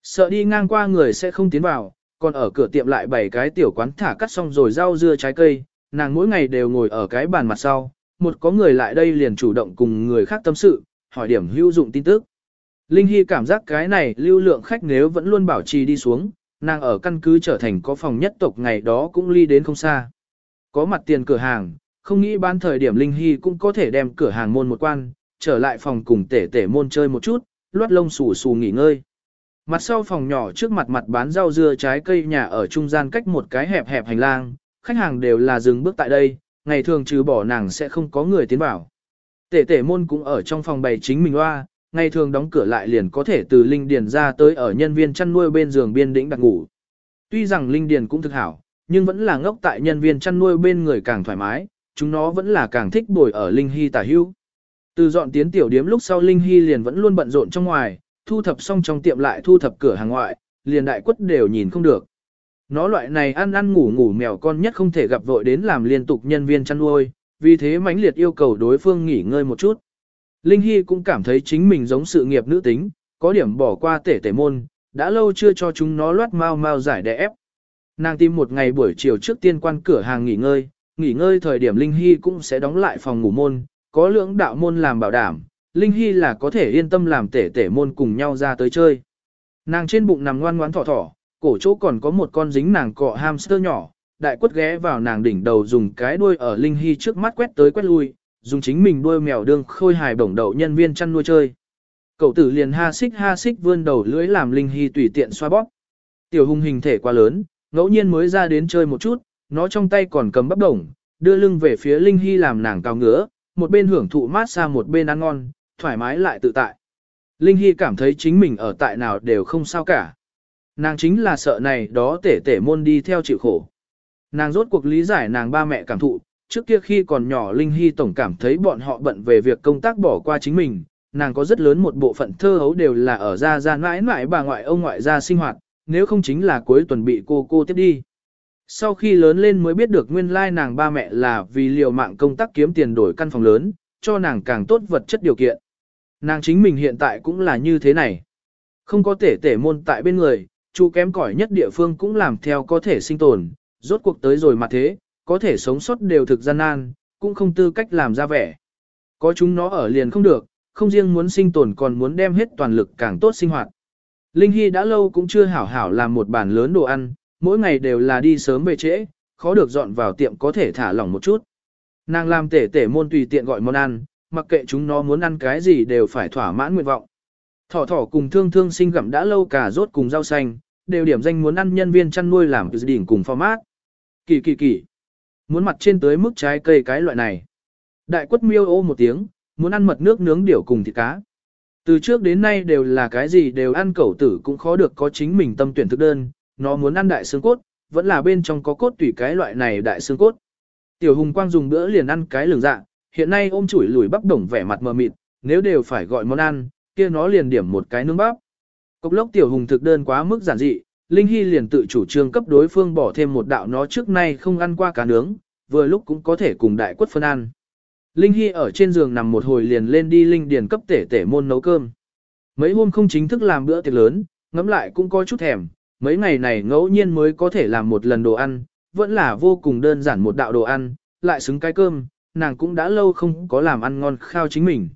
Sợ đi ngang qua người sẽ không tiến vào, còn ở cửa tiệm lại bảy cái tiểu quán thả cắt xong rồi rau dưa trái cây, nàng mỗi ngày đều ngồi ở cái bàn mặt sau, một có người lại đây liền chủ động cùng người khác tâm sự, hỏi điểm hữu dụng tin tức. Linh Hy cảm giác cái này lưu lượng khách nếu vẫn luôn bảo trì đi xuống, nàng ở căn cứ trở thành có phòng nhất tộc ngày đó cũng ly đến không xa. Có mặt tiền cửa hàng, không nghĩ bán thời điểm Linh Hy cũng có thể đem cửa hàng môn một quan, trở lại phòng cùng tể tể môn chơi một chút, loát lông xù xù nghỉ ngơi. Mặt sau phòng nhỏ trước mặt mặt bán rau dưa trái cây nhà ở trung gian cách một cái hẹp hẹp hành lang, khách hàng đều là dừng bước tại đây, ngày thường trừ bỏ nàng sẽ không có người tiến vào. Tể tể môn cũng ở trong phòng bày chính mình loa, ngày thường đóng cửa lại liền có thể từ linh điền ra tới ở nhân viên chăn nuôi bên giường biên đĩnh đặt ngủ. Tuy rằng linh điền cũng thực hảo, nhưng vẫn là ngốc tại nhân viên chăn nuôi bên người càng thoải mái, chúng nó vẫn là càng thích bồi ở Linh Hy tả hữu. Từ dọn tiến tiểu điếm lúc sau Linh Hy liền vẫn luôn bận rộn trong ngoài, thu thập xong trong tiệm lại thu thập cửa hàng ngoại, liền đại quất đều nhìn không được. Nó loại này ăn ăn ngủ ngủ mèo con nhất không thể gặp vội đến làm liên tục nhân viên chăn nuôi, vì thế mãnh liệt yêu cầu đối phương nghỉ ngơi một chút. Linh Hy cũng cảm thấy chính mình giống sự nghiệp nữ tính, có điểm bỏ qua tể tể môn, đã lâu chưa cho chúng nó loát mau mau giải đẻ ép. Nàng tìm một ngày buổi chiều trước tiên quan cửa hàng nghỉ ngơi, nghỉ ngơi thời điểm Linh Hy cũng sẽ đóng lại phòng ngủ môn, có lưỡng đạo môn làm bảo đảm, Linh Hy là có thể yên tâm làm tể tể môn cùng nhau ra tới chơi. Nàng trên bụng nằm ngoan ngoãn thỏ thỏ, cổ chỗ còn có một con dính nàng cọ hamster nhỏ, đại quất ghé vào nàng đỉnh đầu dùng cái đuôi ở Linh Hy trước mắt quét tới quét lui, dùng chính mình đuôi mèo đương khôi hài bổng đậu nhân viên chăn nuôi chơi. Cậu tử liền ha xích ha xích vươn đầu lưỡi làm Linh Hy tùy tiện xoa bóp. Tiểu hung hình thể quá lớn, ngẫu nhiên mới ra đến chơi một chút, nó trong tay còn cầm bắp đồng, đưa lưng về phía Linh Hy làm nàng cao ngứa, một bên hưởng thụ mát xa một bên ăn ngon, thoải mái lại tự tại. Linh Hy cảm thấy chính mình ở tại nào đều không sao cả. Nàng chính là sợ này đó tể tể môn đi theo chịu khổ. Nàng rốt cuộc lý giải nàng ba mẹ cảm thụ, trước kia khi còn nhỏ Linh Hy tổng cảm thấy bọn họ bận về việc công tác bỏ qua chính mình, nàng có rất lớn một bộ phận thơ hấu đều là ở gia gia mãi mãi bà ngoại ông ngoại gia sinh hoạt, nếu không chính là cuối tuần bị cô cô tiếp đi. Sau khi lớn lên mới biết được nguyên lai nàng ba mẹ là vì liều mạng công tác kiếm tiền đổi căn phòng lớn, cho nàng càng tốt vật chất điều kiện. Nàng chính mình hiện tại cũng là như thế này. Không có thể tể môn tại bên người, chú kém cỏi nhất địa phương cũng làm theo có thể sinh tồn, rốt cuộc tới rồi mà thế, có thể sống sót đều thực gian nan, cũng không tư cách làm ra vẻ. Có chúng nó ở liền không được, không riêng muốn sinh tồn còn muốn đem hết toàn lực càng tốt sinh hoạt. Linh Hy đã lâu cũng chưa hảo hảo làm một bàn lớn đồ ăn, mỗi ngày đều là đi sớm về trễ, khó được dọn vào tiệm có thể thả lỏng một chút. Nàng làm tể tể môn tùy tiện gọi món ăn, mặc kệ chúng nó muốn ăn cái gì đều phải thỏa mãn nguyện vọng. Thỏ thỏ cùng thương thương sinh gặm đã lâu cả rốt cùng rau xanh, đều điểm danh muốn ăn nhân viên chăn nuôi làm từ đỉnh cùng format. Kỳ kỳ kỳ. Muốn mặt trên tới mức trái cây cái loại này. Đại quất miêu ô một tiếng, muốn ăn mật nước nướng điểu cùng thịt cá. Từ trước đến nay đều là cái gì đều ăn cẩu tử cũng khó được có chính mình tâm tuyển thức đơn, nó muốn ăn đại xương cốt, vẫn là bên trong có cốt tùy cái loại này đại xương cốt. Tiểu Hùng Quang dùng bữa liền ăn cái lường dạ, hiện nay ôm chủi lùi bắp đồng vẻ mặt mờ mịt, nếu đều phải gọi món ăn, kia nó liền điểm một cái nướng bắp. Cốc lốc Tiểu Hùng thực đơn quá mức giản dị, Linh Hy liền tự chủ trương cấp đối phương bỏ thêm một đạo nó trước nay không ăn qua cá nướng, vừa lúc cũng có thể cùng đại quất phân ăn. Linh Hy ở trên giường nằm một hồi liền lên đi Linh Điền cấp tể tể môn nấu cơm. Mấy hôm không chính thức làm bữa tiệc lớn, ngắm lại cũng có chút thèm, mấy ngày này ngẫu nhiên mới có thể làm một lần đồ ăn, vẫn là vô cùng đơn giản một đạo đồ ăn, lại xứng cái cơm, nàng cũng đã lâu không có làm ăn ngon khao chính mình.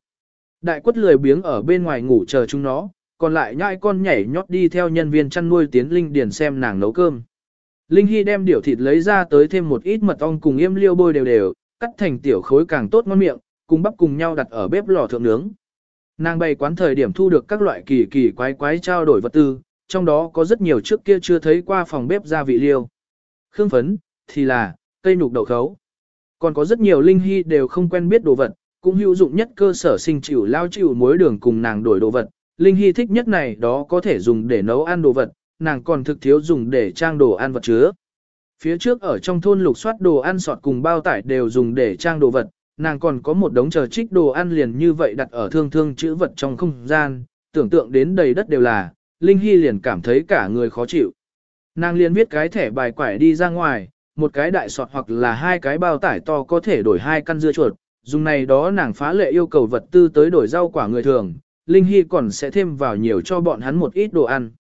Đại quất lười biếng ở bên ngoài ngủ chờ chúng nó, còn lại nhãi con nhảy nhót đi theo nhân viên chăn nuôi tiến Linh Điền xem nàng nấu cơm. Linh Hy đem điểu thịt lấy ra tới thêm một ít mật ong cùng yêm liêu bôi đều đều, cắt thành tiểu khối càng tốt ngon miệng, cùng bắp cùng nhau đặt ở bếp lò thượng nướng. Nàng bày quán thời điểm thu được các loại kỳ kỳ quái quái trao đổi vật tư, trong đó có rất nhiều trước kia chưa thấy qua phòng bếp gia vị liêu. Khương phấn, thì là, cây nục đậu khấu. Còn có rất nhiều linh hy đều không quen biết đồ vật, cũng hữu dụng nhất cơ sở sinh chịu lao chịu muối đường cùng nàng đổi đồ vật. Linh hy thích nhất này đó có thể dùng để nấu ăn đồ vật, nàng còn thực thiếu dùng để trang đồ ăn vật chứa. Phía trước ở trong thôn lục soát đồ ăn sọt cùng bao tải đều dùng để trang đồ vật, nàng còn có một đống chờ trích đồ ăn liền như vậy đặt ở thương thương chữ vật trong không gian, tưởng tượng đến đầy đất đều là, Linh Hy liền cảm thấy cả người khó chịu. Nàng liền viết cái thẻ bài quải đi ra ngoài, một cái đại sọt hoặc là hai cái bao tải to có thể đổi hai căn dưa chuột, dùng này đó nàng phá lệ yêu cầu vật tư tới đổi rau quả người thường, Linh Hy còn sẽ thêm vào nhiều cho bọn hắn một ít đồ ăn.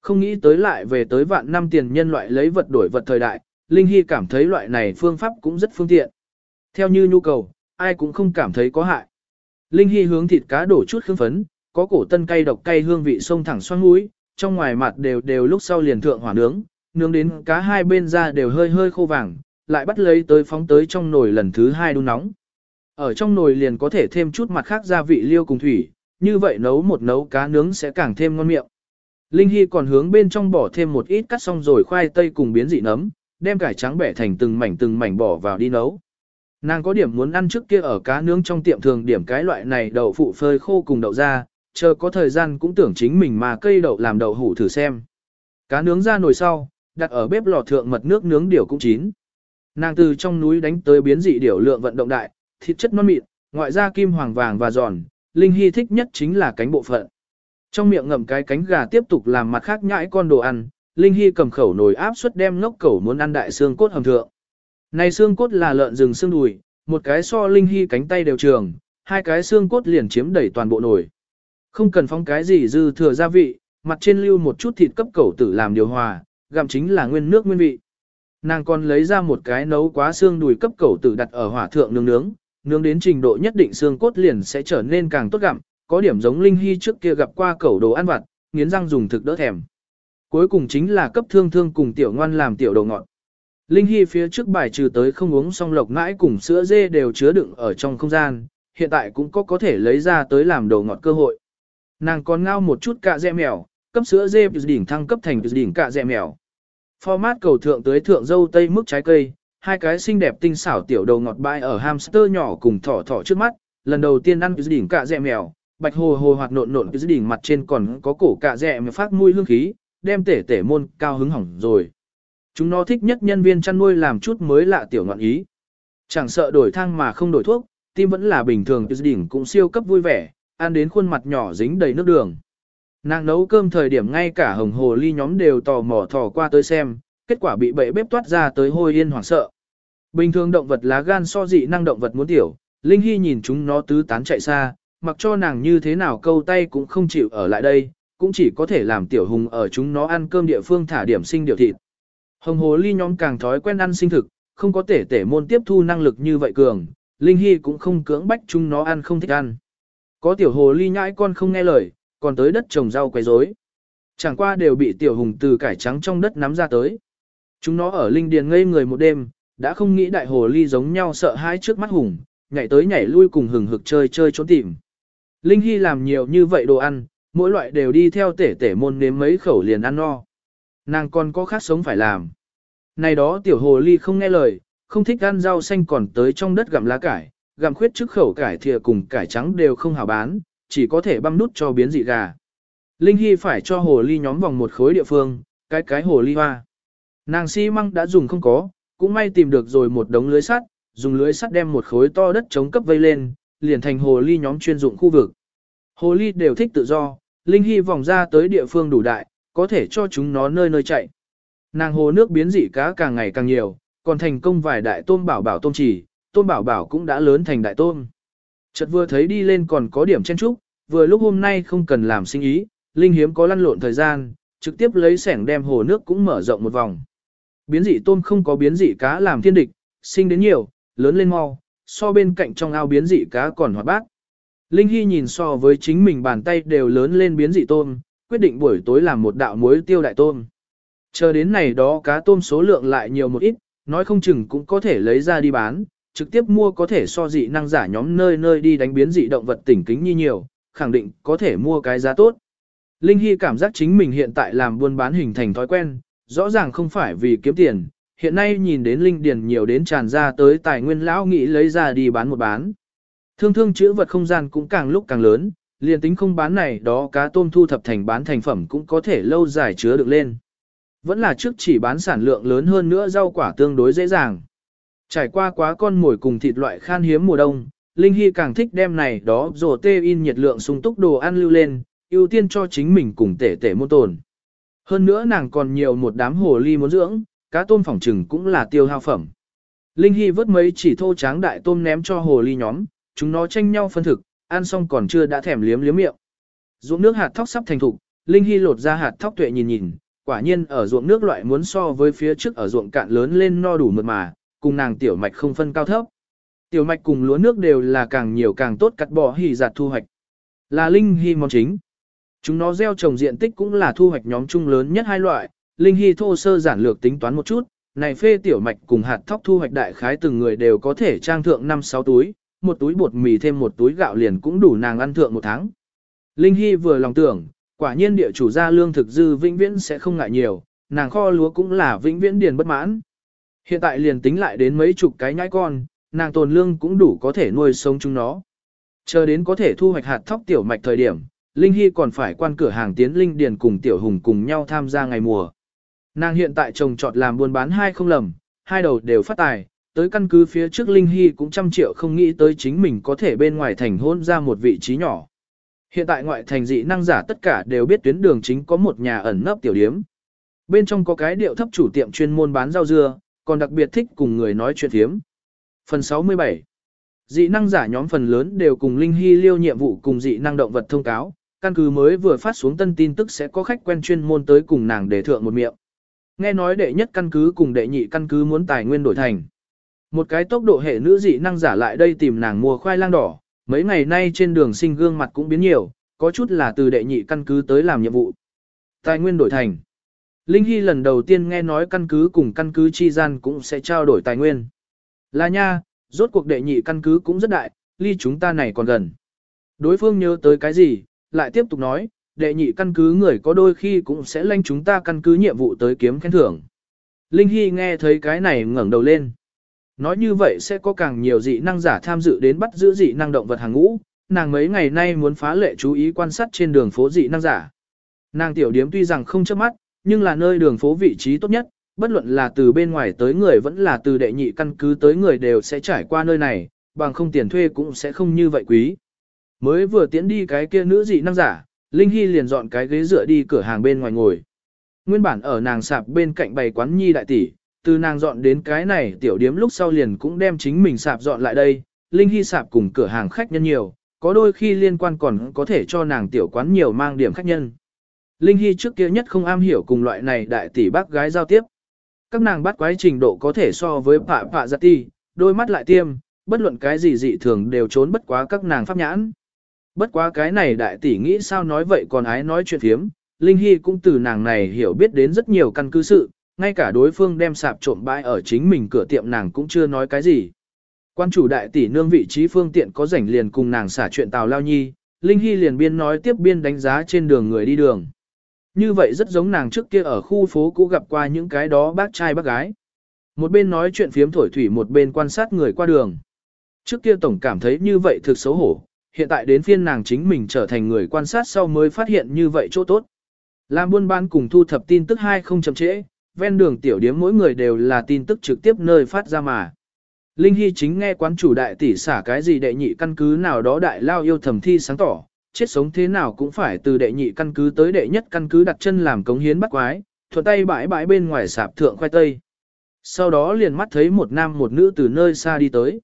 Không nghĩ tới lại về tới vạn năm tiền nhân loại lấy vật đổi vật thời đại, Linh Hy cảm thấy loại này phương pháp cũng rất phương tiện. Theo như nhu cầu, ai cũng không cảm thấy có hại. Linh Hy hướng thịt cá đổ chút khương phấn, có cổ tân cay độc cay hương vị sông thẳng xoang mũi, trong ngoài mặt đều đều lúc sau liền thượng hỏa nướng, nướng đến cá hai bên da đều hơi hơi khô vàng, lại bắt lấy tới phóng tới trong nồi lần thứ hai đun nóng. Ở trong nồi liền có thể thêm chút mặt khác gia vị liêu cùng thủy, như vậy nấu một nấu cá nướng sẽ càng thêm ngon miệng. Linh Hy còn hướng bên trong bỏ thêm một ít cắt xong rồi khoai tây cùng biến dị nấm, đem cải trắng bẻ thành từng mảnh từng mảnh bỏ vào đi nấu. Nàng có điểm muốn ăn trước kia ở cá nướng trong tiệm thường điểm cái loại này đậu phụ phơi khô cùng đậu ra, chờ có thời gian cũng tưởng chính mình mà cây đậu làm đậu hủ thử xem. Cá nướng ra nồi sau, đặt ở bếp lò thượng mật nước nướng điều cũng chín. Nàng từ trong núi đánh tới biến dị điểu lượng vận động đại, thịt chất non mịn, ngoại da kim hoàng vàng và giòn, Linh Hy thích nhất chính là cánh bộ phận. Trong miệng ngậm cái cánh gà tiếp tục làm mặt khác nhãi con đồ ăn, Linh Hy cầm khẩu nồi áp suất đem ngốc cẩu muốn ăn đại xương cốt hầm thượng. Này xương cốt là lợn rừng xương đùi, một cái so Linh Hy cánh tay đều trường, hai cái xương cốt liền chiếm đầy toàn bộ nồi. Không cần phong cái gì dư thừa gia vị, mặt trên lưu một chút thịt cấp cẩu tử làm điều hòa, gặm chính là nguyên nước nguyên vị. Nàng còn lấy ra một cái nấu quá xương đùi cấp cẩu tử đặt ở hỏa thượng nướng nướng, nướng đến trình độ nhất định xương cốt liền sẽ trở nên càng tốt gặm, có điểm giống Linh Hy trước kia gặp qua cẩu đồ ăn vặt, nghiến răng dùng thực đỡ thèm. Cuối cùng chính là cấp thương thương cùng tiểu ngoan làm tiểu đồ ngọt. Linh Hy phía trước bài trừ tới không uống xong lộc ngãi cùng sữa dê đều chứa đựng ở trong không gian, hiện tại cũng có có thể lấy ra tới làm đồ ngọt cơ hội. Nàng còn ngao một chút cạ dẹ mèo, cấp sữa dê đỉnh thăng cấp thành đỉnh cạ dẹ mèo. Format cầu thượng tới thượng dâu tây mức trái cây, hai cái xinh đẹp tinh xảo tiểu đầu ngọt bãi ở hamster nhỏ cùng thỏ thỏ trước mắt, lần đầu tiên ăn đỉnh cạ dẹ mèo, bạch hồ hồ hoạt nộn nộn đỉnh mặt trên còn có cổ cạ dẹ mèo phát mùi hương khí, đem tể tể môn cao hứng hỏng rồi. Chúng nó thích nhất nhân viên chăn nuôi làm chút mới lạ tiểu ngọn ý. Chẳng sợ đổi thang mà không đổi thuốc, tim vẫn là bình thường đỉnh cũng siêu cấp vui vẻ, ăn đến khuôn mặt nhỏ dính đầy nước đường. Nàng nấu cơm thời điểm ngay cả hồng hồ ly nhóm đều tò mò thò qua tới xem, kết quả bị bậy bếp toát ra tới hôi yên hoảng sợ. Bình thường động vật lá gan so dị năng động vật muốn tiểu, Linh Hy nhìn chúng nó tứ tán chạy xa, mặc cho nàng như thế nào câu tay cũng không chịu ở lại đây, cũng chỉ có thể làm tiểu hùng ở chúng nó ăn cơm địa phương thả điểm sinh điều thịt. Hồng hồ ly nhóm càng thói quen ăn sinh thực, không có thể tể môn tiếp thu năng lực như vậy cường, Linh Hy cũng không cưỡng bách chúng nó ăn không thích ăn. Có tiểu hồ ly nhãi con không nghe lời, còn tới đất trồng rau quấy rối. Chẳng qua đều bị tiểu hùng từ cải trắng trong đất nắm ra tới. Chúng nó ở linh điền ngây người một đêm, đã không nghĩ đại hồ ly giống nhau sợ hãi trước mắt hùng, nhảy tới nhảy lui cùng hừng hực chơi chơi trốn tìm. Linh Hy làm nhiều như vậy đồ ăn, mỗi loại đều đi theo tể tể môn nếm mấy khẩu liền ăn no. Nàng còn có khác sống phải làm. Này đó tiểu hồ ly không nghe lời, không thích ăn rau xanh còn tới trong đất gặm lá cải, gặm khuyết trước khẩu cải thìa cùng cải trắng đều không hảo bán, chỉ có thể băm nút cho biến dị gà. Linh Hy phải cho hồ ly nhóm vòng một khối địa phương, cái cái hồ ly hoa. Nàng xi măng đã dùng không có, cũng may tìm được rồi một đống lưới sắt, dùng lưới sắt đem một khối to đất chống cấp vây lên, liền thành hồ ly nhóm chuyên dụng khu vực. Hồ ly đều thích tự do, Linh Hy vòng ra tới địa phương đủ đại, có thể cho chúng nó nơi nơi chạy. Nàng hồ nước biến dị cá càng ngày càng nhiều, còn thành công vài đại tôm bảo bảo tôm chỉ, tôm bảo bảo cũng đã lớn thành đại tôm. Chợt vừa thấy đi lên còn có điểm chen trúc, vừa lúc hôm nay không cần làm sinh ý, Linh hiếm có lăn lộn thời gian, trực tiếp lấy sẻng đem hồ nước cũng mở rộng một vòng. Biến dị tôm không có biến dị cá làm thiên địch, sinh đến nhiều, lớn lên mau, so bên cạnh trong ao biến dị cá còn hoạt bát. Linh Hy nhìn so với chính mình bàn tay đều lớn lên biến dị tôm, quyết định buổi tối làm một đạo muối tiêu đại tôm. Chờ đến này đó cá tôm số lượng lại nhiều một ít, nói không chừng cũng có thể lấy ra đi bán, trực tiếp mua có thể so dị năng giả nhóm nơi nơi đi đánh biến dị động vật tỉnh kính như nhiều, khẳng định có thể mua cái giá tốt. Linh Hy cảm giác chính mình hiện tại làm buôn bán hình thành thói quen, rõ ràng không phải vì kiếm tiền, hiện nay nhìn đến Linh Điền nhiều đến tràn ra tới tài nguyên lão nghĩ lấy ra đi bán một bán. Thương thương chữ vật không gian cũng càng lúc càng lớn, liền tính không bán này đó cá tôm thu thập thành bán thành phẩm cũng có thể lâu dài chứa được lên. Vẫn là trước chỉ bán sản lượng lớn hơn nữa rau quả tương đối dễ dàng. Trải qua quá con mồi cùng thịt loại khan hiếm mùa đông, Linh Hy càng thích đem này đó rổ tê in nhiệt lượng sung túc đồ ăn lưu lên, ưu tiên cho chính mình cùng tể tể môn tồn. Hơn nữa nàng còn nhiều một đám hồ ly muốn dưỡng, cá tôm phỏng trừng cũng là tiêu hao phẩm. Linh Hy vớt mấy chỉ thô tráng đại tôm ném cho hồ ly nhóm, chúng nó tranh nhau phân thực, ăn xong còn chưa đã thèm liếm liếm miệng. Ruộng nước hạt thóc sắp thành thục, Linh Hy lột ra hạt thóc tuệ nhìn nhìn, quả nhiên ở ruộng nước loại muốn so với phía trước ở ruộng cạn lớn lên no đủ mượt mà, cùng nàng tiểu mạch không phân cao thấp. Tiểu mạch cùng lúa nước đều là càng nhiều càng tốt cắt bỏ hỉ giạt thu hoạch. Là Linh Hy món chính. Chúng nó gieo trồng diện tích cũng là thu hoạch nhóm chung lớn nhất hai loại, Linh Hy thô sơ giản lược tính toán một chút, này phê tiểu mạch cùng hạt thóc thu hoạch đại khái từng người đều có thể trang thượng 5-6 túi, một túi bột mì thêm một túi gạo liền cũng đủ nàng ăn thượng một tháng. Linh Hy vừa lòng tưởng, quả nhiên địa chủ gia lương thực dư vĩnh viễn sẽ không ngại nhiều, nàng kho lúa cũng là vĩnh viễn điền bất mãn. Hiện tại liền tính lại đến mấy chục cái nhãi con, nàng tồn lương cũng đủ có thể nuôi sống chúng nó. Chờ đến có thể thu hoạch hạt thóc tiểu mạch thời điểm, Linh Hy còn phải quan cửa hàng tiến Linh Điền cùng Tiểu Hùng cùng nhau tham gia ngày mùa. Nàng hiện tại trồng trọt làm buôn bán hai không lầm, hai đầu đều phát tài, tới căn cứ phía trước Linh Hy cũng trăm triệu không nghĩ tới chính mình có thể bên ngoài thành hôn ra một vị trí nhỏ. Hiện tại ngoại thành dị năng giả tất cả đều biết tuyến đường chính có một nhà ẩn nấp tiểu điếm. Bên trong có cái điệu thấp chủ tiệm chuyên môn bán rau dưa, còn đặc biệt thích cùng người nói chuyện thiếm. Phần 67 Dị năng giả nhóm phần lớn đều cùng Linh Hy liêu nhiệm vụ cùng dị năng động vật thông cáo, căn cứ mới vừa phát xuống tân tin tức sẽ có khách quen chuyên môn tới cùng nàng để thượng một miệng. Nghe nói đệ nhất căn cứ cùng đệ nhị căn cứ muốn tài nguyên đổi thành. Một cái tốc độ hệ nữ dị năng giả lại đây tìm nàng mua khoai lang đỏ, mấy ngày nay trên đường sinh gương mặt cũng biến nhiều, có chút là từ đệ nhị căn cứ tới làm nhiệm vụ. Tài nguyên đổi thành. Linh Hy lần đầu tiên nghe nói căn cứ cùng căn cứ chi gian cũng sẽ trao đổi tài nguyên. Là nha, rốt cuộc đệ nhị căn cứ cũng rất đại, ly chúng ta này còn gần. Đối phương nhớ tới cái gì, lại tiếp tục nói, đệ nhị căn cứ người có đôi khi cũng sẽ lanh chúng ta căn cứ nhiệm vụ tới kiếm khen thưởng. Linh Hy nghe thấy cái này ngẩng đầu lên. Nói như vậy sẽ có càng nhiều dị năng giả tham dự đến bắt giữ dị năng động vật hàng ngũ, nàng mấy ngày nay muốn phá lệ chú ý quan sát trên đường phố dị năng giả. Nàng tiểu điếm tuy rằng không chớp mắt, nhưng là nơi đường phố vị trí tốt nhất, bất luận là từ bên ngoài tới người vẫn là từ đệ nhị căn cứ tới người đều sẽ trải qua nơi này, bằng không tiền thuê cũng sẽ không như vậy quý. Mới vừa tiến đi cái kia nữ dị năng giả, Linh Hy liền dọn cái ghế dựa đi cửa hàng bên ngoài ngồi. Nguyên bản ở nàng sạp bên cạnh bày quán nhi đại tỷ, từ nàng dọn đến cái này tiểu điếm lúc sau liền cũng đem chính mình sạp dọn lại đây, Linh Hy sạp cùng cửa hàng khách nhân nhiều, có đôi khi liên quan còn có thể cho nàng tiểu quán nhiều mang điểm khách nhân. Linh Hy trước kia nhất không am hiểu cùng loại này đại tỷ bác gái giao tiếp. Các nàng bắt quái trình độ có thể so với pạ pạ giặt ti, đôi mắt lại tiêm, bất luận cái gì dị thường đều trốn bất quá các nàng pháp nhãn. Bất quá cái này đại tỷ nghĩ sao nói vậy còn ái nói chuyện thiếm, Linh Hy cũng từ nàng này hiểu biết đến rất nhiều căn cứ sự, ngay cả đối phương đem sạp trộm bãi ở chính mình cửa tiệm nàng cũng chưa nói cái gì. Quan chủ đại tỷ nương vị trí phương tiện có rảnh liền cùng nàng xả chuyện Tào Lao Nhi, Linh Hy liền biên nói tiếp biên đánh giá trên đường người đi đường. Như vậy rất giống nàng trước kia ở khu phố cũ gặp qua những cái đó bác trai bác gái. Một bên nói chuyện phiếm thổi thủy một bên quan sát người qua đường. Trước kia tổng cảm thấy như vậy thực xấu hổ, hiện tại đến phiên nàng chính mình trở thành người quan sát sau mới phát hiện như vậy chỗ tốt. Làm buôn bán cùng thu thập tin tức hai không chậm trễ, ven đường tiểu điếm mỗi người đều là tin tức trực tiếp nơi phát ra mà. Linh Hy chính nghe quán chủ đại tỷ xả cái gì đệ nhị căn cứ nào đó đại lao yêu thầm thi sáng tỏ, chết sống thế nào cũng phải từ đệ nhị căn cứ tới đệ nhất căn cứ đặt chân làm cống hiến bắt quái, thuận tay bãi bãi bên ngoài sạp thượng khoai tây. Sau đó liền mắt thấy một nam một nữ từ nơi xa đi tới.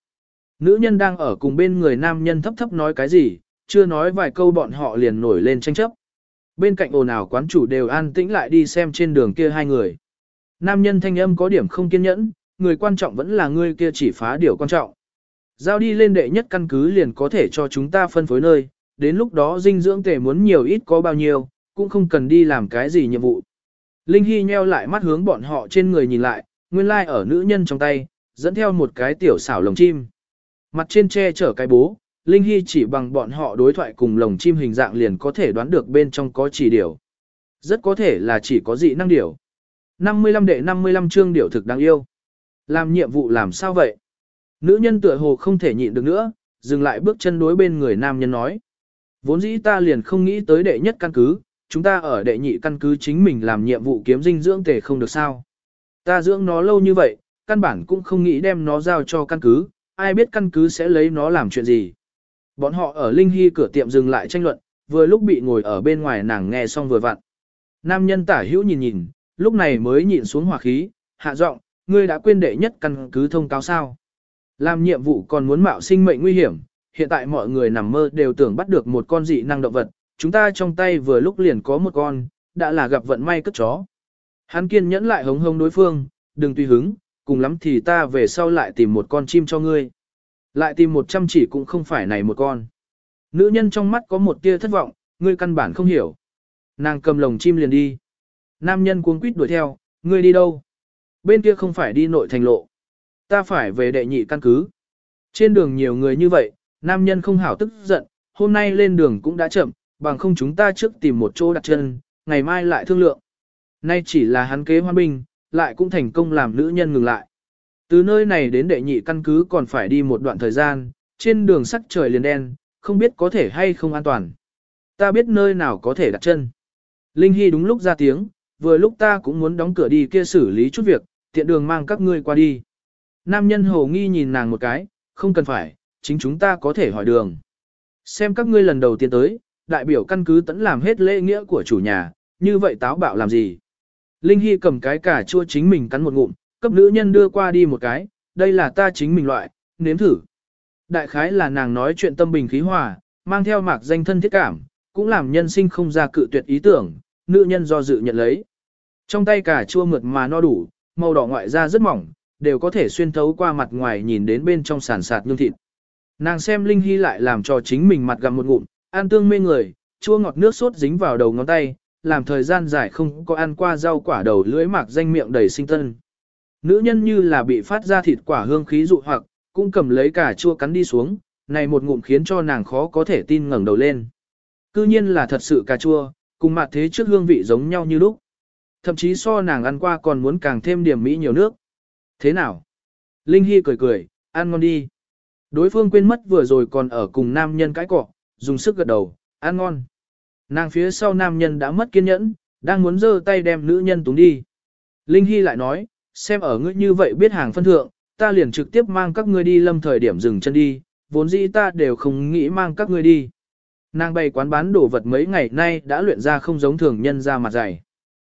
Nữ nhân đang ở cùng bên người nam nhân thấp thấp nói cái gì, chưa nói vài câu bọn họ liền nổi lên tranh chấp. Bên cạnh ồn ào quán chủ đều an tĩnh lại đi xem trên đường kia hai người. Nam nhân thanh âm có điểm không kiên nhẫn, người quan trọng vẫn là người kia chỉ phá điều quan trọng. Giao đi lên đệ nhất căn cứ liền có thể cho chúng ta phân phối nơi, đến lúc đó dinh dưỡng tề muốn nhiều ít có bao nhiêu, cũng không cần đi làm cái gì nhiệm vụ. Linh Hy nheo lại mắt hướng bọn họ trên người nhìn lại, nguyên lai like ở nữ nhân trong tay, dẫn theo một cái tiểu xảo lồng chim. Mặt trên che chở cái bố, Linh Hy chỉ bằng bọn họ đối thoại cùng lồng chim hình dạng liền có thể đoán được bên trong có chỉ điều. Rất có thể là chỉ có dị năng điểu. 55 đệ 55 chương điểu thực đáng yêu. Làm nhiệm vụ làm sao vậy? Nữ nhân tựa hồ không thể nhịn được nữa, dừng lại bước chân đối bên người nam nhân nói. Vốn dĩ ta liền không nghĩ tới đệ nhất căn cứ, chúng ta ở đệ nhị căn cứ chính mình làm nhiệm vụ kiếm dinh dưỡng tề không được sao. Ta dưỡng nó lâu như vậy, căn bản cũng không nghĩ đem nó giao cho căn cứ, ai biết căn cứ sẽ lấy nó làm chuyện gì. Bọn họ ở Linh Hy cửa tiệm dừng lại tranh luận, vừa lúc bị ngồi ở bên ngoài nàng nghe xong vừa vặn. Nam nhân tả hữu nhìn nhìn, lúc này mới nhịn xuống hỏa khí, hạ giọng, ngươi đã quên đệ nhất căn cứ thông cáo sao. Làm nhiệm vụ còn muốn mạo sinh mệnh nguy hiểm, hiện tại mọi người nằm mơ đều tưởng bắt được một con dị năng động vật, chúng ta trong tay vừa lúc liền có một con, đã là gặp vận may cất chó. Hắn kiên nhẫn lại hống hống đối phương, đừng tùy hứng, cùng lắm thì ta về sau lại tìm một con chim cho ngươi. Lại tìm một trăm chỉ cũng không phải này một con. Nữ nhân trong mắt có một tia thất vọng, ngươi căn bản không hiểu. Nàng cầm lồng chim liền đi. Nam nhân cuống quýt đuổi theo, ngươi đi đâu? Bên kia không phải đi nội thành lộ. Ta phải về đệ nhị căn cứ. Trên đường nhiều người như vậy, nam nhân không hảo tức giận, hôm nay lên đường cũng đã chậm, bằng không chúng ta trước tìm một chỗ đặt chân, ngày mai lại thương lượng. Nay chỉ là hắn kế hoa binh, lại cũng thành công làm nữ nhân ngừng lại. Từ nơi này đến đệ nhị căn cứ còn phải đi một đoạn thời gian, trên đường sắc trời liền đen, không biết có thể hay không an toàn. Ta biết nơi nào có thể đặt chân. Linh Hy đúng lúc ra tiếng, vừa lúc ta cũng muốn đóng cửa đi kia xử lý chút việc, tiện đường mang các ngươi qua đi. Nam nhân hồ nghi nhìn nàng một cái, không cần phải, chính chúng ta có thể hỏi đường. Xem các ngươi lần đầu tiên tới, đại biểu căn cứ tẫn làm hết lễ nghĩa của chủ nhà, như vậy táo bạo làm gì? Linh Hy cầm cái cà chua chính mình cắn một ngụm, cấp nữ nhân đưa qua đi một cái, đây là ta chính mình loại, nếm thử. Đại khái là nàng nói chuyện tâm bình khí hòa, mang theo mạc danh thân thiết cảm, cũng làm nhân sinh không ra cự tuyệt ý tưởng, nữ nhân do dự nhận lấy. Trong tay cà chua mượt mà no đủ, màu đỏ ngoại ra rất mỏng, đều có thể xuyên thấu qua mặt ngoài nhìn đến bên trong sàn sạt nhương thịt. Nàng xem Linh Hy lại làm cho chính mình mặt gặm một ngụm, an tương mê người, chua ngọt nước sốt dính vào đầu ngón tay, làm thời gian dài không có ăn qua rau quả đầu lưỡi mạc danh miệng đầy sinh tân. Nữ nhân như là bị phát ra thịt quả hương khí dụ hoặc, cũng cầm lấy cả chua cắn đi xuống, này một ngụm khiến cho nàng khó có thể tin ngẩng đầu lên. Cư nhiên là thật sự cà chua, cùng mặt thế trước hương vị giống nhau như lúc. Thậm chí so nàng ăn qua còn muốn càng thêm điểm mỹ nhiều nước. Thế nào? Linh Hy cười cười, ăn ngon đi. Đối phương quên mất vừa rồi còn ở cùng nam nhân cãi cọ, dùng sức gật đầu, ăn ngon. Nàng phía sau nam nhân đã mất kiên nhẫn, đang muốn giơ tay đem nữ nhân túng đi. Linh Hy lại nói, xem ở ngươi như vậy biết hàng phân thượng, ta liền trực tiếp mang các ngươi đi lâm thời điểm dừng chân đi, vốn dĩ ta đều không nghĩ mang các ngươi đi. Nàng bày quán bán đồ vật mấy ngày nay đã luyện ra không giống thường nhân ra mặt dày.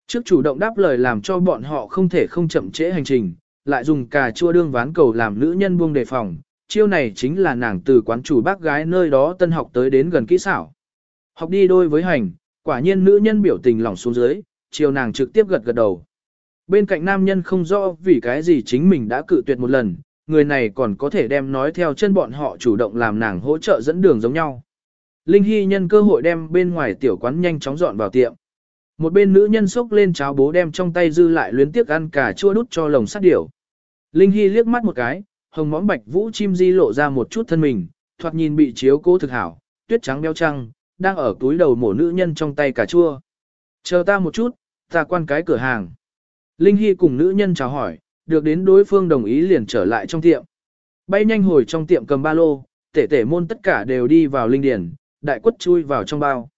Trước chủ động đáp lời làm cho bọn họ không thể không chậm trễ hành trình, lại dùng cà chua đương ván cầu làm nữ nhân buông đề phòng. Chiêu này chính là nàng từ quán chủ bác gái nơi đó tân học tới đến gần kỹ xảo. Học đi đôi với hành, quả nhiên nữ nhân biểu tình lỏng xuống dưới, chiều nàng trực tiếp gật gật đầu. Bên cạnh nam nhân không rõ vì cái gì chính mình đã cự tuyệt một lần, người này còn có thể đem nói theo chân bọn họ chủ động làm nàng hỗ trợ dẫn đường giống nhau. Linh Hy nhân cơ hội đem bên ngoài tiểu quán nhanh chóng dọn vào tiệm. Một bên nữ nhân xốc lên cháo bố đem trong tay dư lại luyến tiếc ăn cả chua đút cho lồng sắt điểu. Linh Hy liếc mắt một cái, hồng móng bạch vũ chim di lộ ra một chút thân mình, thoạt nhìn bị chiếu cố thực hảo, tuyết trắng béo trăng, đang ở túi đầu mổ nữ nhân trong tay cà chua. Chờ ta một chút, ta quan cái cửa hàng. Linh Hy cùng nữ nhân chào hỏi, được đến đối phương đồng ý liền trở lại trong tiệm. Bay nhanh hồi trong tiệm cầm ba lô, tể tể môn tất cả đều đi vào linh điển, đại quất chui vào trong bao.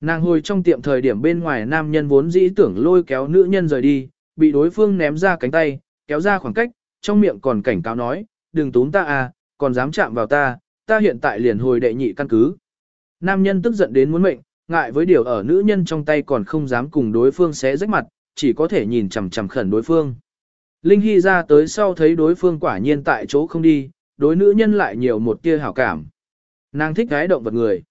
Nàng hồi trong tiệm thời điểm bên ngoài nam nhân vốn dĩ tưởng lôi kéo nữ nhân rời đi, bị đối phương ném ra cánh tay, kéo ra khoảng cách, trong miệng còn cảnh cáo nói, đừng túm ta à, còn dám chạm vào ta, ta hiện tại liền hồi đệ nhị căn cứ. Nam nhân tức giận đến muốn mệnh, ngại với điều ở nữ nhân trong tay còn không dám cùng đối phương xé rách mặt, chỉ có thể nhìn chằm chằm khẩn đối phương. Linh Hy ra tới sau thấy đối phương quả nhiên tại chỗ không đi, đối nữ nhân lại nhiều một tia hảo cảm. Nàng thích gái động vật người.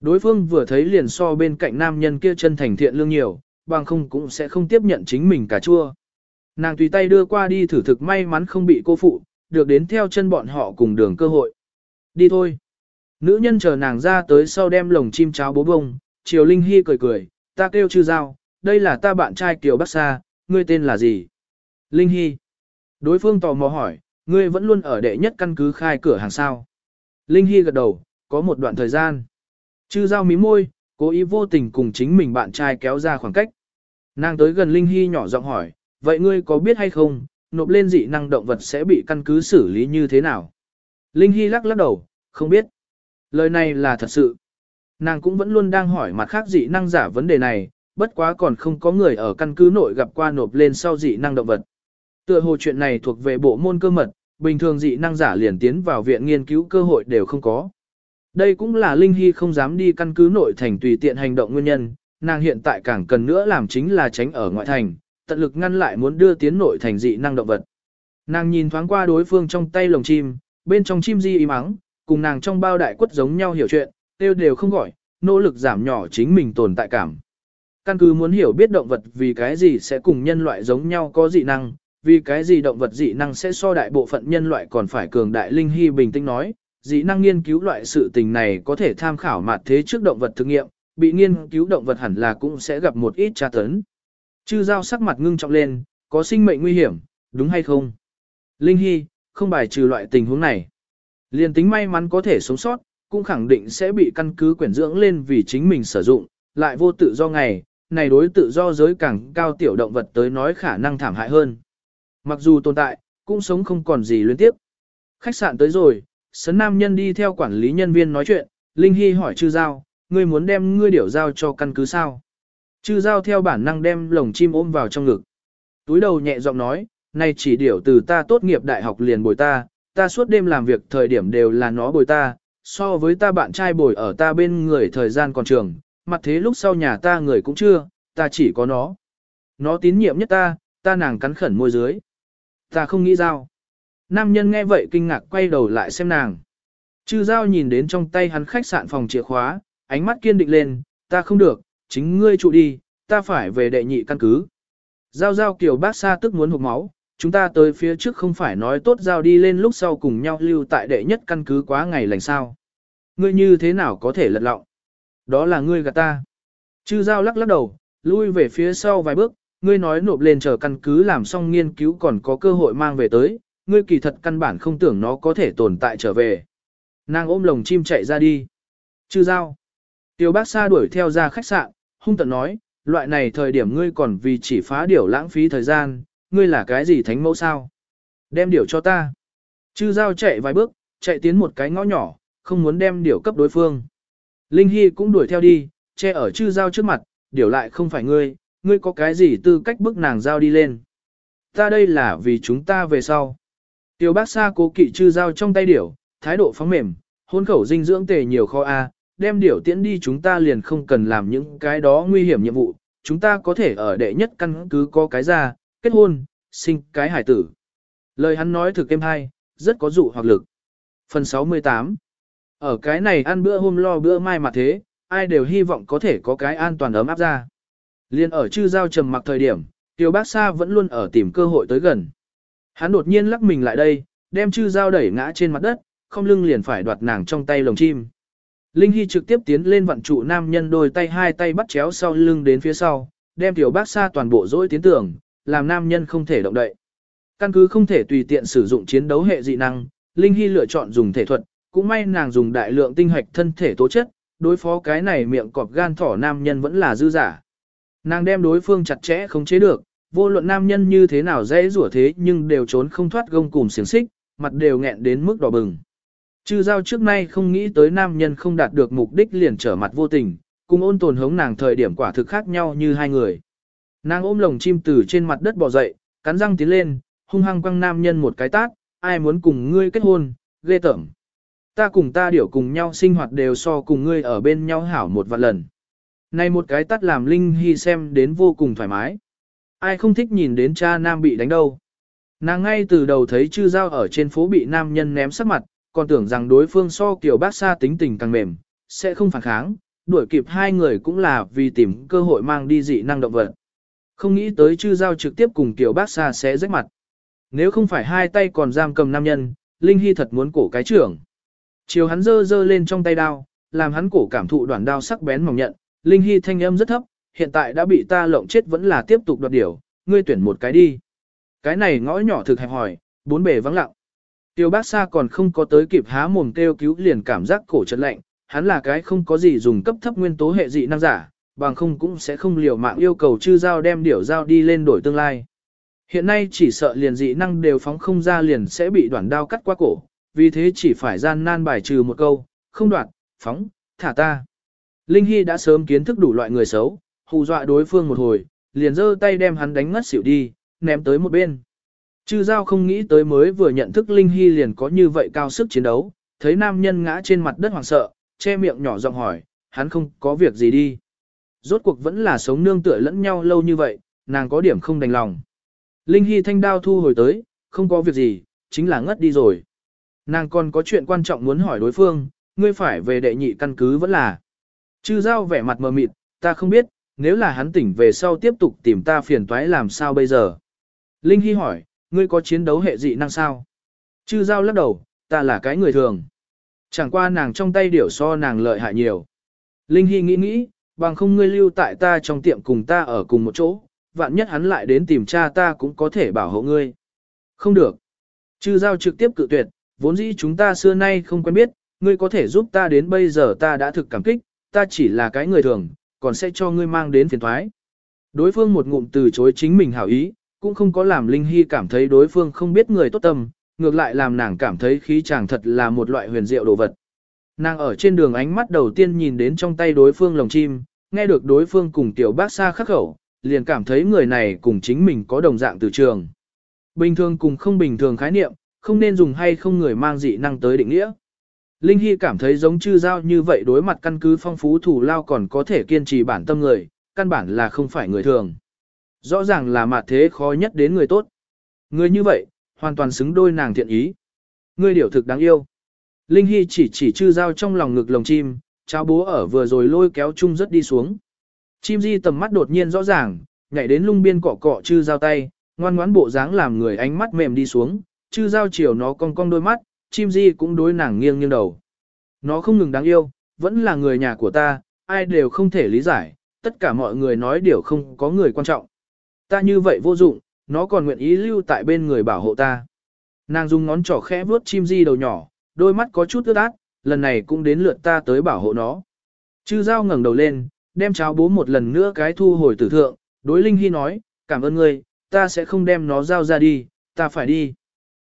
Đối phương vừa thấy liền so bên cạnh nam nhân kia chân thành thiện lương nhiều, bằng không cũng sẽ không tiếp nhận chính mình cả chua. Nàng tùy tay đưa qua đi thử thực may mắn không bị cô phụ, được đến theo chân bọn họ cùng đường cơ hội. Đi thôi. Nữ nhân chờ nàng ra tới sau đem lồng chim cháo bố bông, Triều Linh Hy cười cười, ta kêu chư giao, đây là ta bạn trai Kiều Bắc Sa, ngươi tên là gì? Linh Hy. Đối phương tò mò hỏi, ngươi vẫn luôn ở đệ nhất căn cứ khai cửa hàng sao? Linh Hy gật đầu, có một đoạn thời gian. Chư giao mí môi, cố ý vô tình cùng chính mình bạn trai kéo ra khoảng cách. Nàng tới gần Linh Hy nhỏ giọng hỏi, vậy ngươi có biết hay không, nộp lên dị năng động vật sẽ bị căn cứ xử lý như thế nào? Linh Hy lắc lắc đầu, không biết. Lời này là thật sự. Nàng cũng vẫn luôn đang hỏi mặt khác dị năng giả vấn đề này, bất quá còn không có người ở căn cứ nội gặp qua nộp lên sau dị năng động vật. Tựa hồ chuyện này thuộc về bộ môn cơ mật, bình thường dị năng giả liền tiến vào viện nghiên cứu cơ hội đều không có. Đây cũng là Linh Hy không dám đi căn cứ nội thành tùy tiện hành động nguyên nhân, nàng hiện tại càng cần nữa làm chính là tránh ở ngoại thành, tận lực ngăn lại muốn đưa tiến nội thành dị năng động vật. Nàng nhìn thoáng qua đối phương trong tay lồng chim, bên trong chim di im ắng, cùng nàng trong bao đại quất giống nhau hiểu chuyện, tiêu đều không gọi, nỗ lực giảm nhỏ chính mình tồn tại cảm. Căn cứ muốn hiểu biết động vật vì cái gì sẽ cùng nhân loại giống nhau có dị năng, vì cái gì động vật dị năng sẽ so đại bộ phận nhân loại còn phải cường đại linh hy bình tĩnh nói, dị năng nghiên cứu loại sự tình này có thể tham khảo mặt thế trước động vật thực nghiệm, bị nghiên cứu động vật hẳn là cũng sẽ gặp một ít tra tấn. Chư giao sắc mặt ngưng trọng lên, có sinh mệnh nguy hiểm, đúng hay không? Linh Hy, không bài trừ loại tình huống này. Liên tính may mắn có thể sống sót, cũng khẳng định sẽ bị căn cứ quyển dưỡng lên vì chính mình sử dụng, lại vô tự do ngày, này đối tự do giới càng cao tiểu động vật tới nói khả năng thảm hại hơn. Mặc dù tồn tại, cũng sống không còn gì liên tiếp. Khách sạn tới rồi, sấn nam nhân đi theo quản lý nhân viên nói chuyện, Linh Hy hỏi chư giao, ngươi muốn đem ngươi điểu giao cho căn cứ sao? Chư giao theo bản năng đem lồng chim ôm vào trong ngực. Túi đầu nhẹ giọng nói, này chỉ điểu từ ta tốt nghiệp đại học liền bồi ta, ta suốt đêm làm việc thời điểm đều là nó bồi ta, so với ta bạn trai bồi ở ta bên người thời gian còn trường, mặt thế lúc sau nhà ta người cũng chưa, ta chỉ có nó. Nó tín nhiệm nhất ta, ta nàng cắn khẩn môi dưới. Ta không nghĩ giao. Nam nhân nghe vậy kinh ngạc quay đầu lại xem nàng. Chư giao nhìn đến trong tay hắn khách sạn phòng chìa khóa, ánh mắt kiên định lên, ta không được, chính ngươi trụ đi, ta phải về đệ nhị căn cứ. Giao giao kiểu bác xa tức muốn hụt máu, chúng ta tới phía trước không phải nói tốt giao đi lên lúc sau cùng nhau lưu tại đệ nhất căn cứ quá ngày lành sao. Ngươi như thế nào có thể lật lọng? Đó là ngươi gạt ta. Chư giao lắc lắc đầu, lui về phía sau vài bước, ngươi nói nộp lên chờ căn cứ làm xong nghiên cứu còn có cơ hội mang về tới, ngươi kỳ thật căn bản không tưởng nó có thể tồn tại trở về. Nàng ôm lồng chim chạy ra đi. Chư giao. Tiêu bác xa đuổi theo ra khách sạn, hung tận nói, loại này thời điểm ngươi còn vì chỉ phá điểu lãng phí thời gian, ngươi là cái gì thánh mẫu sao? Đem điểu cho ta. Chư giao chạy vài bước, chạy tiến một cái ngõ nhỏ, không muốn đem điểu cấp đối phương. Linh Hy cũng đuổi theo đi, che ở chư giao trước mặt, điểu lại không phải ngươi, ngươi có cái gì tư cách bức nàng giao đi lên. Ta đây là vì chúng ta về sau. Tiểu bác xa cố kỵ chư giao trong tay điểu, thái độ phóng mềm, hôn khẩu dinh dưỡng tề nhiều kho A, đem điểu tiễn đi chúng ta liền không cần làm những cái đó nguy hiểm nhiệm vụ, chúng ta có thể ở đệ nhất căn cứ có cái ra, kết hôn, sinh cái hải tử. Lời hắn nói thực êm hay, rất có dụ hoặc lực. Phần 68 Ở cái này ăn bữa hôm lo bữa mai mà thế, ai đều hy vọng có thể có cái an toàn ấm áp ra. Liên ở chư giao trầm mặc thời điểm, Tiêu Bác Sa vẫn luôn ở tìm cơ hội tới gần. Hắn đột nhiên lắc mình lại đây, đem chư giao đẩy ngã trên mặt đất, không lưng liền phải đoạt nàng trong tay lồng chim. Linh Hy trực tiếp tiến lên vận trụ nam nhân đôi tay hai tay bắt chéo sau lưng đến phía sau, đem tiểu bác sa toàn bộ dỗi tiến tưởng, làm nam nhân không thể động đậy. Căn cứ không thể tùy tiện sử dụng chiến đấu hệ dị năng, Linh Hy lựa chọn dùng thể thuật, cũng may nàng dùng đại lượng tinh hoạch thân thể tố chất, đối phó cái này miệng cọp gan thỏ nam nhân vẫn là dư giả. Nàng đem đối phương chặt chẽ không chế được, vô luận nam nhân như thế nào dễ rủa thế nhưng đều trốn không thoát gông cùm xiềng xích, mặt đều nghẹn đến mức đỏ bừng. Chư giao trước nay không nghĩ tới nam nhân không đạt được mục đích liền trở mặt vô tình, cùng ôn tồn hống nàng thời điểm quả thực khác nhau như hai người. Nàng ôm lồng chim từ trên mặt đất bò dậy, cắn răng tiến lên, hung hăng quăng nam nhân một cái tát, ai muốn cùng ngươi kết hôn, ghê tởm. Ta cùng ta điểu cùng nhau sinh hoạt đều so cùng ngươi ở bên nhau hảo một vạn lần. Này một cái tát làm Linh Hy xem đến vô cùng thoải mái. Ai không thích nhìn đến cha nam bị đánh đâu. Nàng ngay từ đầu thấy chư dao ở trên phố bị nam nhân ném sắc mặt, còn tưởng rằng đối phương so kiểu bác xa tính tình càng mềm, sẽ không phản kháng, đuổi kịp hai người cũng là vì tìm cơ hội mang đi dị năng động vật. Không nghĩ tới chư giao trực tiếp cùng kiểu bác xa sẽ rách mặt. Nếu không phải hai tay còn giam cầm nam nhân, Linh Hy thật muốn cổ cái trưởng. Chiều hắn dơ dơ lên trong tay đao, làm hắn cổ cảm thụ đoạn đao sắc bén mỏng nhận, Linh Hy thanh âm rất thấp, hiện tại đã bị ta lộng chết vẫn là tiếp tục đoạt điểu, ngươi tuyển một cái đi. Cái này ngõ nhỏ thực hẹp hỏi, bốn bề vắng lặng. Tiêu bác xa còn không có tới kịp há mồm kêu cứu liền cảm giác cổ chật lạnh, hắn là cái không có gì dùng cấp thấp nguyên tố hệ dị năng giả, bằng không cũng sẽ không liều mạng yêu cầu chư giao đem điểu giao đi lên đổi tương lai. Hiện nay chỉ sợ liền dị năng đều phóng không ra liền sẽ bị đoạn đao cắt qua cổ, vì thế chỉ phải gian nan bài trừ một câu, không đoạn, phóng, thả ta. Linh Hy đã sớm kiến thức đủ loại người xấu, hù dọa đối phương một hồi, liền giơ tay đem hắn đánh ngất xỉu đi, ném tới một bên. Chư giao không nghĩ tới mới vừa nhận thức Linh Hy liền có như vậy cao sức chiến đấu, thấy nam nhân ngã trên mặt đất hoảng sợ, che miệng nhỏ giọng hỏi, hắn không có việc gì đi. Rốt cuộc vẫn là sống nương tựa lẫn nhau lâu như vậy, nàng có điểm không đành lòng. Linh Hy thanh đao thu hồi tới, không có việc gì, chính là ngất đi rồi. Nàng còn có chuyện quan trọng muốn hỏi đối phương, ngươi phải về đệ nhị căn cứ vẫn là. Chư giao vẻ mặt mờ mịt, ta không biết, nếu là hắn tỉnh về sau tiếp tục tìm ta phiền toái làm sao bây giờ. Linh Hy hỏi, ngươi có chiến đấu hệ dị năng sao? Chư giao lắc đầu, ta là cái người thường. Chẳng qua nàng trong tay điểu so nàng lợi hại nhiều. Linh Hy nghĩ nghĩ, bằng không ngươi lưu tại ta trong tiệm cùng ta ở cùng một chỗ, vạn nhất hắn lại đến tìm cha ta cũng có thể bảo hộ ngươi. Không được. Chư giao trực tiếp cự tuyệt, vốn dĩ chúng ta xưa nay không quen biết, ngươi có thể giúp ta đến bây giờ ta đã thực cảm kích, ta chỉ là cái người thường, còn sẽ cho ngươi mang đến phiền thoái. Đối phương một ngụm từ chối chính mình hảo ý, cũng không có làm Linh Hy cảm thấy đối phương không biết người tốt tâm, ngược lại làm nàng cảm thấy khí chàng thật là một loại huyền diệu đồ vật. Nàng ở trên đường ánh mắt đầu tiên nhìn đến trong tay đối phương lồng chim, nghe được đối phương cùng tiểu bác xa khắc khẩu, liền cảm thấy người này cùng chính mình có đồng dạng từ trường. Bình thường cùng không bình thường khái niệm, không nên dùng hay không người mang dị năng tới định nghĩa. Linh Hy cảm thấy giống chư giao như vậy đối mặt căn cứ phong phú thủ lao còn có thể kiên trì bản tâm người, căn bản là không phải người thường. Rõ ràng là mặt thế khó nhất đến người tốt. Người như vậy, hoàn toàn xứng đôi nàng thiện ý. Người điều thực đáng yêu. Linh Hy chỉ chỉ chư giao trong lòng ngực lồng chim, cháo bố ở vừa rồi lôi kéo chung rất đi xuống. Chim di tầm mắt đột nhiên rõ ràng, nhảy đến lung biên cọ cọ chư giao tay, ngoan ngoãn bộ dáng làm người ánh mắt mềm đi xuống, chư giao chiều nó cong cong đôi mắt, chim di cũng đối nàng nghiêng nghiêng đầu. Nó không ngừng đáng yêu, vẫn là người nhà của ta, ai đều không thể lý giải, tất cả mọi người nói điều không có người quan trọng. Ta như vậy vô dụng, nó còn nguyện ý lưu tại bên người bảo hộ ta. Nàng dùng ngón trỏ khẽ vuốt chim di đầu nhỏ, đôi mắt có chút ướt át, lần này cũng đến lượt ta tới bảo hộ nó. Chư giao ngẩng đầu lên, đem cháo bố một lần nữa cái thu hồi tử thượng, đối Linh Hy nói, cảm ơn ngươi, ta sẽ không đem nó giao ra đi, ta phải đi.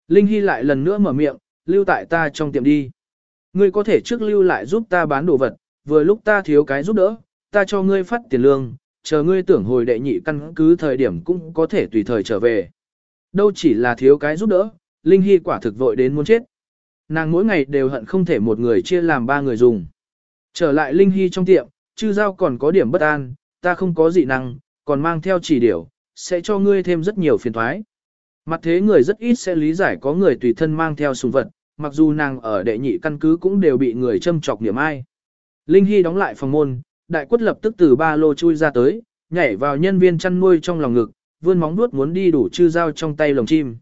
Linh Hy lại lần nữa mở miệng, lưu tại ta trong tiệm đi. Ngươi có thể trước lưu lại giúp ta bán đồ vật, vừa lúc ta thiếu cái giúp đỡ, ta cho ngươi phát tiền lương, chờ ngươi tưởng hồi đệ nhị căn cứ thời điểm cũng có thể tùy thời trở về. Đâu chỉ là thiếu cái giúp đỡ, Linh Hy quả thực vội đến muốn chết. Nàng mỗi ngày đều hận không thể một người chia làm ba người dùng. Trở lại Linh Hy trong tiệm, chư giao còn có điểm bất an, ta không có dị năng, còn mang theo chỉ điểu, sẽ cho ngươi thêm rất nhiều phiền thoái. Mặt thế người rất ít sẽ lý giải có người tùy thân mang theo sùng vật, mặc dù nàng ở đệ nhị căn cứ cũng đều bị người châm chọc niệm ai. Linh Hy đóng lại phòng môn, đại quất lập tức từ ba lô chui ra tới, nhảy vào nhân viên chăn nuôi trong lòng ngực, vươn móng vuốt muốn đi đủ chư dao trong tay lồng chim.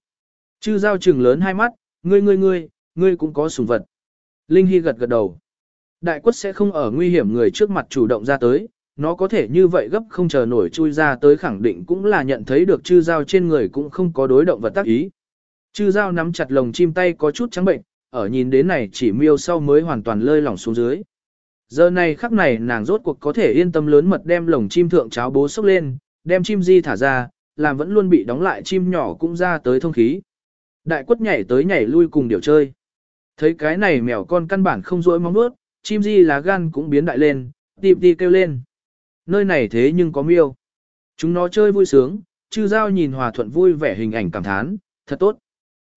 Chư dao trừng lớn hai mắt, ngươi ngươi ngươi, ngươi cũng có sùng vật. Linh Hy gật gật đầu. Đại quất sẽ không ở nguy hiểm người trước mặt chủ động ra tới, nó có thể như vậy gấp không chờ nổi chui ra tới khẳng định cũng là nhận thấy được chư dao trên người cũng không có đối động vật tác ý. Chư dao nắm chặt lồng chim tay có chút trắng bệnh, ở nhìn đến này chỉ miêu sau mới hoàn toàn lơi lỏng xuống dưới. Giờ này khắc này nàng rốt cuộc có thể yên tâm lớn mật đem lồng chim thượng cháo bố sốc lên, đem chim di thả ra, làm vẫn luôn bị đóng lại chim nhỏ cũng ra tới thông khí. Đại quất nhảy tới nhảy lui cùng điều chơi. Thấy cái này mèo con căn bản không rỗi móng nuốt, chim di lá gan cũng biến đại lên, tìm đi kêu lên. Nơi này thế nhưng có miêu. Chúng nó chơi vui sướng, chư giao nhìn hòa thuận vui vẻ hình ảnh cảm thán, thật tốt.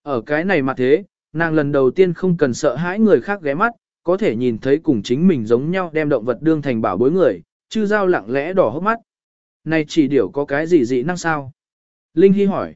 Ở cái này mà thế, nàng lần đầu tiên không cần sợ hãi người khác ghé mắt, có thể nhìn thấy cùng chính mình giống nhau đem động vật đương thành bảo bối người, chư giao lặng lẽ đỏ hốc mắt. Này chỉ điểu có cái gì dị năng sao? Linh Hy hỏi.